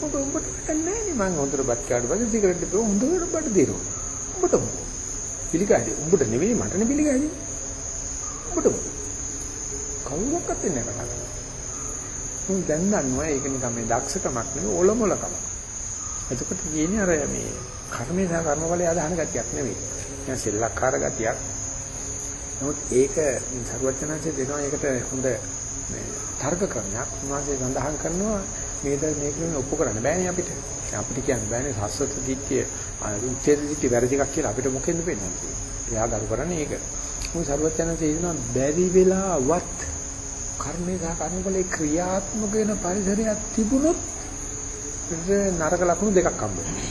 ඔබ උඹට නැහැ නේ මං හොඳට බත් කාඩ බද සිගරට් බිබී හොඳට බඩ දිරෝ. උඹට පිළිගන්නේ උඹට නෙවෙයි මටනේ පිළිගන්නේ. උඹට කවුරක්වත් එන්නේ නැහැ කතා කරන්න. උන් දැන් දන්නවා ඒක නිකන් මේ දක්ෂකමක් නෙවෙයි ඔලොමලකම. එතකොට කියන්නේ අර මේ කර්මේ සහ කර්මවලේ අදහන ගතියක් නෙවෙයි. දැන් සෙල්ලක්කාර ගතියක්. නමුත් ඒක සරුවචනanse දෙනවා ඒකට හොඳ මේ තර්ක ක්‍රමයක් උන්වහන්සේ සඳහන් කරනවා මේද මේක ඔප්පු කරන්න බෑනේ අපිට. අපිට කියන්න බෑනේ සස්වත දිට්ඨිය උච්ඡේද දිට්ඨිය වැරදි එකක් කියලා අපිට මොකෙන්ද පෙන්නන්නේ කියලා. එයා ගරු කරන්නේ ඒක. මොකද සරුවචනanse කියනවා බැරි වෙලාවත් කර්මේ සහ කර්මවලේ ක්‍රියාත්මක වෙන පරිසරයක් තිබුණොත් නරක ලක්ෂණ දෙකක් හම්බ වෙනවා.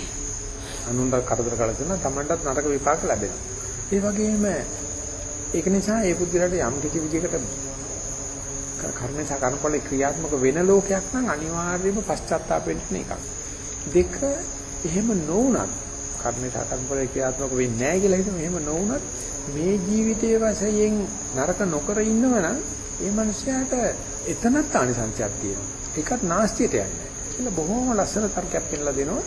අනුන්ට කරදර කළ දෙන තමන්ටත් නරක විපාක ලැබෙනවා. ඒ වගේම ඒක නිසා ඒ පුද්ගලයාට යම් කිසි විදිහකට කර්මේ සහ කර්මවලේ ක්‍රියාත්මක වෙන ලෝකයක් නම් අනිවාර්යයෙන්ම පශ්චාත්තාප වෙන්න එකක්. දෙක එහෙම නොවුනත් කර්මේ සහ කර්මවලේ ක්‍රියාත්මක වෙන්නේ නැහැ කියලා හිතමු. එහෙම නොවුනත් මේ ජීවිතයේ වශයෙන් නරක නොකර ඉන්නවනම් ඒ මනුස්සයාට එතනත් ආනිසංසයක් තියෙනවා. ඒකත් නාස්තියට යන්නේ. කියලා බොහොම ලස්සන තර්කයක් පෙන්නලා දෙනවා.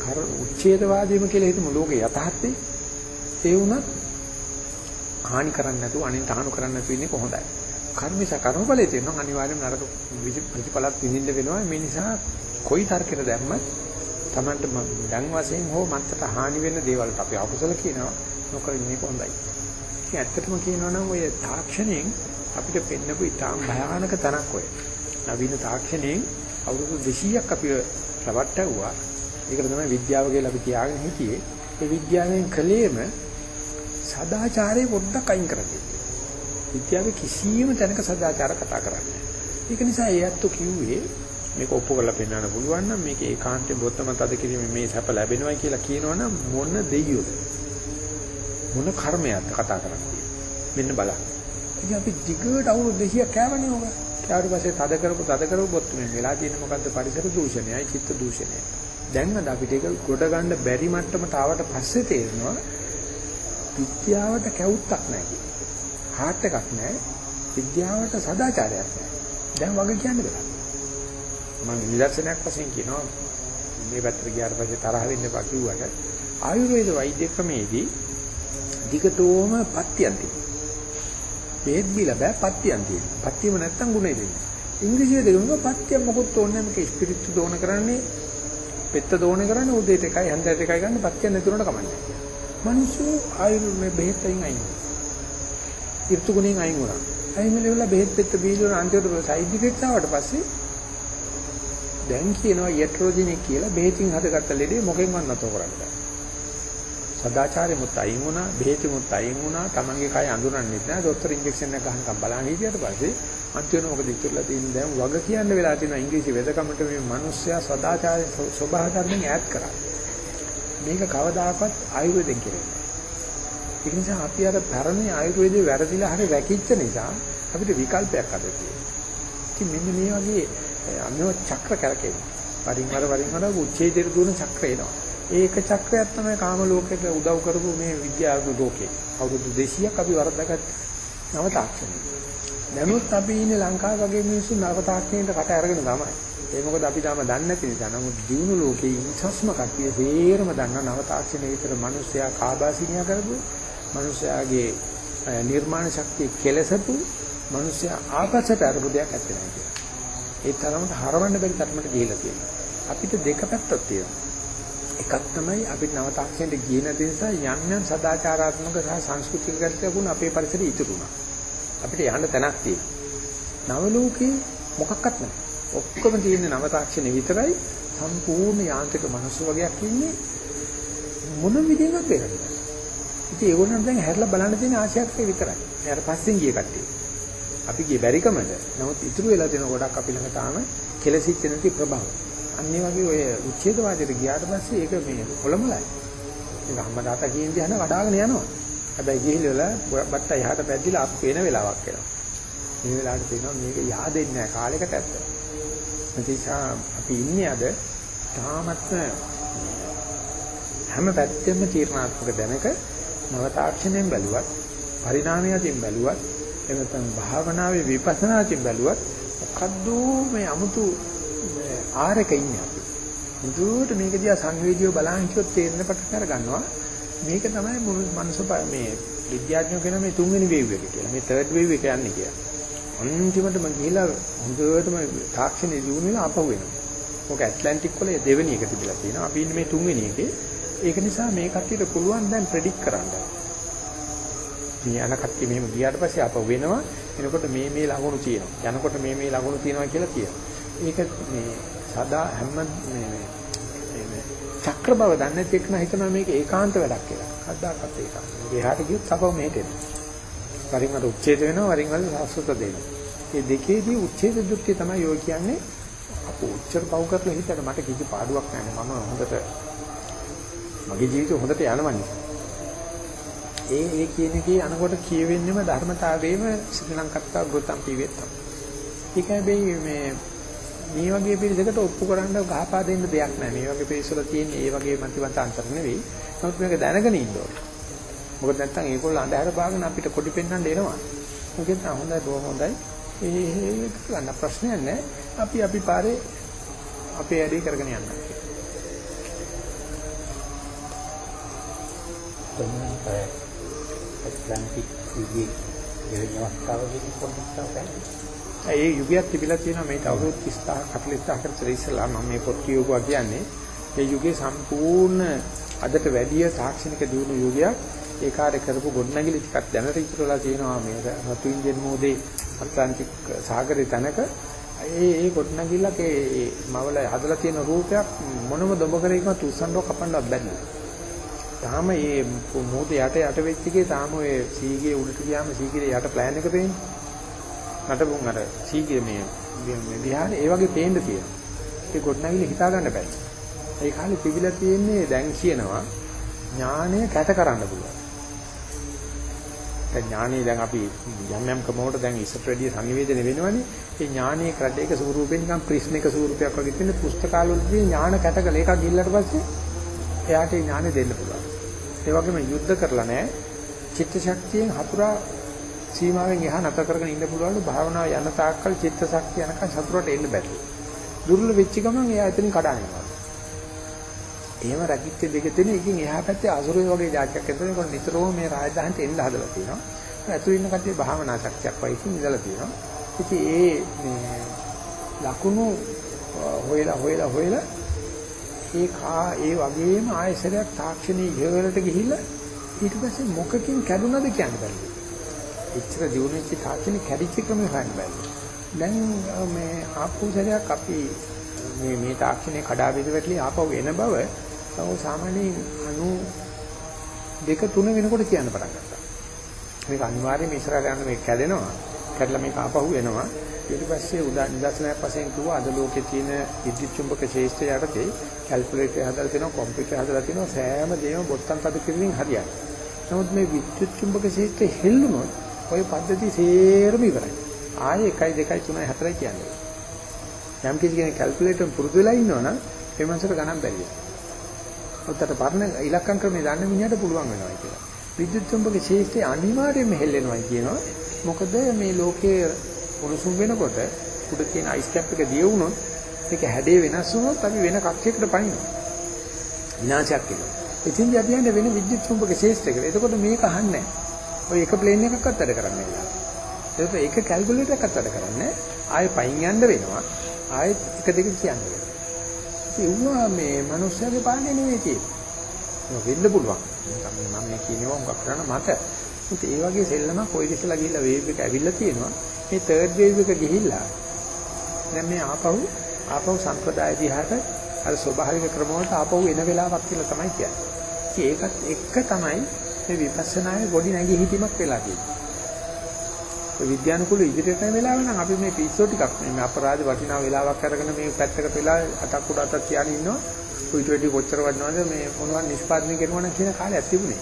කර උච්ඡේදවාදීම කියලා හිතමු ලෝකේ යථාර්ථේ. ඒ වුණත් හානි කරන්නේ නැතුව අනිත් හානු කරන්නේ නැතුව ඉන්නේ කොහොඳයි. කර්මිස කර්මඵලයේ තියෙනවා අනිවාර්යයෙන්ම නරක ප්‍රතිඵලත් විඳින්න වෙනවා. මේ නිසා කොයි තර්කෙට දැම්මත් Tamanට දැන් වශයෙන් හෝ මත්තට හානි වෙන දේවල්ට අපි අකුසල කියනවා. නොකර ඉන්නේ කොහොඳයි. ඉතින් ඇත්තටම කියනවා නම් ඔය තාක්ෂණයෙන් අපිට පෙන්නපු ඉතාම භයානක තනක් ඔය. නවීන තාක්ෂණයෙන් අවුරුදු 200ක් අපිව රවට්ටුවා. ඒකට තමයි විද්‍යාව කියලා අපි තියාගෙන හිටියේ. ඒ විද්‍යාවෙන් කලේම සදාචාරය පොඩ්ඩක් අයින් කරන්නේ. විද්‍යාවේ කිසියම් තැනක සදාචාර කතා කරන්නේ ඒක නිසා ඒ ඇත්ත කිව්වේ මේක ඔප්පු කරලා පෙන්වන්න පුළුවන් නම් මේක ඒකාන්තයෙන් බොත්තම තද කිරීම මේ සැප ලැබෙනවා කියලා කියනවනම් මොන දෙයියෝද? මොන කර්මයක්ද කතා කරන්නේ? මෙන්න බලන්න. ඉතින් අපි දිගට අවුරුදු 200ක් කෑවනේ ඕක. ඊට පස්සේ තද කරපු තද කරපු බොත්තු මේ වෙලා තියෙන මොකද්ද? පරිසර දූෂණයයි චිත්ත දූෂණයයි. දැන් අද අපිට ඒක ගොඩ ගන්න බැරි මට්ටමට ආවට පස්සේ තේරෙනවා විද්‍යාවට කැවුත්තක් නැහැ කියලා. හાર્ට් එකක් නැහැ. විද්‍යාවට සදාචාරයක් නැහැ. දැන් වගේ කියන්න බෑ. මම නිදර්ශනයක් වශයෙන් කියනවා මේ පැත්තට ගියාට පස්සේ තරහ වෙන්න එපා කිව්වට ආයුර්වේද වෛද්‍ය ක්‍රමේදී දිගටම පත්‍යයන් තියෙනවා. බෙහෙත් බිල බෑ පත්‍යයන් තියෙනවා. පත්‍යම නැත්තම් ගුණෙ දෙන්නේ. ඉංග්‍රීසියේ දෙගොල්ලෝ පත්‍ය මොකොත් ඕනේ මේක ස්පිරිට් දෝන කරන්නේ පෙත්ත දෝන කරන්නේ උදේට එකයි හන්දට එකයි ගන්න පත්‍ය නැතුනට කමන්නේ. මිනිස්සු ආයුර්වේද මේ බෙහෙත් අයින් අයින්. ඍතු ගුණෙන් අයින් වුණා. අයින් වෙලා බෙහෙත් පෙත්ත බීජවල අන්තිමට සයිඩ් ඉෆෙක්ට්ස් ආවට පස්සේ දැන් කියනවා යට්‍රෝජිනික් කියලා බෙහෙතින් හදගත්ත ලෙඩේ මොකෙන්වත් නැතෝ කරන්න බෑ. සදාචාරෙමුත් අයින් වුණා, බෙහෙතෙමුත් අයින් වුණා, Tamange කය අඳුරන්නේ නැහැ. ડોක්ටර් ඉන්ජෙක්ෂන් එක ගහනකම් බලන්න හිටියට පස්සේ අන්තිමට මොකද ඉතුරුලා තියෙන්නේ දැන් වග කියන්න වෙලා තියෙනවා ඉංග්‍රීසි වෙදකමට මේ මිනිස්සයා සදාචාරය ස්වභාව ධර්මයෙන් ඈත් කරා. මේක කවදාකවත් ආයුර්වේදෙන් කියන්නේ. ඒ නිසා අපි අර පැරණි ආයුර්වේදේ වැරදිලා හරි රැකිච්ච නිසා අපිට විකල්පයක් අද තියෙනවා. ඉතින් මෙන්න මේ වගේ අනව චක්‍ර කරකේ. වරින් වර වරින් වර උච්ඡේදයට දුවන චක්‍ර එනවා. ඒක චක්‍රයක් තමයි කාම ලෝකෙට උදව් කරපු මේ විද්‍යාව ලෝකේ. අවුරුදු 200ක් අපි වරද්දාගත්ත නව තාක්ෂණය. නමුත් අපි ඉන්නේ ලංකාව වගේ මිනිස්සු නව තාක්ෂණයට කට අරගෙන තමයි. ඒ මොකද අපි තාම දන්නේ නැති නිසා. නමුත් දිනු ලෝකේ ඉන්සස්ම කට්ටිය සේරම දන්න නව තාක්ෂණයේ විතර මිනිස්සයා කාබාසිනියා කරපු, මිනිස්සයාගේ නිර්මාණ ශක්තිය කෙලසපු, මිනිස්සයා ආපස්සට අරපු දෙයක් ඇත්තේ නැහැ කියලා. ඒ තරමට හරවන්න බැරි තරමට ගිහිලා තියෙනවා. අපිට දෙක පැත්තක් තියෙනවා. එකක් තමයි අපිට නව තාක්ෂණයට ගියේ නැති නිසා යම් යම් සදාචාරාත්මක සහ සංස්කෘතික ගැටලුන් අපේ පරිසරයේ ඉතුරු වුණා. අපිට යන්න තැනක් තියෙනවා. නව ලෝකේ මොකක්වත් නැහැ. ඔක්කොම තියෙන නව තාක්ෂණය විතරයි සම්පූර්ණ යාන්ත්‍රික මනුස්ස වර්ගයක් ඉන්නේ මොන විදිහකට වෙනවද? ඉතින් ඒගොල්ලන් දැන් හැරලා බලන්න තියෙන ආශයක්ෂේ විතරයි. ඊට පස්සෙන් ගිය කට්ටිය. අපි ගියේ බැරිකමද? නමුත් ඉතුරු වෙලා තියෙන ගොඩක් අපි ළඟ තාම කෙලසිච්ච නැති ප්‍රභාව. අන්නේ වගේ ඔය උච්ඡේදවාදයට ගියාට පස්සේ ඒක මේ කොළමලයි. ඒක අම්මදාට කියන දේ අහන වඩාගෙන යනවා. හැබැයි ගිහිල්ලා බට්ට යහට පැද්දිලා අප් වෙන වෙලාවක් එනවා. මේ වෙලාවට තේනවා මේක yaadෙන්නේ නැහැ කාලයකට ඇත්ත. නිසා අපි ඉන්නේ අද තාමත්ම හැම පැත්තෙම තීරණාත්මක දැනක නව තාක්ෂණයෙන් බැලුවත් පරිණාමයෙන් බැලුවත් එනතම් භාවනාවේ විපස්සනායෙන් බැලුවත් මොකද්ද මේ 아무තු ආරක ඉන්නේ අපි. මුදුවට මේක දිහා සංවේදීව බලන් හිටියොත් තේරෙන පටන් අර ගන්නවා. මේක තමයි මනස මේ විද්‍යාඥයෝ කියන මේ තුන්වෙනි වේව් එක කියලා. මේ තර්ඩ් වේව් එක යන්නේ කියලා. අන්තිමටම ගිහිලා හොඳටම තාක්ෂණය දිනු වෙලා ආපහු වෙනවා. ඔක ඇට්ලැන්ටික් වල දෙවෙනි එක තිබිලා තියෙනවා. අපි ඉන්නේ මේ තුන්වෙනි එකේ. ඒක නිසා මේ කට්ටියට පුළුවන් දැන් ප්‍රෙඩික්ට් කරන්න. මේ යන කට්ටිය මෙහෙම ගියාට පස්සේ අප වෙනවා එනකොට මේ මේ ලකුණු තියෙනවා. යනකොට මේ මේ ලකුණු තියෙනවා කියලා කියනවා. ඒක මේ සදා හැම මේ මේ චක්‍ර බව දන්නේ නැති එක නම් හිතනවා මේක ඒකාන්ත වැඩක් කියලා. කද්දාකත් ඒකාන්ත. එහාට ගියොත් සපව මේට එනවා. වරින් වර උච්ඡේද වෙනවා වරින් වර සාස්වත දෙනවා. මේ දෙකේදී උච්ඡේද දෘෂ්ටි තමයි යෝ කියන්නේ අපෝ උච්චර පව කරලා හිතට මට කිසි පාඩුවක් නැහැ මම හොඳට මගේ ජීවිතේ හොඳට යනවනේ. ඒ ඒ කියන එකේ අනකොට කියවෙන්නේම ධර්මතාවයේම ශ්‍රී ලංකත්තා ගොතම් පිවෙත්තම්. ඒක හැබැයි මේ මේ වගේ පිළිසකට ඔප්පු කරන්න ගහපා දෙන්න දෙයක් නැහැ. මේ වගේ පිළිසවල තියෙන ඒ වගේ මන්තිවන්ත අන්තර නෙවෙයි. නමුත් මේක දැනගෙන ඉන්න ඕනේ. මොකද නැත්තම් ඒගොල්ලෝ අඳුර බාගෙන අපිට කොටි පෙන්වන්න එනවා. මොකද හොඳයි බොහොම හොඳයි. ඒ ගන්න ප්‍රශ්නයක් නැහැ. අපි අපි පාරේ අපේ වැඩේ කරගෙන යන්න. තමයි ඇට්ලන්ටික් යුගයේ දෙවෙනි අවස්ථාවේදී පොඩ්ඩක් තමයි. ඒ යුගයක් තිබිලා තියෙනවා මේ අවුරුදු 30 40 කට ඉස්සෙල්ලා මම මේ පොත් කියවුවා කියන්නේ ඒ යුගයේ සම්පූර්ණ අදට වැඩිය තාක්ෂණික දියුණු යුගයක් ඒ කාර්ය කරපු ගොඩනැගිලි ටිකක් දැනට ඉතුරුලා තියෙනවා මේ රතු ඉන්දියන් මොහොතේ අට්ලාන්ටික් සාගරේ තැනක ඒ ඒ ගොඩනැගිල්ලක ඒ මවල හදලා තියෙන රූපයක් මොනම දොඹකරයකම තුස්සන්ඩෝ කපන්නවත් බැහැ. තාම මේ මොහොත යට යට වෙච්ච එකේ තාම ඔය සීගේ උඩට ගියාම සීගේ යට ප්ලෑන් එක පේන්නේ. නටබුන් අර සීගේ මේ මේ විහාරේ ඒ වගේ පේන්න තියෙනවා. ඒ ගොඩනැගිලි හිතා ගන්න බෑ. ඒ කාලේ පිළිලා තියෙන්නේ දැන් කියනවා ඥානය කැට කරන්න පුළුවන්. දැන් ඥානය දැන් අපි යම් යම් කමකට දැන් ඉස්සට වැඩිය සංනිවේදනය වෙනවනේ. ඒ ඥානයේ කඩේක ස්වරූපේ නිකන් ප්‍රිස්ම එක ස්වරූපයක් වගේ තියෙන පුස්තකාලවලදී ඥාන කැටකල එකක් ගිල්ලට පස්සේ එයාට ඥානෙ දෙන්න පුළුවන්. ඒ වගේම යුද්ධ කරලා නැහැ. චිත්ත ශක්තියෙන් හතුරා සීමාවෙන් එහා නැතර කරගෙන ඉන්න පුළුවන් භාවනාව යන තාක්කල් චිත්ත ශක්තිය යනකම් සතුරට එන්න බැහැ. දුර්වල වෙච්ච ගමන් එයා එතනින් කඩාන යනවා. එහෙම රැකිච්ච දෙක දෙන එකකින් එහා පැත්තේ අසුරේ වගේ જાතියක් ඇතුළේ ඒකට නිතරම මේ රාජධානියට එන්න හදලා තියෙනවා. ඇතුළේ ඉන්න කට්ටිය භාවනා ශක්තියක් වයිසින් ඉඳලා තියෙනවා. ඉතින් ඒ මේ ලකුණු හොයලා හොයලා හොයලා ඒ කා ඒ වගේම ආයසරයක් තාක්ෂණයේ ඉහළට ගිහිල්ලා ඊට පස්සේ මොකකින් කැඩුනද කියන්න බැහැ. එච්චර දිනුනෙච්ච තාක්ෂණي කැඩිච්ච ක්‍රමය හොයන්න බෑ. දැන් මේ ආපුසරයක් අපි මේ මේ තාක්ෂණය කඩා බෙදවටලි ආපහු එන බව තව සාමාන්‍යයෙන් අනු දෙක තුන වෙනකොට කියන්න පටන් ගත්තා. මේක අනිවාර්යයෙන්ම ඉස්සරහට යන මේක කැඩෙනවා. කැඩලා මේක ආපහු එනවා. ඊට පස්සේ උදා නිදර්ශනයක් වශයෙන් කිව්වා අද ලෝකේ තියෙන විද්‍යුත් චුම්බක ශේෂ්ත්‍රය යටතේ කැල්කියුලේටර් හදලා තියෙනවා කම්පියුටර් හදලා තියෙනවා සෑම දෙයක්ම බොත්තම් පද කිරීමෙන් හරියන්නේ. නමුත් මේ විද්‍යුත් චුම්බක ශේෂ්ත්‍රය හෙල්ලුනොත් ওই පද්ධතිය සේරම ඉවරයි. ආයේ 1 2 3 4 කියන්නේ. යම් කිසි කෙනෙක් කැල්කියුලේටර් පුරුදු වෙලා ඉන්නවනම් ඒ මනසට ගණන් බැරි වෙනවා. ඔතට පරණ ඉලක්කම් ක්‍රමේ දන්න මිනිහට පුළුවන් වෙනවා කියලා. විද්‍යුත් චුම්බක ශේෂ්ත්‍රය අනිවාර්යයෙන්ම හෙල්ලෙනවා කියනවා. මොකද මේ ලෝකයේ උණුසුම් වෙනකොට උඩ තියෙන අයිස් කැප් එක දිය වුණොත් ඒක හැඩේ වෙනස් වුණොත් අපි වෙන කක්ෂයකට පනිනවා. විනාශයක් වෙනවා. ඉතින්දී අපි යන්නේ වෙන විද්‍යුත් චුම්බක ශේෂ්ත්‍රයකට. එතකොට මේක අහන්නේ ඔය එක ප්ලේන් එකක්වත් වැඩ කරන්නේ නැහැ. ඒක ඒක කැල්කියුලේටර් එකක්වත් වැඩ කරන්නේ ආයෙ පයින් යන්න වෙනවා. ආයෙත් එක දෙක කියන්න වෙනවා. ඒවා මේ මිනිස්සුගේ පාන්නේ නෙවෙයි තියෙන්නේ. වෙන්න පුළුවන්. මම මේ කියනවා උඟක් කරන මට. ඒත් ඒ වගේ සෙල්ලමක් කොයි දිසලා ගිහිල්ලා වේව් එක ඇවිල්ලා තියෙනවා. මේ තර්ඩ් වේව් එක ගිහිල්ලා දැන් මේ ආපහු ආපහු සම්ප්‍රදාය දිහාට අර ස්වභාවික ක්‍රමවලට ආපහු එන වෙලාවක් කියලා තමයි කියන්නේ. ඒකත් එක්ක තමයි මේ විපස්සනායේ ගොඩි නැගී හිටීමක් වෙලා තියෙන්නේ. ඒ විද්‍යානුකූල ඉදිරියට යන වෙලාව නම් අපි මේ පිස්සෝ ටිකක් මේ අපරාධ වටිනා වෙලාවක් අරගෙන මේ පැත්තකට වෙලා අතක් උඩ අතක් තියාගෙන ඉන්නවා. කුයිට වැඩි කොච්චර වටිනවද මේ මොනවද නිෂ්පාදනය කරනවා නම් කියන කාලයක් තිබුණේ.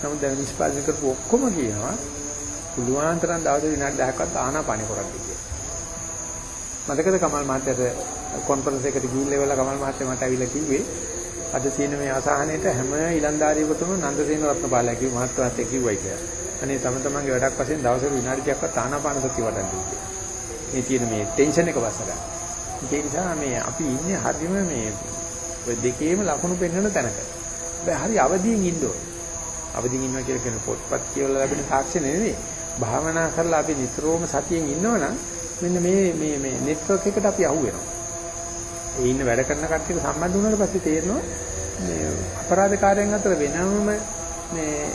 නමුත් දැන් නිෂ්පාදනය කරපු ඔක්කොම කියනවා පුළුවන් තරම් දවස් විනාඩි 10ක්වත් ආනාපානෙ කරන්න කියලා. මතකද කමල් මහත්තයාට කොන්ෆරන්ස් එකට ගිහිල්ලා ඉවරලා කමල් මහත්තයා මට ඇවිල්ලා කිව්වේ අද තියෙන මේ අසහනෙට හැම ඊලන්දාරියෙකුටම නන්දසේන රත්නපාලයා කිව්ව මහත්මයාත් කිව්වයි කියලා. අනේ තම තමන්ගේ වැඩක් වශයෙන් දවසට විනාඩි 30ක්වත් ආනාපාන සතිය වඩන්න කියලා. මේ තියෙන මේ ටෙන්ෂන් එක වස ගන්න. ඒ නිසා මේ අපි ඉන්නේ හරියම මේ ඔය දෙකේම ලකුණු පෙන්වන තැනක. හැබැයි හරි අවදියෙන් ඉන්න ඕනේ. අවදියෙන් ඉන්නවා කියලා කියන පොත්පත් කියවලා ලැබෙන තාක්ෂණය නෙවෙයි. භාවනා කරලා අපි නිතරම සතියෙන් ඉන්නවනම් මෙන්න මේ මේ මේ නෙට්වර්ක් එකට අපි අහු වෙනවා. ඒ ඉන්න වැඩ කරන කට්ටියට සම්බන්ධ වුණාට පස්සේ තේරෙනවා මේ අපරාධකාරයන් අතර වෙනම මේ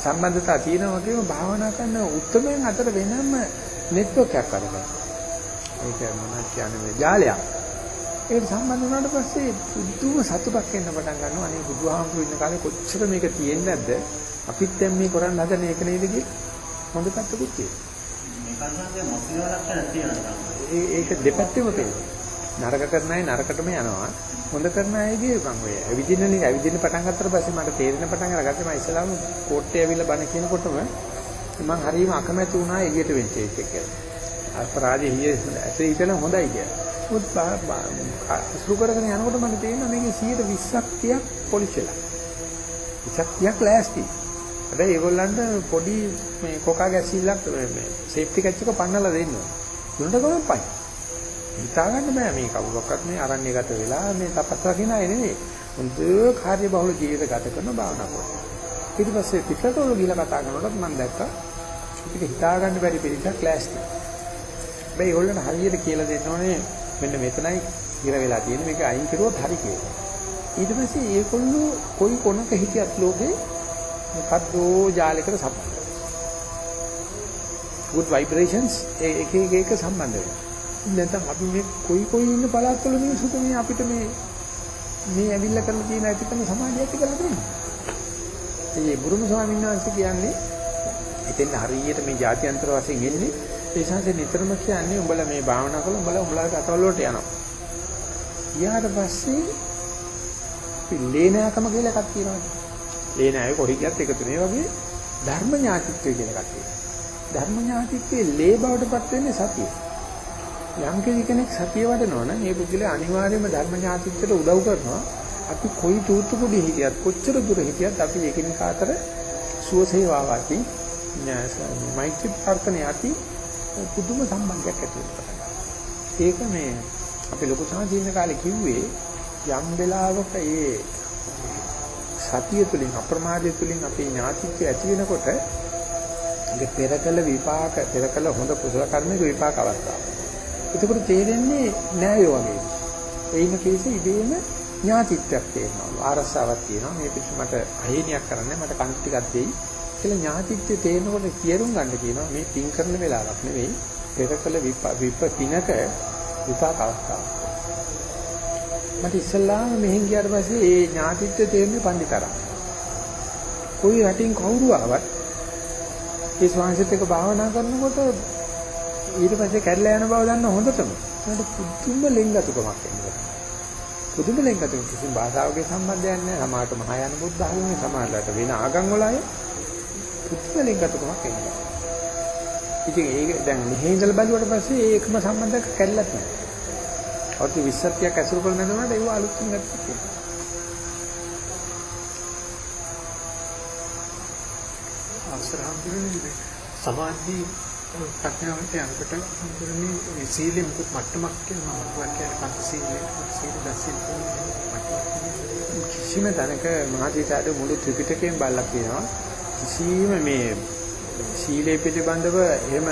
සම්බන්ධතා තියෙනවා වගේම භාවනා කරන උත්තරමයන් අතර වෙනම නෙට්වර්ක් එකක් කරගන්න. ඒක මොනවද කියන්නේ ජාලයක්. ඒකට සම්බන්ධ වුණාට පස්සේ පුදුම සතුටක් එන්න පටන් ගන්නවා. අනේ බුදුහාමුදුරු ඉන්න කාලේ කොච්චර මේක තියෙන්නේ නැද්ද? අපිත් දැන් මේ කරන්න හදන එක නේද කියලා හොඳ පැත්තකුත් තියෙනවා. මේ කර්මයේ මොකද ලක්ෂණ තියෙනවා. ඒක දෙපැත්තෙම පේනවා. නරක කරන අය නරකටම යනවා. හොඳ කරන අයගේ මම ඔය ඇවිදින්න නේ ඇවිදින්න පටන් ගත්තට පස්සේ මට තේරෙන පටන් අරගත්තා මම ඉස්සලාම කෝට්ටේ ඇවිල්ලා බණ කියනකොටම මම හරියම අකමැති වුණා එළියට වෙච්ච එක කියලා. අපරාධය හිය ඇසේ ඉතන හොඳයි කියලා. මුත් සුරු කරගෙන යනකොට මට තේරෙනවා මේකේ 120ක් 30ක් පොලිෂලා. 20ක් 30ක් ලෑස්ති. හැබැයි ඒගොල්ලන්ට පොඩි මේ කොකා ගැසිල්ලක් මේ සේෆ්ටි කැච් එක පන්නලා දෙන්න ඕන. දුන්නට ගමන් පයි. හිතා ගන්න බෑ මේ කවුරක්වත් මේ අරණ්‍ය ගත වෙලා මේ තපස් රකින්න අය නෙවෙයි. හොඳ කාර්ය බහුල ජීවිත ගත කරන භාවනා කරනවා. ඊට පස්සේ පිටරටවල ගිහලා කතා කරනකොට මම දැක්කා අපිට හිතා ගන්න බැරි පිළිසක් ලෑස්ති. හැබැයි ඒගොල්ලන්ට හරියට කියලා දෙන්න ඕනේ මෙන්න මෙතනයි ඉර වෙලා තියෙන්නේ මේක අයින් කරුවොත් හරි කියලා. ඊට පස්සේ ඒගොල්ලෝ කොයි කොනක හිටියත් ලෝකේ මොකද්දෝ ජාලයකට සම්බන්ධ good vibrations එක එක එක සම්බන්ධ වෙනවා. නැත්නම් අපි මේ කොයි කොයි ඉන්න පළාත්වල මිනිස්සුත් මේ අපිට මේ මේ ඇවිල්ලා කරලා තියෙන ඇතිකම සමාජය ඇති කරලා තියෙනවා. ඒ බුරුම ස්වාමීන් වහන්සේ කියන්නේ එතෙන් හරියට මේ ජාත්‍යන්තර වශයෙන් එන්නේ ඒ සංසේ නිතරම කියන්නේ උඹලා මේ භාවනා කළා උඹලා උඹලාගේ අතවල වලට යනවා. ඊට පස්සේ පිළේනකම කියලා එකක් තියෙනවා. ලේනෑය කොහේ ගියත් එකතු නේ වගේ ධර්ම ඥාතිත්වය කියලා එකක් තියෙනවා. ධර්ම ඥාතිත්වයේ ලේ බවටපත් වෙන්නේ සතිය. යම් කෙනෙක් සතිය වඩනවා නම් ඒ පුද්ගලයා අනිවාර්යයෙන්ම ධර්ම ඥාතිත්වයට උදව් කරනවා. අපි කොයි තූතු කුඩි හිටියත් කොච්චර දුර හිටියත් අපි එකිනෙකා අතර සුවසේවාවකි මෛත්‍රී ප්‍රාර්ථනා යටි පුදුම සම්බන්ධයක් ඇති වෙනවා. ඒක මේ අපි ලොකු සමාජීන කාලේ කිව්වේ යම් වෙලාවක ඒ සතිය තුළින් අප්‍රමාදය තුළින් අපේ ඥාතිත්වය ඇති වෙනකොට ඒක පෙරකල විපාක පෙරකල හොඳ කුසල කර්මයක විපාක අවස්ථාව. එතකොට තේරෙන්නේ නෑ යෝ වගේ. ඒින කේසෙ ඉබේම ඥාතිත්වයක් තේරෙනවා. ආරස්සාවක් තියෙනවා. මේ පිට මට අහේනියක් කරන්න මට කන් ටිකක් දෙයි. කියලා ඥාතිත්වය තේරෙනකොට කියරුම් ගන්න කියනවා මේ පින් කරන වෙලාවක් නෙවෙයි පෙරකල විප පිනක විපාක අවස්ථාවක්. මට ඉස්සල්ලාම මෙහෙන් ගියාට පස්සේ ඒ ඥාතිත්වය තේරෙන්නේ පන්දිතරා. කොයි රටින් කවුරු ආවත් ඒ ස්වාමීන් එක්ක භාවනා කරනකොට ඊට පස්සේ කැඩලා යන බව දන්න හොඳටම. ඒකට පුදුම ලෙන්ගතුකමක් එනවා. පුදුම ලෙන්ගතුකම කිසිම භාෂාවක සම්බන්ධයක් නැහැ. සමහරට මහායාන බුද්ධ ආගමේ සමහරට වෙන ආගම් වල අය පුදුම ලෙන්ගතුකමක් එනවා. ඉතින් ඒක දැන් මෙහි ඉඳලා බලුවට පස්සේ ඒකම සම්බන්ධයක් කැඩලා තියෙනවා. අවුරුදු 20ක් ඇසුරු කරන නේද ඒව අලුත්ින් ගත්තා. අවසර හම්බුනේ සමාධි ප්‍රඥාවට යනකොට හම්බුනේ සීලෙ මුකුත් මට්ටමක් කියනවා මම කියන්නේ පංචශීලයේ සීල දසිල් කිසිම තැනක මහජීතාට මුළු ත්‍රිපිටකයෙන් බලලා කියනවා කිසිම මේ සීලය පිළිබඳව එහෙම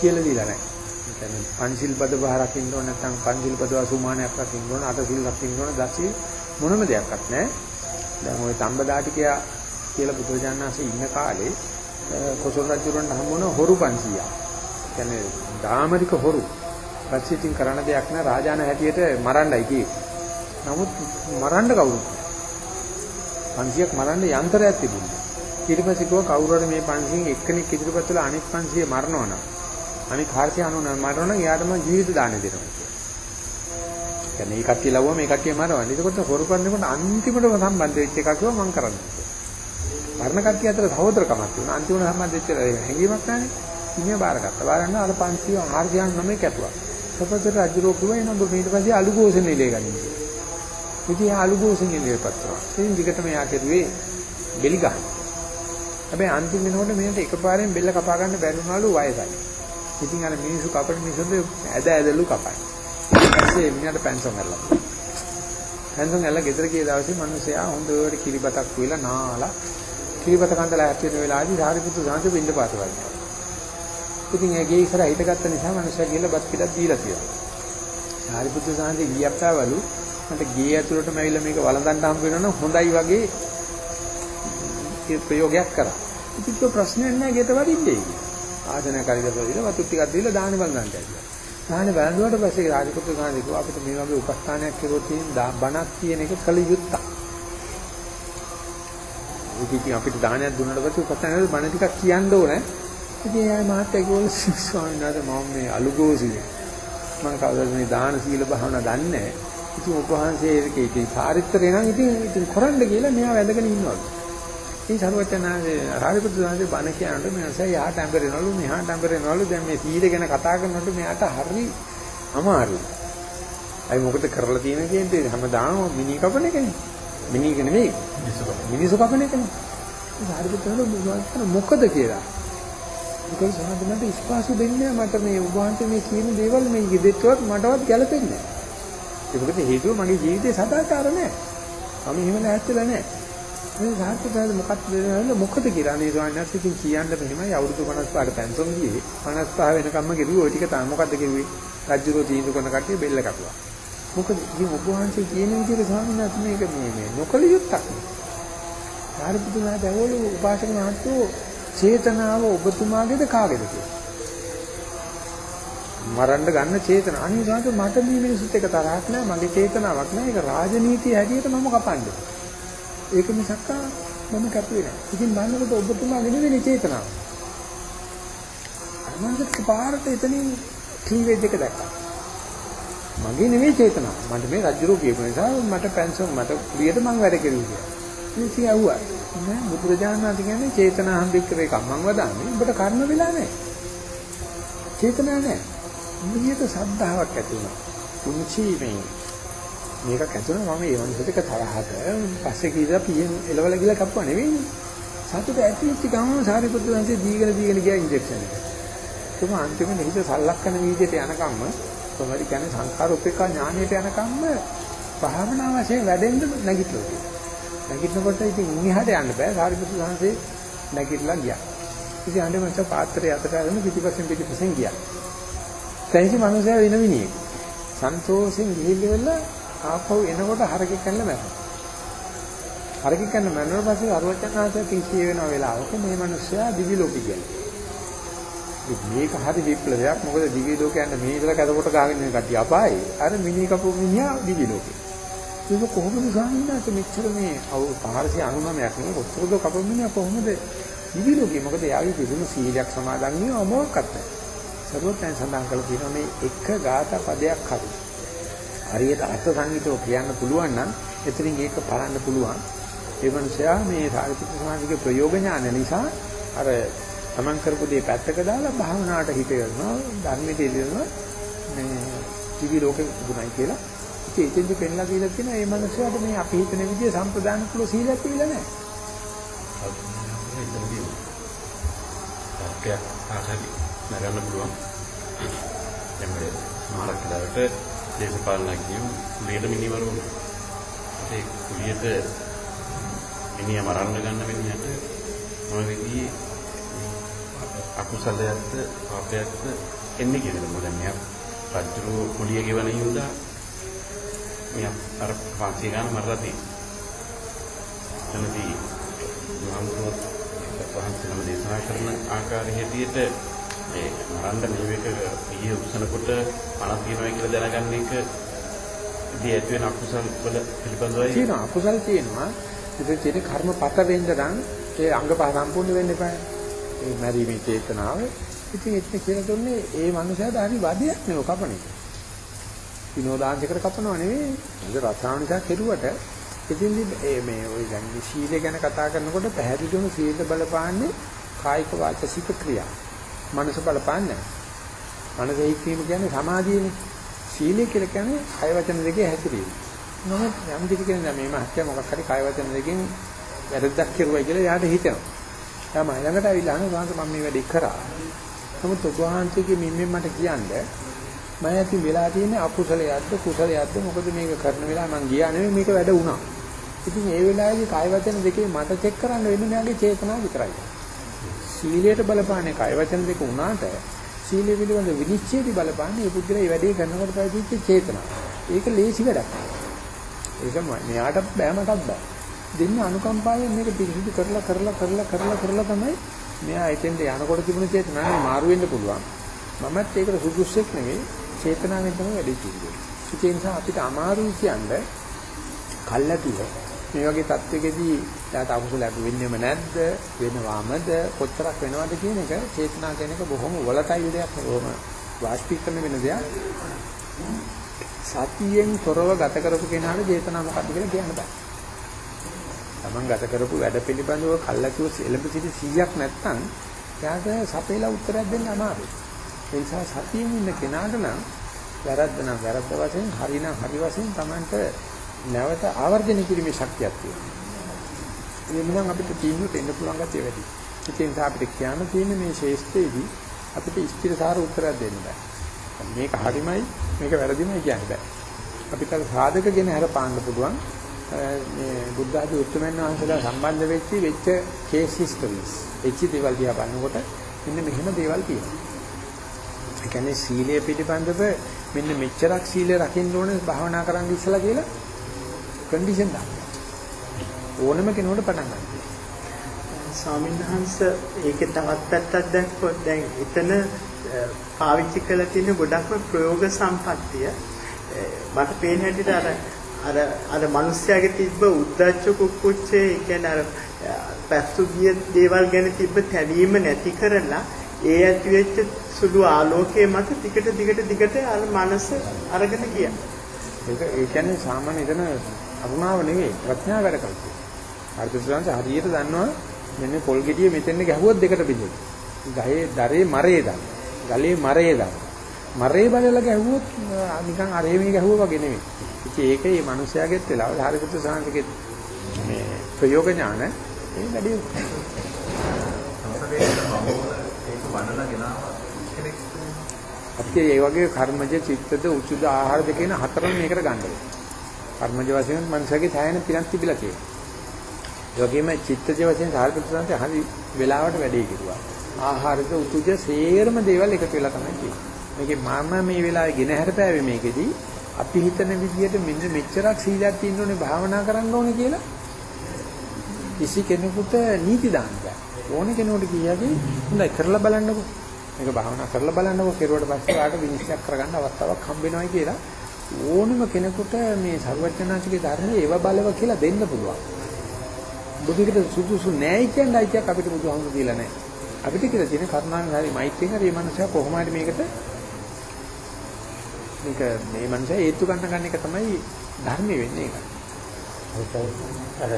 කියලා දීලා නැහැ. ඒ කියන්නේ පංචිල් පද පහ රකින්න ඕන නැත්නම් පංචිල් පද 80 රකින්න ඕන අට සිල් රකින්න ඕන දසි මොනම දෙයක්වත් නැහැ. දැන් ওই තම්බදාටිකයා කියලා බුදුරජාණන්සේ ඉන්න කාලේ කොසල් රජුරන්ට හම් වුණ හොරු 500ක්. කියන්නේ ධාමරික හොරු. පස්සේ ඉතින් කරන්න දෙයක් නැහැ රාජාන හැටියට මරන්නයි කියේ. නමුත් මරන්න කවුරුත් 500ක් මරන්න යන්ත්‍රයක් තිබුණා. ඊට පස්සේ කිව්වා කවුරු හරි මේ 500න් එක්කෙනෙක් ඉදිරිපත් වෙලා අනිත් 500 මරනවා නම් අනිත් 499 මරනවා නම් එයාට මම ජීවිත දාන දෙනවා කියලා. කියන්නේ මේ කට්ටිය ලව්වා මේ කට්ටිය මරවන්නේ. ඒකකොට හොරු කරනකොට අන්තිමටම සම්බන්ධ වෙච්ච එකක් කිව්වා මම කරන්නේ. මරණ කට්ටිය අතර සහෝදරකමක් තියෙනවා. අන්තිමට සම්බන්ධ වෙච්ච හැඟීමක් නැහැ. ඉන්නේ බාරගත්තා. බාරන්න අර 500 499 කැපුවා. සපතර රජුරෝ කිව්වා එනම් ඊට පස්සේ අලුගෝසෙන් ඉලේ ගනින්න. ඉතින් අලුගෝසෙන් ඉලේපත් කරා. ඉතින් දිගටම යා කෙරුවේ බෙලි ගන්න. හැබැයි අන්තිම වෙනකොට මෙන්නට එකපාරෙන් බෙල්ල කපා ගන්න බැරි වුණාලු වයසයි. ඉතින් අර මිනිස්සු කපන මිනිස්සුන්ට ඇද ඇදලු කපයි. ඊපස්සේ මිනිහට පැන්සන් ඇල්ලලා. පැන්සන් ඇල්ල ගෙදර ගිය දවසේ මිනිස්සයා හොඳට කිරිබතක් වේලා නාලා කිරිබත කන්දලා ඇත් වෙන වෙලාවේදී සාරිපුත්තු සාන්ත බින්ද පාත වගේ. ඉතින් ඒ ගේ ඉස්සරහ හිටගත්ත නිසා මිනිස්සයා ගිහලා බත් පිටක් දීලා තියෙනවා. සාරිපුත්තු සාන්ත ගියක් ආවලු මට ගේ ඇතුළටම ඇවිල්ලා මේක වළඳන්න හම්බ වෙනවනම් හොඳයි වගේ ප්‍රයෝගයක් කරා. ඉතින් ඒක ප්‍රශ්නයක් නෑ ගෙට වඩින්නේ කියලා. ආසන කරිලා දීලා වතු ටිකක් දීලා දාන බලන්න කියලා. දාන බලනකොට පස්සේ රාජපුත්‍ර ගාන්ධි අපිට මේ වගේ උපස්ථානයක් කෙරුවොත් බණක් කියන එක කල යුත්තක්. ඉතින් අපිට දානයක් දුන්නාට පස්සේ උපස්ථානවල බණ ටිකක් කියන්න ඕනේ. ඉතින් එයා මාත්‍යා කිව්වලු ස්වාමීන් වහන්සේ මම මේ අලුගෝසිය. මම කවදාද මේ දාන සීල භාවනා දන්නේ නැහැ. ඉතින් ඔබ වහන්සේ ඒකේ ඉතින් සාරිත්‍රේ නම් ඉතින් ඉතින් කරන්න කියලා මෙයා වැඳගෙන ඉන්නවා. ඉතින් සරුවචනාගේ රාජපුත්‍ර සාන්සේ බණ කියනකොට මෙයා සෑ යාට ඇඹරෙනවලු මෙහාට ඇඹරෙනවලු දැන් මේ සීල ගැන කතා කරනකොට මෙයාට හරි අමාරුයි. අයි මොකද කරලා තියෙන කියන්නේ හැමදාම මිනි කපන එකනේ. මිනි එක නෙවෙයි. මිනිස්සු කපන එකනේ. රාජපුත්‍රයන්ට මොකද කියලා. මොකද සමහරවිට මට ස්පාසු දෙන්නේ මට මේ උභාන්ත මේ කියන දේවල් මේ ගෙදෙට්ටවත් මටවත් ගැලපෙන්නේ නැහැ. ඒකද හේතුව මගේ ජීවිතේ සදාචාර නැහැ. මම එහෙම නැහැත්තලා නැහැ. මේ සාහිත්‍යය මොකක්ද මොකද කියලා මේ ස්වාමීන් වහන්සේ ඉතින් කියන්න මෙහෙමයි අවුරුදු 55ට පැන්සොන් ගියේ 55 වෙනකම්ම ගෙරුවේ ওই ටික තමයි මොකද්ද ගෙරුවේ? රජ්ජුරෝ තීන්දුව කරන කට්ටිය බෙල්ල කපුවා. මොකද ඉතින් ඔබ වහන්සේ කියන විදිහට ස්වාමීන් වහන්සේ මේක මේ මේ නොකල යුත්තක්. සාරිපුත්‍රයා දවෝලු උපාසක මහත්තයෝ චේතනාව ඔබතුමාගේද කාගේද කියලා. මරන්න ගන්න චේතන. අනිවාර්යයෙන්ම මට මේ මිනිසුත් එක තරහක් නෑ මගේ චේතනාවක් නෑ. ඒක රාජනීතිය හැටියට මම කපන්නේ. ඒක මිසක් මම කැපුවේ නෑ. ඉතින් බලනකොට ඔබතුමාගේ නෙවෙයි චේතනාව. අනිවාර්යයෙන්ම පාරට එතනින් ක්ලීවේජ් එක දැක්කා. මගේ නෙවෙයි චේතනාව. මට මේ රජුරෝ කියපු නිසා මට පෙන්ෂන් මට කුලියට මම වැඩ කෙරුවා. ඉතින් ඇහුවා. නෑ බුදුරජාණන් වහන්සේ කියන්නේ චේතනාහම් වික්‍රේ කම්මං වදාන්නේ. ඔබට කර්ම වෙලා නෑ. චේතනා නෑ. මුලියට සද්ධාාවක් ඇති වුණා. කුංචි මේ මේක ඇතුළේ මම ඒ වගේ දෙක තරහට පස්සේ කීලා පියෙන් එලවල ගිහලා කප්පුවා නෙවෙයි. සතුට ඇතිවෙච්ච ගමන් සාරිපුත්‍ර වහන්සේ දීගෙන දීගෙන ගියා ඉන්ජෙක්ෂන් එක. ඒක අන්තිමට හිත සල්ලක්කන වීදියට යනකම්ම කොහොමද කියන්නේ සංස්කාර උපේක්ෂා ඥානයට යනකම්ම භාවනා වශයෙන් වැඩෙන්න නැගිටලා නැගිටිනකොට ඉතින් ඉන්හිහට යන්න බෑ සාරිපුත්‍ර සාංශේ නැගිටලා ගියා. ඉතින් අඬේ මචං පාත්‍රය අතට අරගෙන පිටිපස්සෙන් පිටිපස්සෙන් ගියා. තැන්සි මනුස්සයා වෙන විනියෙක්. සන්තෝෂෙන් ගිහිල්ලා ආපහු එනකොට හරකෙක් කන්න මැරෙනවා. හරකෙක් කන්න මැරුණාට පස්සේ අරුවචනාංශය කිසිය වෙන වෙලාවක මේ මනුස්සයා දිවි ලෝකෙ ගියා. මේක හරි විප්ලවයක්. මොකද දිවි ලෝකයන් මේ ඉතල කැදකොට ගහගෙන ඉන්න කට්ටිය අපායි. අර මිනි කපු මිනිහා දිවි ලෝකේ. ඒක කොහොමද ගාමිනාට මෙච්චර මේ 599ක් නේ කොච්චරද කපමිනිය කොහොමද ඉදිරියෝගේ මොකද යාගේ කිසිම සීලයක් සමාදන් නිය මොකක්වත් නැහැ. සර්වඥයන් සඳහන් කළ තියෙනවා මේ එක ගාථා පදයක් හරි. හරියට අර්ථ සංගීතව කියන්න පුළුවන් නම් එතනින් ඒක බලන්න පුළුවන්. ඒ මනුස්සයා මේ සාරිපුත්‍ර සමාජික ප්‍රයෝග ඥාන නිසා අර තමන් කරපු දේ පැත්තක දාලා භාවනාවට හිත යනවා ධර්මයේ තේරෙනවා මේ දිවි ලෝකෙ දුණයි කියලා ඉතින් එතෙන්දි පෙන්ලා දීලා තියෙනවා මේ මනුස්සයාට මේ අපි හිතන විදිය සම්ප්‍රදාන කුල සීලයක් තිබිලා නැහැ. තාක්කයක් ආහරි නරන්න පුළුවන්. දැන් මේ මාරක් දාවට දේශපාලනක් කියමු කුලියට මිනිවරු වුණා. ඒ කුලියට මිනිහා මරන්න ගන්න මිනිහට මොන විදිහේ අකුසලයක්ද පාපයක්ද එන්නේ කියලා මොකද මෙයා රජු කුලිය ගෙවන යුදා මේ අර වාසිය ගන්න මරලා තියෙනවා. එතනදී මහන්සියත් වහන්සේනම දේශනා කරන ආකාරය හැටියට මේ මරන්න මේක ඊයේ උසනකොට පණ තියනවා කියලා දැනගන්න එක ඉතින් ඇති වෙන අකුසල් වල පිළිබඳවයි තියෙනවා. අකුසල් තියෙනවා. ඉතින් තියෙන කර්මපත වෙන්න නම් ඒ අංග පහ සම්පූර්ණ වෙන්න එපා. ඒ මැරීමේ චේතනාව ඉතින් එතන කියලා දුන්නේ ඒ මනුස්සයාට හරි වදයක් නෙවෙයි කපන එක විනෝදාංශයකට කපනව නෙවෙයි. ඒක රසායනිකයක් කෙරුවට ඉතින්දි මේ ওই දැන් සීලය ගැන කතා කරනකොට පැහැදිලිවම සීල බලපාන්නේ කායික වාචසික ක්‍රියා. මනස බලපාන්නේ නැහැ. මනස හික්වීම කියන්නේ සමාධියනේ. සීලය කියලා කියන්නේ කය වචන දෙකේ හැසිරීම. නමුත් යම් කිසි කෙනෙක් මේ මහත්ය මොකක් හරි කය වචන දෙකෙන් වැරද්දක් කරුවයි කියලා යාට හිතෙනවා. තමයි ළඟට ඇවිල්ලා අහනවා මම මේ වැඩේ කරා. නමුත් ඔබ වහන්සේගේ මිම්මෙන් මට කියන්නේ මම ඇති වෙලා තියෙන්නේ අකුසලයක්ද කුසලයක්ද මොකද මේක කරන වෙලාව මං ගියා නෙමෙයි මේක වැඩ වුණා. ඉතින් ඒ වෙලාවේදී කාය වචන දෙකේ මට චෙක් කරන්න වෙන්නේ මෙයාගේ චේතනාව විතරයි. සීලයට බලපාන්නේ කාය වචන දෙක උනාට සීලය පිළිබඳ විනිශ්චයදී බලපාන්නේ ඒ පුද්ගලයා මේ වැඩේ කරනකොට පැවතිච්ච චේතනාව. ඒක ලේසි වැඩක්. ඒක මෙයාට බෑ මටත් බෑ. දෙන්න අනුකම්පාවෙන් මේක පිළිසිදු කරලා කරලා කරලා කරලා කරලා තමයි මෙයා එතෙන්ට යනකොට තිබුණ චේතනාව මාරු වෙන්න පුළුවන්. මමත් ඒකට සුදුස්සෙක් නෙවෙයි චේතනාවෙන් තමයි වැඩි කිව්වේ. ඒ නිසා අපිට අමාරුයි කියන්නේ කල්ැතුව මේ වගේ තත්වයකදී යාට අකුසල අඩු වෙන්නේම නැද්ද වෙනවාමද කොච්චරක් වෙනවද කියන එක චේතනා කියන එක බොහොම වලටයි දෙයක් බොහොම වාස්තිකන වෙන දෙයක් සතියෙන් තොරව ගත කරපු කෙනාට චේතනා මොකක්ද කියලා කියන්න බෑ. Taman ගත කරපු වැඩ පිළිබඳව කල්ැතුව එළඹ සිටි 100ක් නැත්නම් එයාට සපේලා උත්තරයක් දෙන්න අමාරුයි. ඒ නිසා සතියෙන් ඉන්න කෙනාට නම් වැරද්ද නම් වැරද්ද වශයෙන් හරි නම් හරි වශයෙන් Tamanට නැවත ආවර්ජන කිරීමේ ශක්තියක් තියෙනවා. ඒ නිසා අපිට තීන්දුවට එන්න පුළුවන් ගැතිය වැඩි. ඒ නිසා අපිට කියන්න තියෙන්නේ මේ ශේෂ්ත්‍රයේදී අපිට ස්ථිරසාර උත්තරයක් දෙන්න බෑ. මේක හරිමයි මේක වැරදිමයි කියන්න බෑ. අපිට සාධකගෙන හැර පාන්න පුළුවන් මේ බුද්ධ ආදී උත්තරමයන් වහන්සේලා සම්බන්ධ වෙච්ච වෙච්ච කේස් හිස්ටරිස්. එච්ච දේවල් දිහා බලනකොට මෙන්න මෙහෙම දේවල් තියෙනවා. ඒ කියන්නේ සීලය පිළිබඳව මෙන්න මෙච්චරක් සීලය රකින්න ඕනේ භාවනා කරන්න ඉස්සලා කියලා කන්ඩිෂන් දාන්න. ඕනම කෙනෙකුට පටන් ගන්න. ස්වාමීන් වහන්සේ ඒකේ තවත් පැත්තක් දැක්කොත් දැන් එතන පාවිච්චි කරලා තියෙන ගොඩක්ම ප්‍රයෝග සම්පත්තිය මට පේන හැටියට අර අර අර මිනිස්යාගේ තිබ්බ උද්දච්ච කුක්කුච්චේ කියන්නේ අර පැස්සු ගිය දේවල් ගැන තිබ්බ තැවීම නැති කරලා ඒ ඇති වෙච්ච සුළු ආලෝකයේ මත දිගට දිගට දිගට අර මනස අරගෙන ගියා. ඒක ඒ කියන්නේ සාමාන්‍ය ඉතන අරුණාව නෙවෙයි ප්‍රඥාව වැඩ කරන්නේ. අර්ථසංශ හරියට දන්නවා මෙන්න පොල් ගෙඩිය මෙතෙන් ගැහුවොත් දෙකට බෙදෙයි. ගහේ දරේ මරේ දාන. ගලේ මරේ දාන. මරේ බලලා ගැහුවොත් නිකන් අරේ මේ ගැහුවා වගේ නෙවෙයි. ඉතින් ඒක මේ මිනිස්යාගෙත් වෙලාවල හරියට සාංශකෙත් මේ ප්‍රයෝග ඥාන ඒ වැඩි අපිට මේ වගේ කර්මජ චිත්තද උචුද ආහාර දෙකේන හතරම මේකට ගන්න ඕනේ. කර්මජ වශයෙන් මනසගේ ඡායන පිරක් තිබිලා තියෙනවා. ඒ වගේම චිත්තජ වශයෙන් සාර්ථකසන්තේ හරි වෙලාවට වැඩේ කිරුවා. ආහාරද උතුජ සේරම දේවල් එකතු වෙලා තමයි තියෙන්නේ. මේකේ මම මේ වෙලාවේ ගෙන හැරපෑවේ මේකෙදී අපි හිතන විදිහට මෙන්න මෙච්චරක් සීලයක් තියෙන්න ඕනේ භාවනා කරන්න ඕනේ කියලා කිසි කෙනෙකුට නීති දාන්න බෑ. ඕනේ කෙනෙකුට කියයි හොඳයි කරලා බලන්නකෝ. මේක භාවනා කරලා බලන්නකෝ කෙරුවට පස්සේ ආට විනිශ්චය කරගන්න අවස්ථාවක් හම්බ වෙනවයි කියලා ඕනම කෙනෙකුට මේ සර්වඥාන්සේගේ ධර්මයේ ඒව බලව කියලා දෙන්න පුළුවන්. බුදුකට සුදුසු නැහැ කියන අයිතියක් අපිට බුදුහාමුදුරු දීලා නැහැ. අපිට කියලා තියෙන කරුණාවෙන් හරි මෛත්‍රියෙන් හරි මේ මනුස්සයා කොහොම හරි මේකට මේක මේ මනුස්සයා හේතු ගන්න ගන්න එක තමයි ධර්මයේ වෙන්නේ ඒක. අර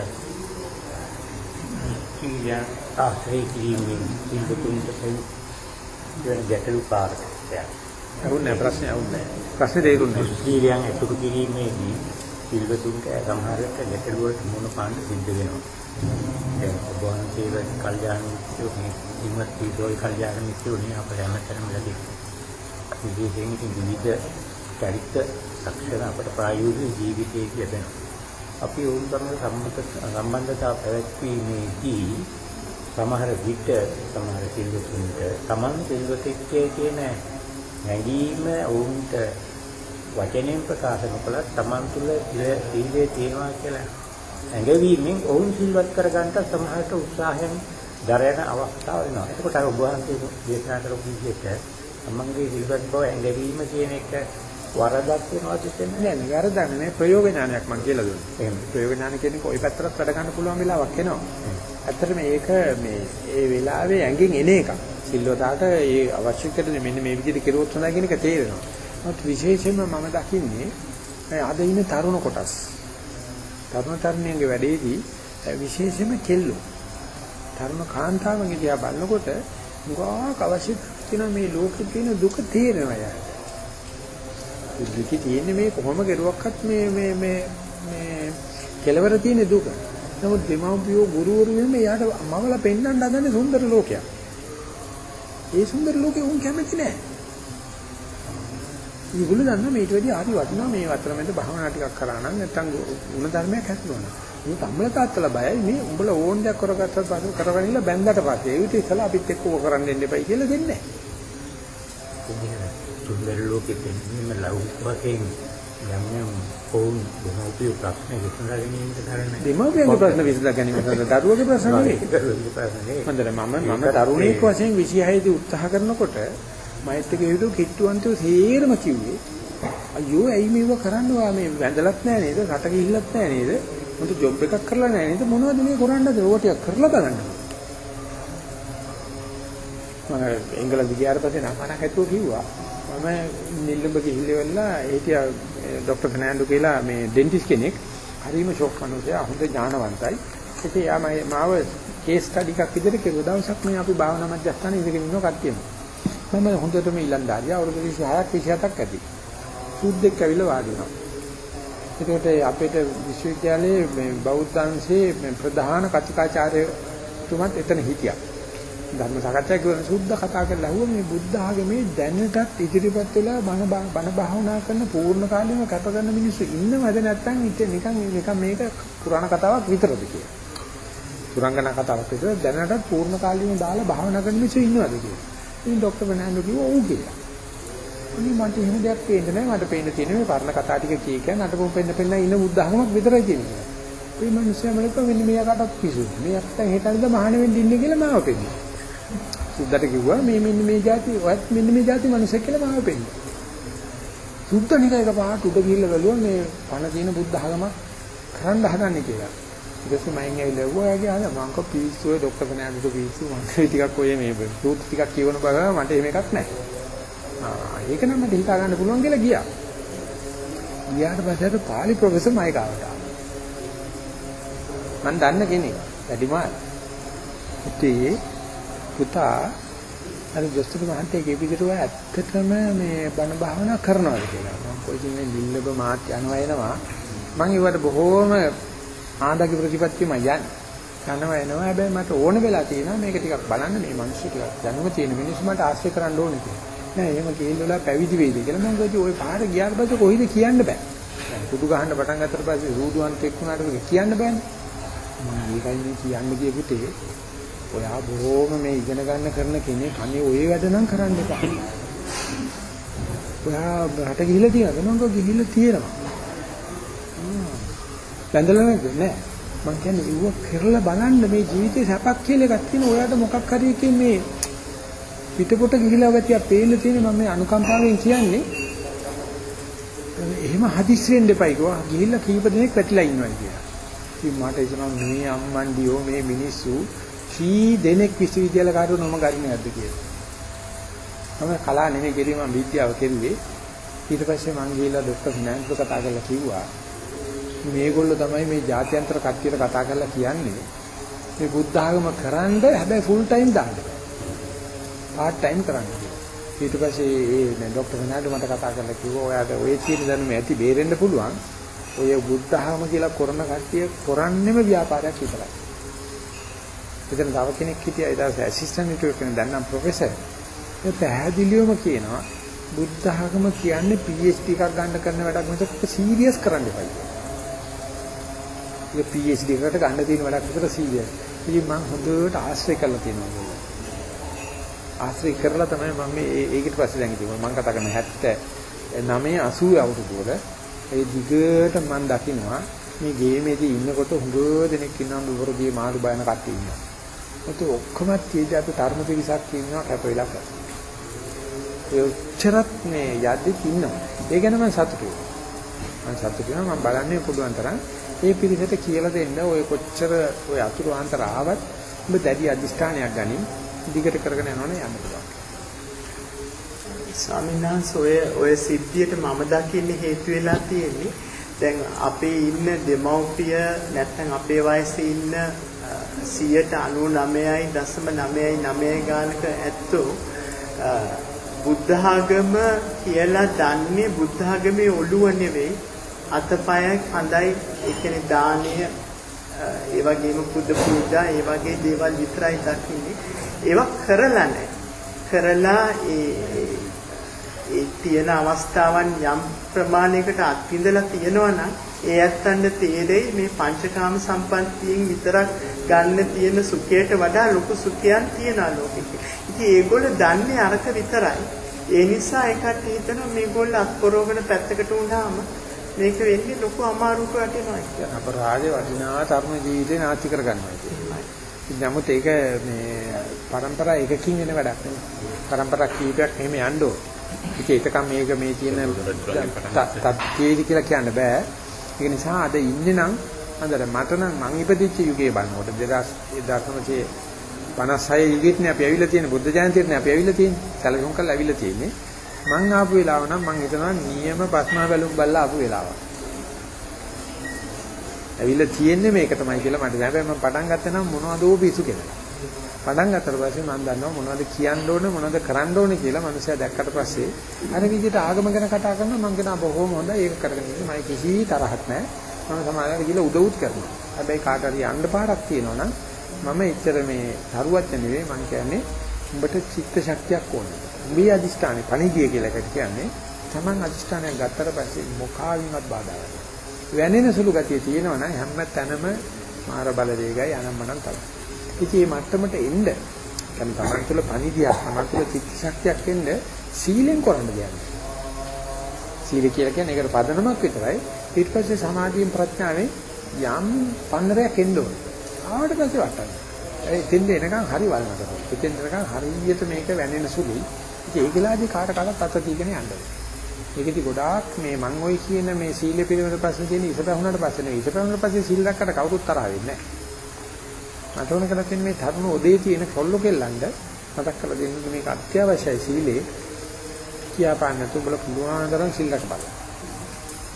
කීය ආශ්‍රය කිරීමෙන් සිල්වතුන්ට වෙන ගැටලු කාරකයක්. අහුන්නේ ප්‍රශ්නේ අහුන්නේ. ප්‍රශ්නේ තේරුන්නේ. සීලයන් අසුරු කිරීමේදී සිල්වතුන්ට සමහර විට ගැටලු වලට මුහුණ පාන්න සිද්ධ වෙනවා. දැන් ඔබ වහන්සේගේ කල්යාණ මිත්‍රයෝ මේ ඉන්නත් තීතෝයි කල්යාණ මිත්‍රයෝ නේ අපේ හැමතැනම ලැබෙන්නේ. විශේෂයෙන් විවිධ චරිත ලක්ෂණ අපට ප්‍රායෝගික ජීවිතයේ ලැබෙනවා. අපි වුන් තරම සම්බන්ධතාව පැවැත්වීමේදී සමහර විට සමහර සිල්වතුන්ට Taman සිල්වතෙක්කේ කියන නැගීම වුන්ට වචනෙන් ප්‍රකාශ නොකළත් Taman තුල සීලයේ තියෙනවා කියලා ඇඟවීමෙන් ඔවුන් සිල්වත් කරගන්නට සමහරට උත්සාහයෙන් දරන අවස්ථාව වෙනවා. එතකොට අර ඔබ වහන්සේ දේශනා කරපු විදිහට තමන්ගේ සිල්වත් බව ඇඟවීම කියන එක වරදක් වෙනවද කියන්නේ නෑ නෑ වරදක් නෑ ප්‍රයෝග ඥානයක් මම කියලා දුන්නා. එහෙනම් ප්‍රයෝග ඥාන කියන්නේ කොයි පැත්තටත් වැඩ ගන්න පුළුවන් වෙලාවක් එනවා. ඇත්තට මේක මේ ඒ වෙලාවේ ඇඟෙන් එන එකක්. සිල්වතාවට ඒ අවශ්‍ය කරන මෙන්න මේ විදිහට කෙරුවොත් හොඳයි කියන එක තේරෙනවා. නමුත් විශේෂයෙන්ම මම දකින්නේ අද ඉන්න තරුණ කොටස්. තරුණ තරුණියන්ගේ වැඩේදී විශේෂයෙන්ම කෙල්ලෝ. තරුණ කාන්තාවන්ගේ දිහා බලනකොට මුගාවක් අවශ්‍ය තියෙන මේ ලෝකේ තියෙන දුක තේරෙනවා යාට. දුකේ තියෙන්නේ මේ කොහොම කෙරුවක්වත් මේ මේ මේ මේ කෙලවර තියෙන දුක. නමුත් දෙමව්පියෝ ගුරුවරු වෙන යාට මවලා පෙන්වන්න හදන්නේ සුන්දර ලෝකයක්. ඒ සුන්දර ලෝකේ උන් කැමති නෑ. ඒගොල්ලෝ දන්නා මේට වැඩි ආදි වටිනවා මේ වතරමෙන්ද භාවනා ටිකක් කරා නම් නැත්තම් ಗುಣ ධර්මයක් හැදුවා. මේ තම්බල තාත්තලා බයයි මේ උඹලා ඕන් දෙයක් කරගත්තත් පස්සේ කරගෙන බැන්දට පස්සේ ඒ විදිහට ඉතලා අපිත් එක්ක ඕක කරන්න දෙන්න එපයි කියලා දෙන්නේ නැහැ. සුන්දර ලෝකෙ දෙන්නම ලෞකික වශයෙන් යම් යම් වුන් දෙමව්පිය ප්‍රශ්න විසඳා ගැනීමට කරන දෙමව්පියන්ගේ ප්‍රශ්න විසඳා ගැනීම සඳහා දරුවගේ ප්‍රශ්න නෙවෙයි. දරුවගේ ප්‍රශ්න නෙවෙයි. හොඳට මම මම තරුණයෙක් වශයෙන් 26 දී උත්සාහ කරනකොට මෛත් එක හේතු කිට්ටුවන්තෝ සේරම කිව්වේ අයියෝ ඇයි මේව කරන්න ඔයා මේ වැඳලත් නැහැ නේද? රට ගිහිල්ලත් නැහැ නේද? මොකද ජොබ් එකක් කරලා නැහැ නේද? මොනවද මේ කරන්නද? ඕක ටික කරලා බලන්න. මම එංගලන්ත ගියාට පස්සේ නමනක් ඇතුව කිව්වා. මම නිල්ලඹ ගිහිල්ලා හිටියා ડોક્ટર ෆර්නෑන්ඩෝ කියලා මේ ඩෙන්ටිස් කෙනෙක්. හරිම ෂොක් මිනිසයා හොඳ ඥානවන්තයි. ඉතින් එයා මාව කේස් ස්ටඩි එකක් විදිහට කෙරුවා. දවසක් මේ අපි භාවනා මධ්‍යස්ථානයේ ඉඳගෙන ඉන්න කට්ටියම. මම හොඳටම ඊළඳාරිය අවුරුදු 26ක් 27ක් ඇති. සුද්දෙක් ඇවිල්ලා වාඩි වුණා. ඒකට අපේට විශ්වවිද්‍යාලයේ මේ බෞද්ධ අංශයේ ප්‍රධාන කතිකාචාර්යතුමත් එතන හිටියා. ධර්ම සාකච්ඡා කරන සුද්ධ කතා කරලා අහුව මේ බුද්ධ ආගමේ දැනටත් ඉදිරිපත් වෙලා බණ බණ භාවනා කරන පූර්ණ කාලෙම කැප කරන මිනිස්සු ඉන්නවද නැත්නම් ඉතින් නිකන් නිකන් මේක පුරාණ කතාවක් විතරද කියලා. පුරංගන කතාවක් විතර දැනටත් පූර්ණ කාලෙම දාලා භාවනා කරන මිනිස්සු ඉන්නවද කියලා. ඉතින් ડોක්ටර් වෙනහන්දු කිව්වා ඔව් කියලා. ඉතින් මට එහෙම දෙයක් පේන්නේ නැහැ. මට පේන්න තියෙන්නේ මේ පරණ කතා ටික කී කියන නටබුම් පෙන්න පෙන්න ඉන්න බුද්ධ ආගමක් විතරයි කියන්නේ. මේ මිනිස්සු හැමලෙකම මෙන්න මෙයාකටත් පිසු. මෙයාට හිතන්නේ මහාන වෙන්න ඉන්නේ කියලා මාව පෙන්නේ. සුද්දට කිව්වා මේ මෙන්න මේ જાති ඔයත් මෙන්න මේ જાති මිනිස්සු කියලා මාව පෙන්නන. සුද්ද නිකන් එක පාට උඩ ගිහිල්ලා බැලුවා මේ පණ තියෙන බුද්ධ ආගම කරන්න හදන්නේ කියලා. ඊට පස්සේ මම ඇවිල්ලා ඔයාගේ අහලා මම කෝ පිස්සුවේ ડોක්ටර් කෙනාට පිස්සු මම ටිකක් ඔය මේ සූත් ටිකක් කියවන බව මට එහෙම එකක් නැහැ. ආ ඒක නම් මට හිතා ගන්න පුළුවන් කියලා ගියා. ගියාට පස්සේ අර පාලි ප්‍රොෆෙසර් මයි ගාවට ආවා. මම දන්න කෙනෙක් වැඩිමාල්. ඉතින් පුතා අර ජොස්තුක මහත්තයා කියපිටුව ඇත්තටම මේ බණ භාවනා කරනවාද කියලා. මම කොයිද මේ නිල්ලබ මාත් යනවා එනවා. මම ඒවට බොහෝම ආදාගේ ප්‍රතිපත්තියම යන්නේ. යනවා එනවා හැබැයි මට ඕන වෙලා තියෙනවා මේක ටිකක් බලන්න මේ මිනිස්සු ටිකක් දැනුම තියෙන මිනිස්සු මට ආශ්‍රය කරන්න ඕනේ කියලා. නෑ එහෙම කියලා පැවිදි වෙයිද කියලා මම කිව්වා ওই පාර ගියාට පස්සේ කොහෙද කියන්න බෑ. දැන් කුඩු ගහන්න පටන් ගත්තට පස්සේ රූඩුවන්ට එක්කුණාට කියන්න බෑනේ. මම ඒකයි මේ කියන්න ගිය පුතේ ඔයා බොහොම මේ ඉගෙන ගන්න කරන කෙනෙක් අනේ ඔය වැඩ නම් කරන්න එපා. ඔයා රට ගිහිල්ලා තියනද? මම කිව්වා ගිහිල්ලා තියෙනවා. බැඳලා නැද්ද? නෑ. මං කියන්නේ ඉව කරලා බලන්න මේ ජීවිතේ සැපක් කියලා එකක් තියෙන ඔයාට මොකක් හරි එකකින් මේ පිටපොට ගිහිලා ගතිය පේන්න තියෙන මම මේ අනුකම්පාවෙන් කියන්නේ එහෙම හදිස්සි වෙන්න එපා කිව්වා ගිහිල්ලා කීප දෙනෙක් පැටිලා ඉන්නවා කියලා. ඉතින් මට හිතෙනවා මේ අම්මන්ඩියෝ මේ මිනිස්සු කී දෙනෙක් විශ්වවිද්‍යාල කාර්යෝ නොම ගන්නේ නැද්ද කියලා. මම කලා නෙමෙයි කිරීම මම විද්‍යාව කෙරුවේ. ඊට පස්සේ මං ගිහිල්ලා ડોක්ටර් ෆිනෑන්ස් කතා කරලා කිව්වා මේගොල්ලෝ තමයි මේ ජාත්‍යන්තර කට්ටියට කතා කරලා කියන්නේ මේ බුද්ධ ආගම කරන්න හැබැයි ෆුල් ටයිම් දාන්න බෑ. පාර්ට් ටයිම් කරන්න කියලා. ඊට පස්සේ ඒ ડોක්ටර් ෆර්නෑන්ඩෝ මට කතා කරලා කිව්වා ඔයාට ඔය තියෙන දැනුම ඇති බේරෙන්න පුළුවන්. ඔය බුද්ධ ආගම කියලා කරන කට්ටිය කරන්නේම ව්‍යාපාරයක් විතරයි. එතන තව කෙනෙක් හිටියා ඒ දවසේ ඇසිස්ටන්ට් හිටියෝ කෙනෙක් දැන් නම් ප්‍රොෆෙසර්. ඒ පැහැදිලිවම කියනවා බුද්ධ ආගම කියන්නේ PhD එකක් ගන්න කරන වැඩක් නෙවෙයි සීරියස් කරන්න එපා කියලා. ඒක PhD එකකට ගන්න තියෙන වැඩක් විතර සීරියස්. ඉතින් මම හොඳට ආශ්‍රය කරලා තියෙනවා. ආශ්‍රය කරලා තමයි මම මේ ඒකට පස්සේ දැන් ඉතින් මම කතා කරන 79 80 අවුරුදු වල ඒ දිගට මම දකිනවා මේ ගේමේදී ඉන්නකොට හුඟ දෙනෙක් ඉන්නවා නුවරදී මාළු බයන කට්ටිය ඉන්නවා. ඒත් ඔක්කොම තියදී අපි ධර්ම පිරිසක් ඉන්නවා කැප වෙලා කරා. ඒ උච්චරත් මේ යද්දිත් ඉන්නවා. ඒ ගැන මම සතුටුයි. මම සතුටු වෙනවා මම බලන්නේ පුළුවන් තරම් ඒ පිරිසට කියලා දෙන්න ඔය කොච්චර ඔය අතුරු ආන්තර ආවත් ඔබ දැඩි අදිෂ්ඨානයක් ගනින් දිගට කරගෙන යනවනේ යන්න පුළුවන්. ස්වාමීන් වහන්සේ ඔය ඔය සිද්ධියට මම දකින්නේ හේතු වෙලා තියෙන්නේ දැන් අපේ ඉන්න දෙමව්පිය නැත්නම් අපේ වයසේ ඉන්න 199.999 ගානක ඇත්තෝ බුද්ධ ආගම කියලා දන්නේ බුද්ධ ආගමේ ඔළුව නෙවෙයි අතපය කඳයි ඒ කියන්නේ දානය ඒ වගේම බුද්ධ පූජා ඒ වගේ දේවල් විතරයි දකින්නේ. ඒවා කරලා නැහැ. කරලා ඒ ඒ තියෙන අවස්ථාවන් යම් ප්‍රමාණයකට අත්විඳලා තියෙනවා නම් ඒ ඇත්තන්ට තේරෙයි මේ පංචකාම සම්පන්නියෙන් විතරක් ගන්න තියෙන සුඛයට වඩා ලොකු සුඛයන් තියෙනවා ලෝකෙක. ඉතින් ඒගොල්ලෝ දන්නේ අරක විතරයි. ඒ නිසා ඒකට හිතන මේගොල්ලෝ අත්පොරවගෙන පැත්තකට වුණාම මේක වෙන්නේ ලොකු අමාරුවක් වටිනවා කියලා. අපරාධේ වටිනා තරුණ ජීවිතේ නාස්ති කරගන්නවා කියන්නේ. නමුත් ඒක මේ પરම්පරා එකකින් එන වැඩක් නෙවෙයි. પરම්පරා කීපයක් එහෙම යන්න ඕනේ. ඉතින් ඒකම මේක මේ කියන තත්ත්වයේදී කියලා කියන්න බෑ. ඒක නිසා අද ඉන්නේ නම් අnder මට නම් මං ඉපදිච්ච යුගයේ බලනකොට 1956 යුගෙත්නේ අපි ඇවිල්ලා තියෙන්නේ බුද්ධ ජයන්තියටනේ අපි ඇවිල්ලා තියෙන්නේ. සැලසුම් කරලා ඇවිල්ලා තියෙන්නේ. මං ආපු වෙලාව නම් මං හිතනවා නියම පස්මා බැලුම් බල්ලා ආපු වෙලාවක්. ඇවිල්ලා තියෙන්නේ මේක තමයි කියලා මට දැන් හැබැයි මම පටන් ගත්තේ නම් මොනවදෝ පිසු කියලා. පටන් ගත්තට පස්සේ මම දන්නවා මොනවද කියන්න ඕනේ මොනවද කරන්න ඕනේ කියලා මනුස්සයා දැක්කට පස්සේ අර විදිහට ආගම ගැන කතා කරනවා මම කියනවා බොහොම හොඳයි ඒක කරගෙන ඉන්න මම කිසි තරහක් නැහැ. මම සමාජයට ගිහලා උදව්ත් කරනවා. හැබැයි කාට හරි යන්න පාරක් තියෙනවා නම් මම එච්චර මේ තරුවත් නෙවෙයි මම කියන්නේ උඹට චිත්ත ශක්තියක් ඕනේ. උඹේ අදිෂ්ඨානේ පණිදිය කියලා එකට කියන්නේ Taman අදිෂ්ඨානයක් ගත්තට පස්සේ මොකාවින්වත් බාධා වෙනවා. වැනෙන සුළු ගතිය තියෙනවා නම් හැම තැනම මාර බල වේගයි අනම්මනම් තමයි. ඉතින් මේ මට්ටමට එන්න දැන් Taman තුළ පණිදියක් Taman තුළ චිත්ත ශක්තියක් එන්න සීලෙන් කරන්න දෙයක්. සීල කියලා කියන්නේ ඒකට පදනමක් විතරයි. ඊට පස්සේ සමාධියෙන් ප්‍රඥාවෙන් යම් පන්නරයක් එන්න ඕනේ. ආවට පස්සේ වටන්න. ඒ දෙන්න එනකන් හරි වල්නකට. එතෙන් එනකන් හරියට මේක වැනෙන සුළුයි. ඉතින් ඒකලාදී කාට කාටත් අත දීගෙන යන්න ඕනේ. ඒකෙදි ගොඩාක් මේ මං ඔය කියන මේ සීල පිළිවෙල පස්සේ තියෙන ඉසපැහුණාට පස්සේ නෙවෙයි. ඉසපැහුණාට පස්සේ සීල් දැක්කට කවුරුත් තරහ වෙන්නේ නැහැ. මට ඕන කරලා තියෙන මේ ධර්ම ඔදේ තියෙන කොල්ල කෙල්ලන්ට මතක් කරලා දෙන්න මේක අත්‍යවශ්‍යයි සීලේ. කියාපාන්න බල පුළුවන් තරම් සීල් රැක බලන්න.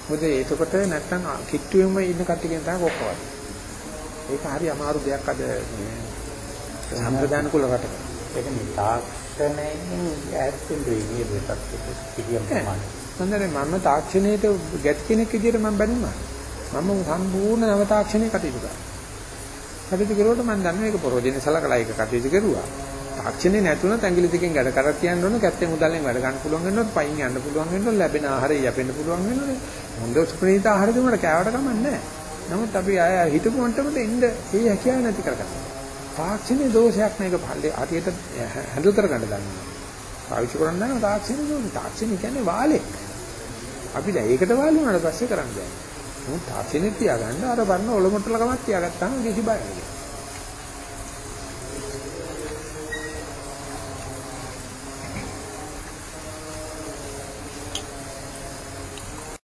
මොකද ඒකකොට නැත්තම් කිට්ටුවෙම ඉන්න කට්ටියන් තමයි කොක්කවත්. ඒක හරි අමාරු දෙයක් අද සම්ප්‍රදාන කුල රටක. ඒක මේ තාක්ෂණයෙන් ඈත් වෙන්න වෙන්නේ දෙපැත්තට පිටියම් ප්‍රමාණය. හොඳනේ මම තාක්ෂණයට ගැත් කෙනෙක් විදිහට මම බැලුණා. මම සම්පූර්ණ නව තාක්ෂණයක කටයුතු කරා. කටයුතු කරුවට මම දන්නවා ඒක පරෝදින සලකලා ඒක කටයුතු කරුවා. තාක්ෂණේ නැතුණත් ඇඟිලි දෙකෙන් ගැඩ කරක් තියන්න ඕන, කැත්තේ මුදල්ෙන් වැඩ ගන්න පුළුවන් වෙනොත්, පයින් යන්න පුළුවන් වෙනොත්, ලැබෙන ආහාරය යපෙන්න පුළුවන් වෙනොත්, හොඳ සුප්‍රණීත ආහාර දුන්නට කෑවට කමක් නැහැ. නමුත් අපි ආය හිතපු මට්ටමට එන්න ඒ හැකියාව නැති කරගන්නවා. තාක්ෂණයේ දෝෂයක් නේක පල්ලේ හරියට හැඳුල් කරගන්න දන්නවා. පාවිච්චි කරන්න නම් තාක්ෂණයේ දෝෂ. තාක්ෂණය කියන්නේ වාලේ. අපි දැන් ඒකට වාලු වුණාට පස්සේ කරන්න බෑ. මොකද තාක්ෂණෙත් තියාගන්න අර බන්න ඔලොමොට්ටලකමක් තියාගත්තාම කිසි බයක් නෑ.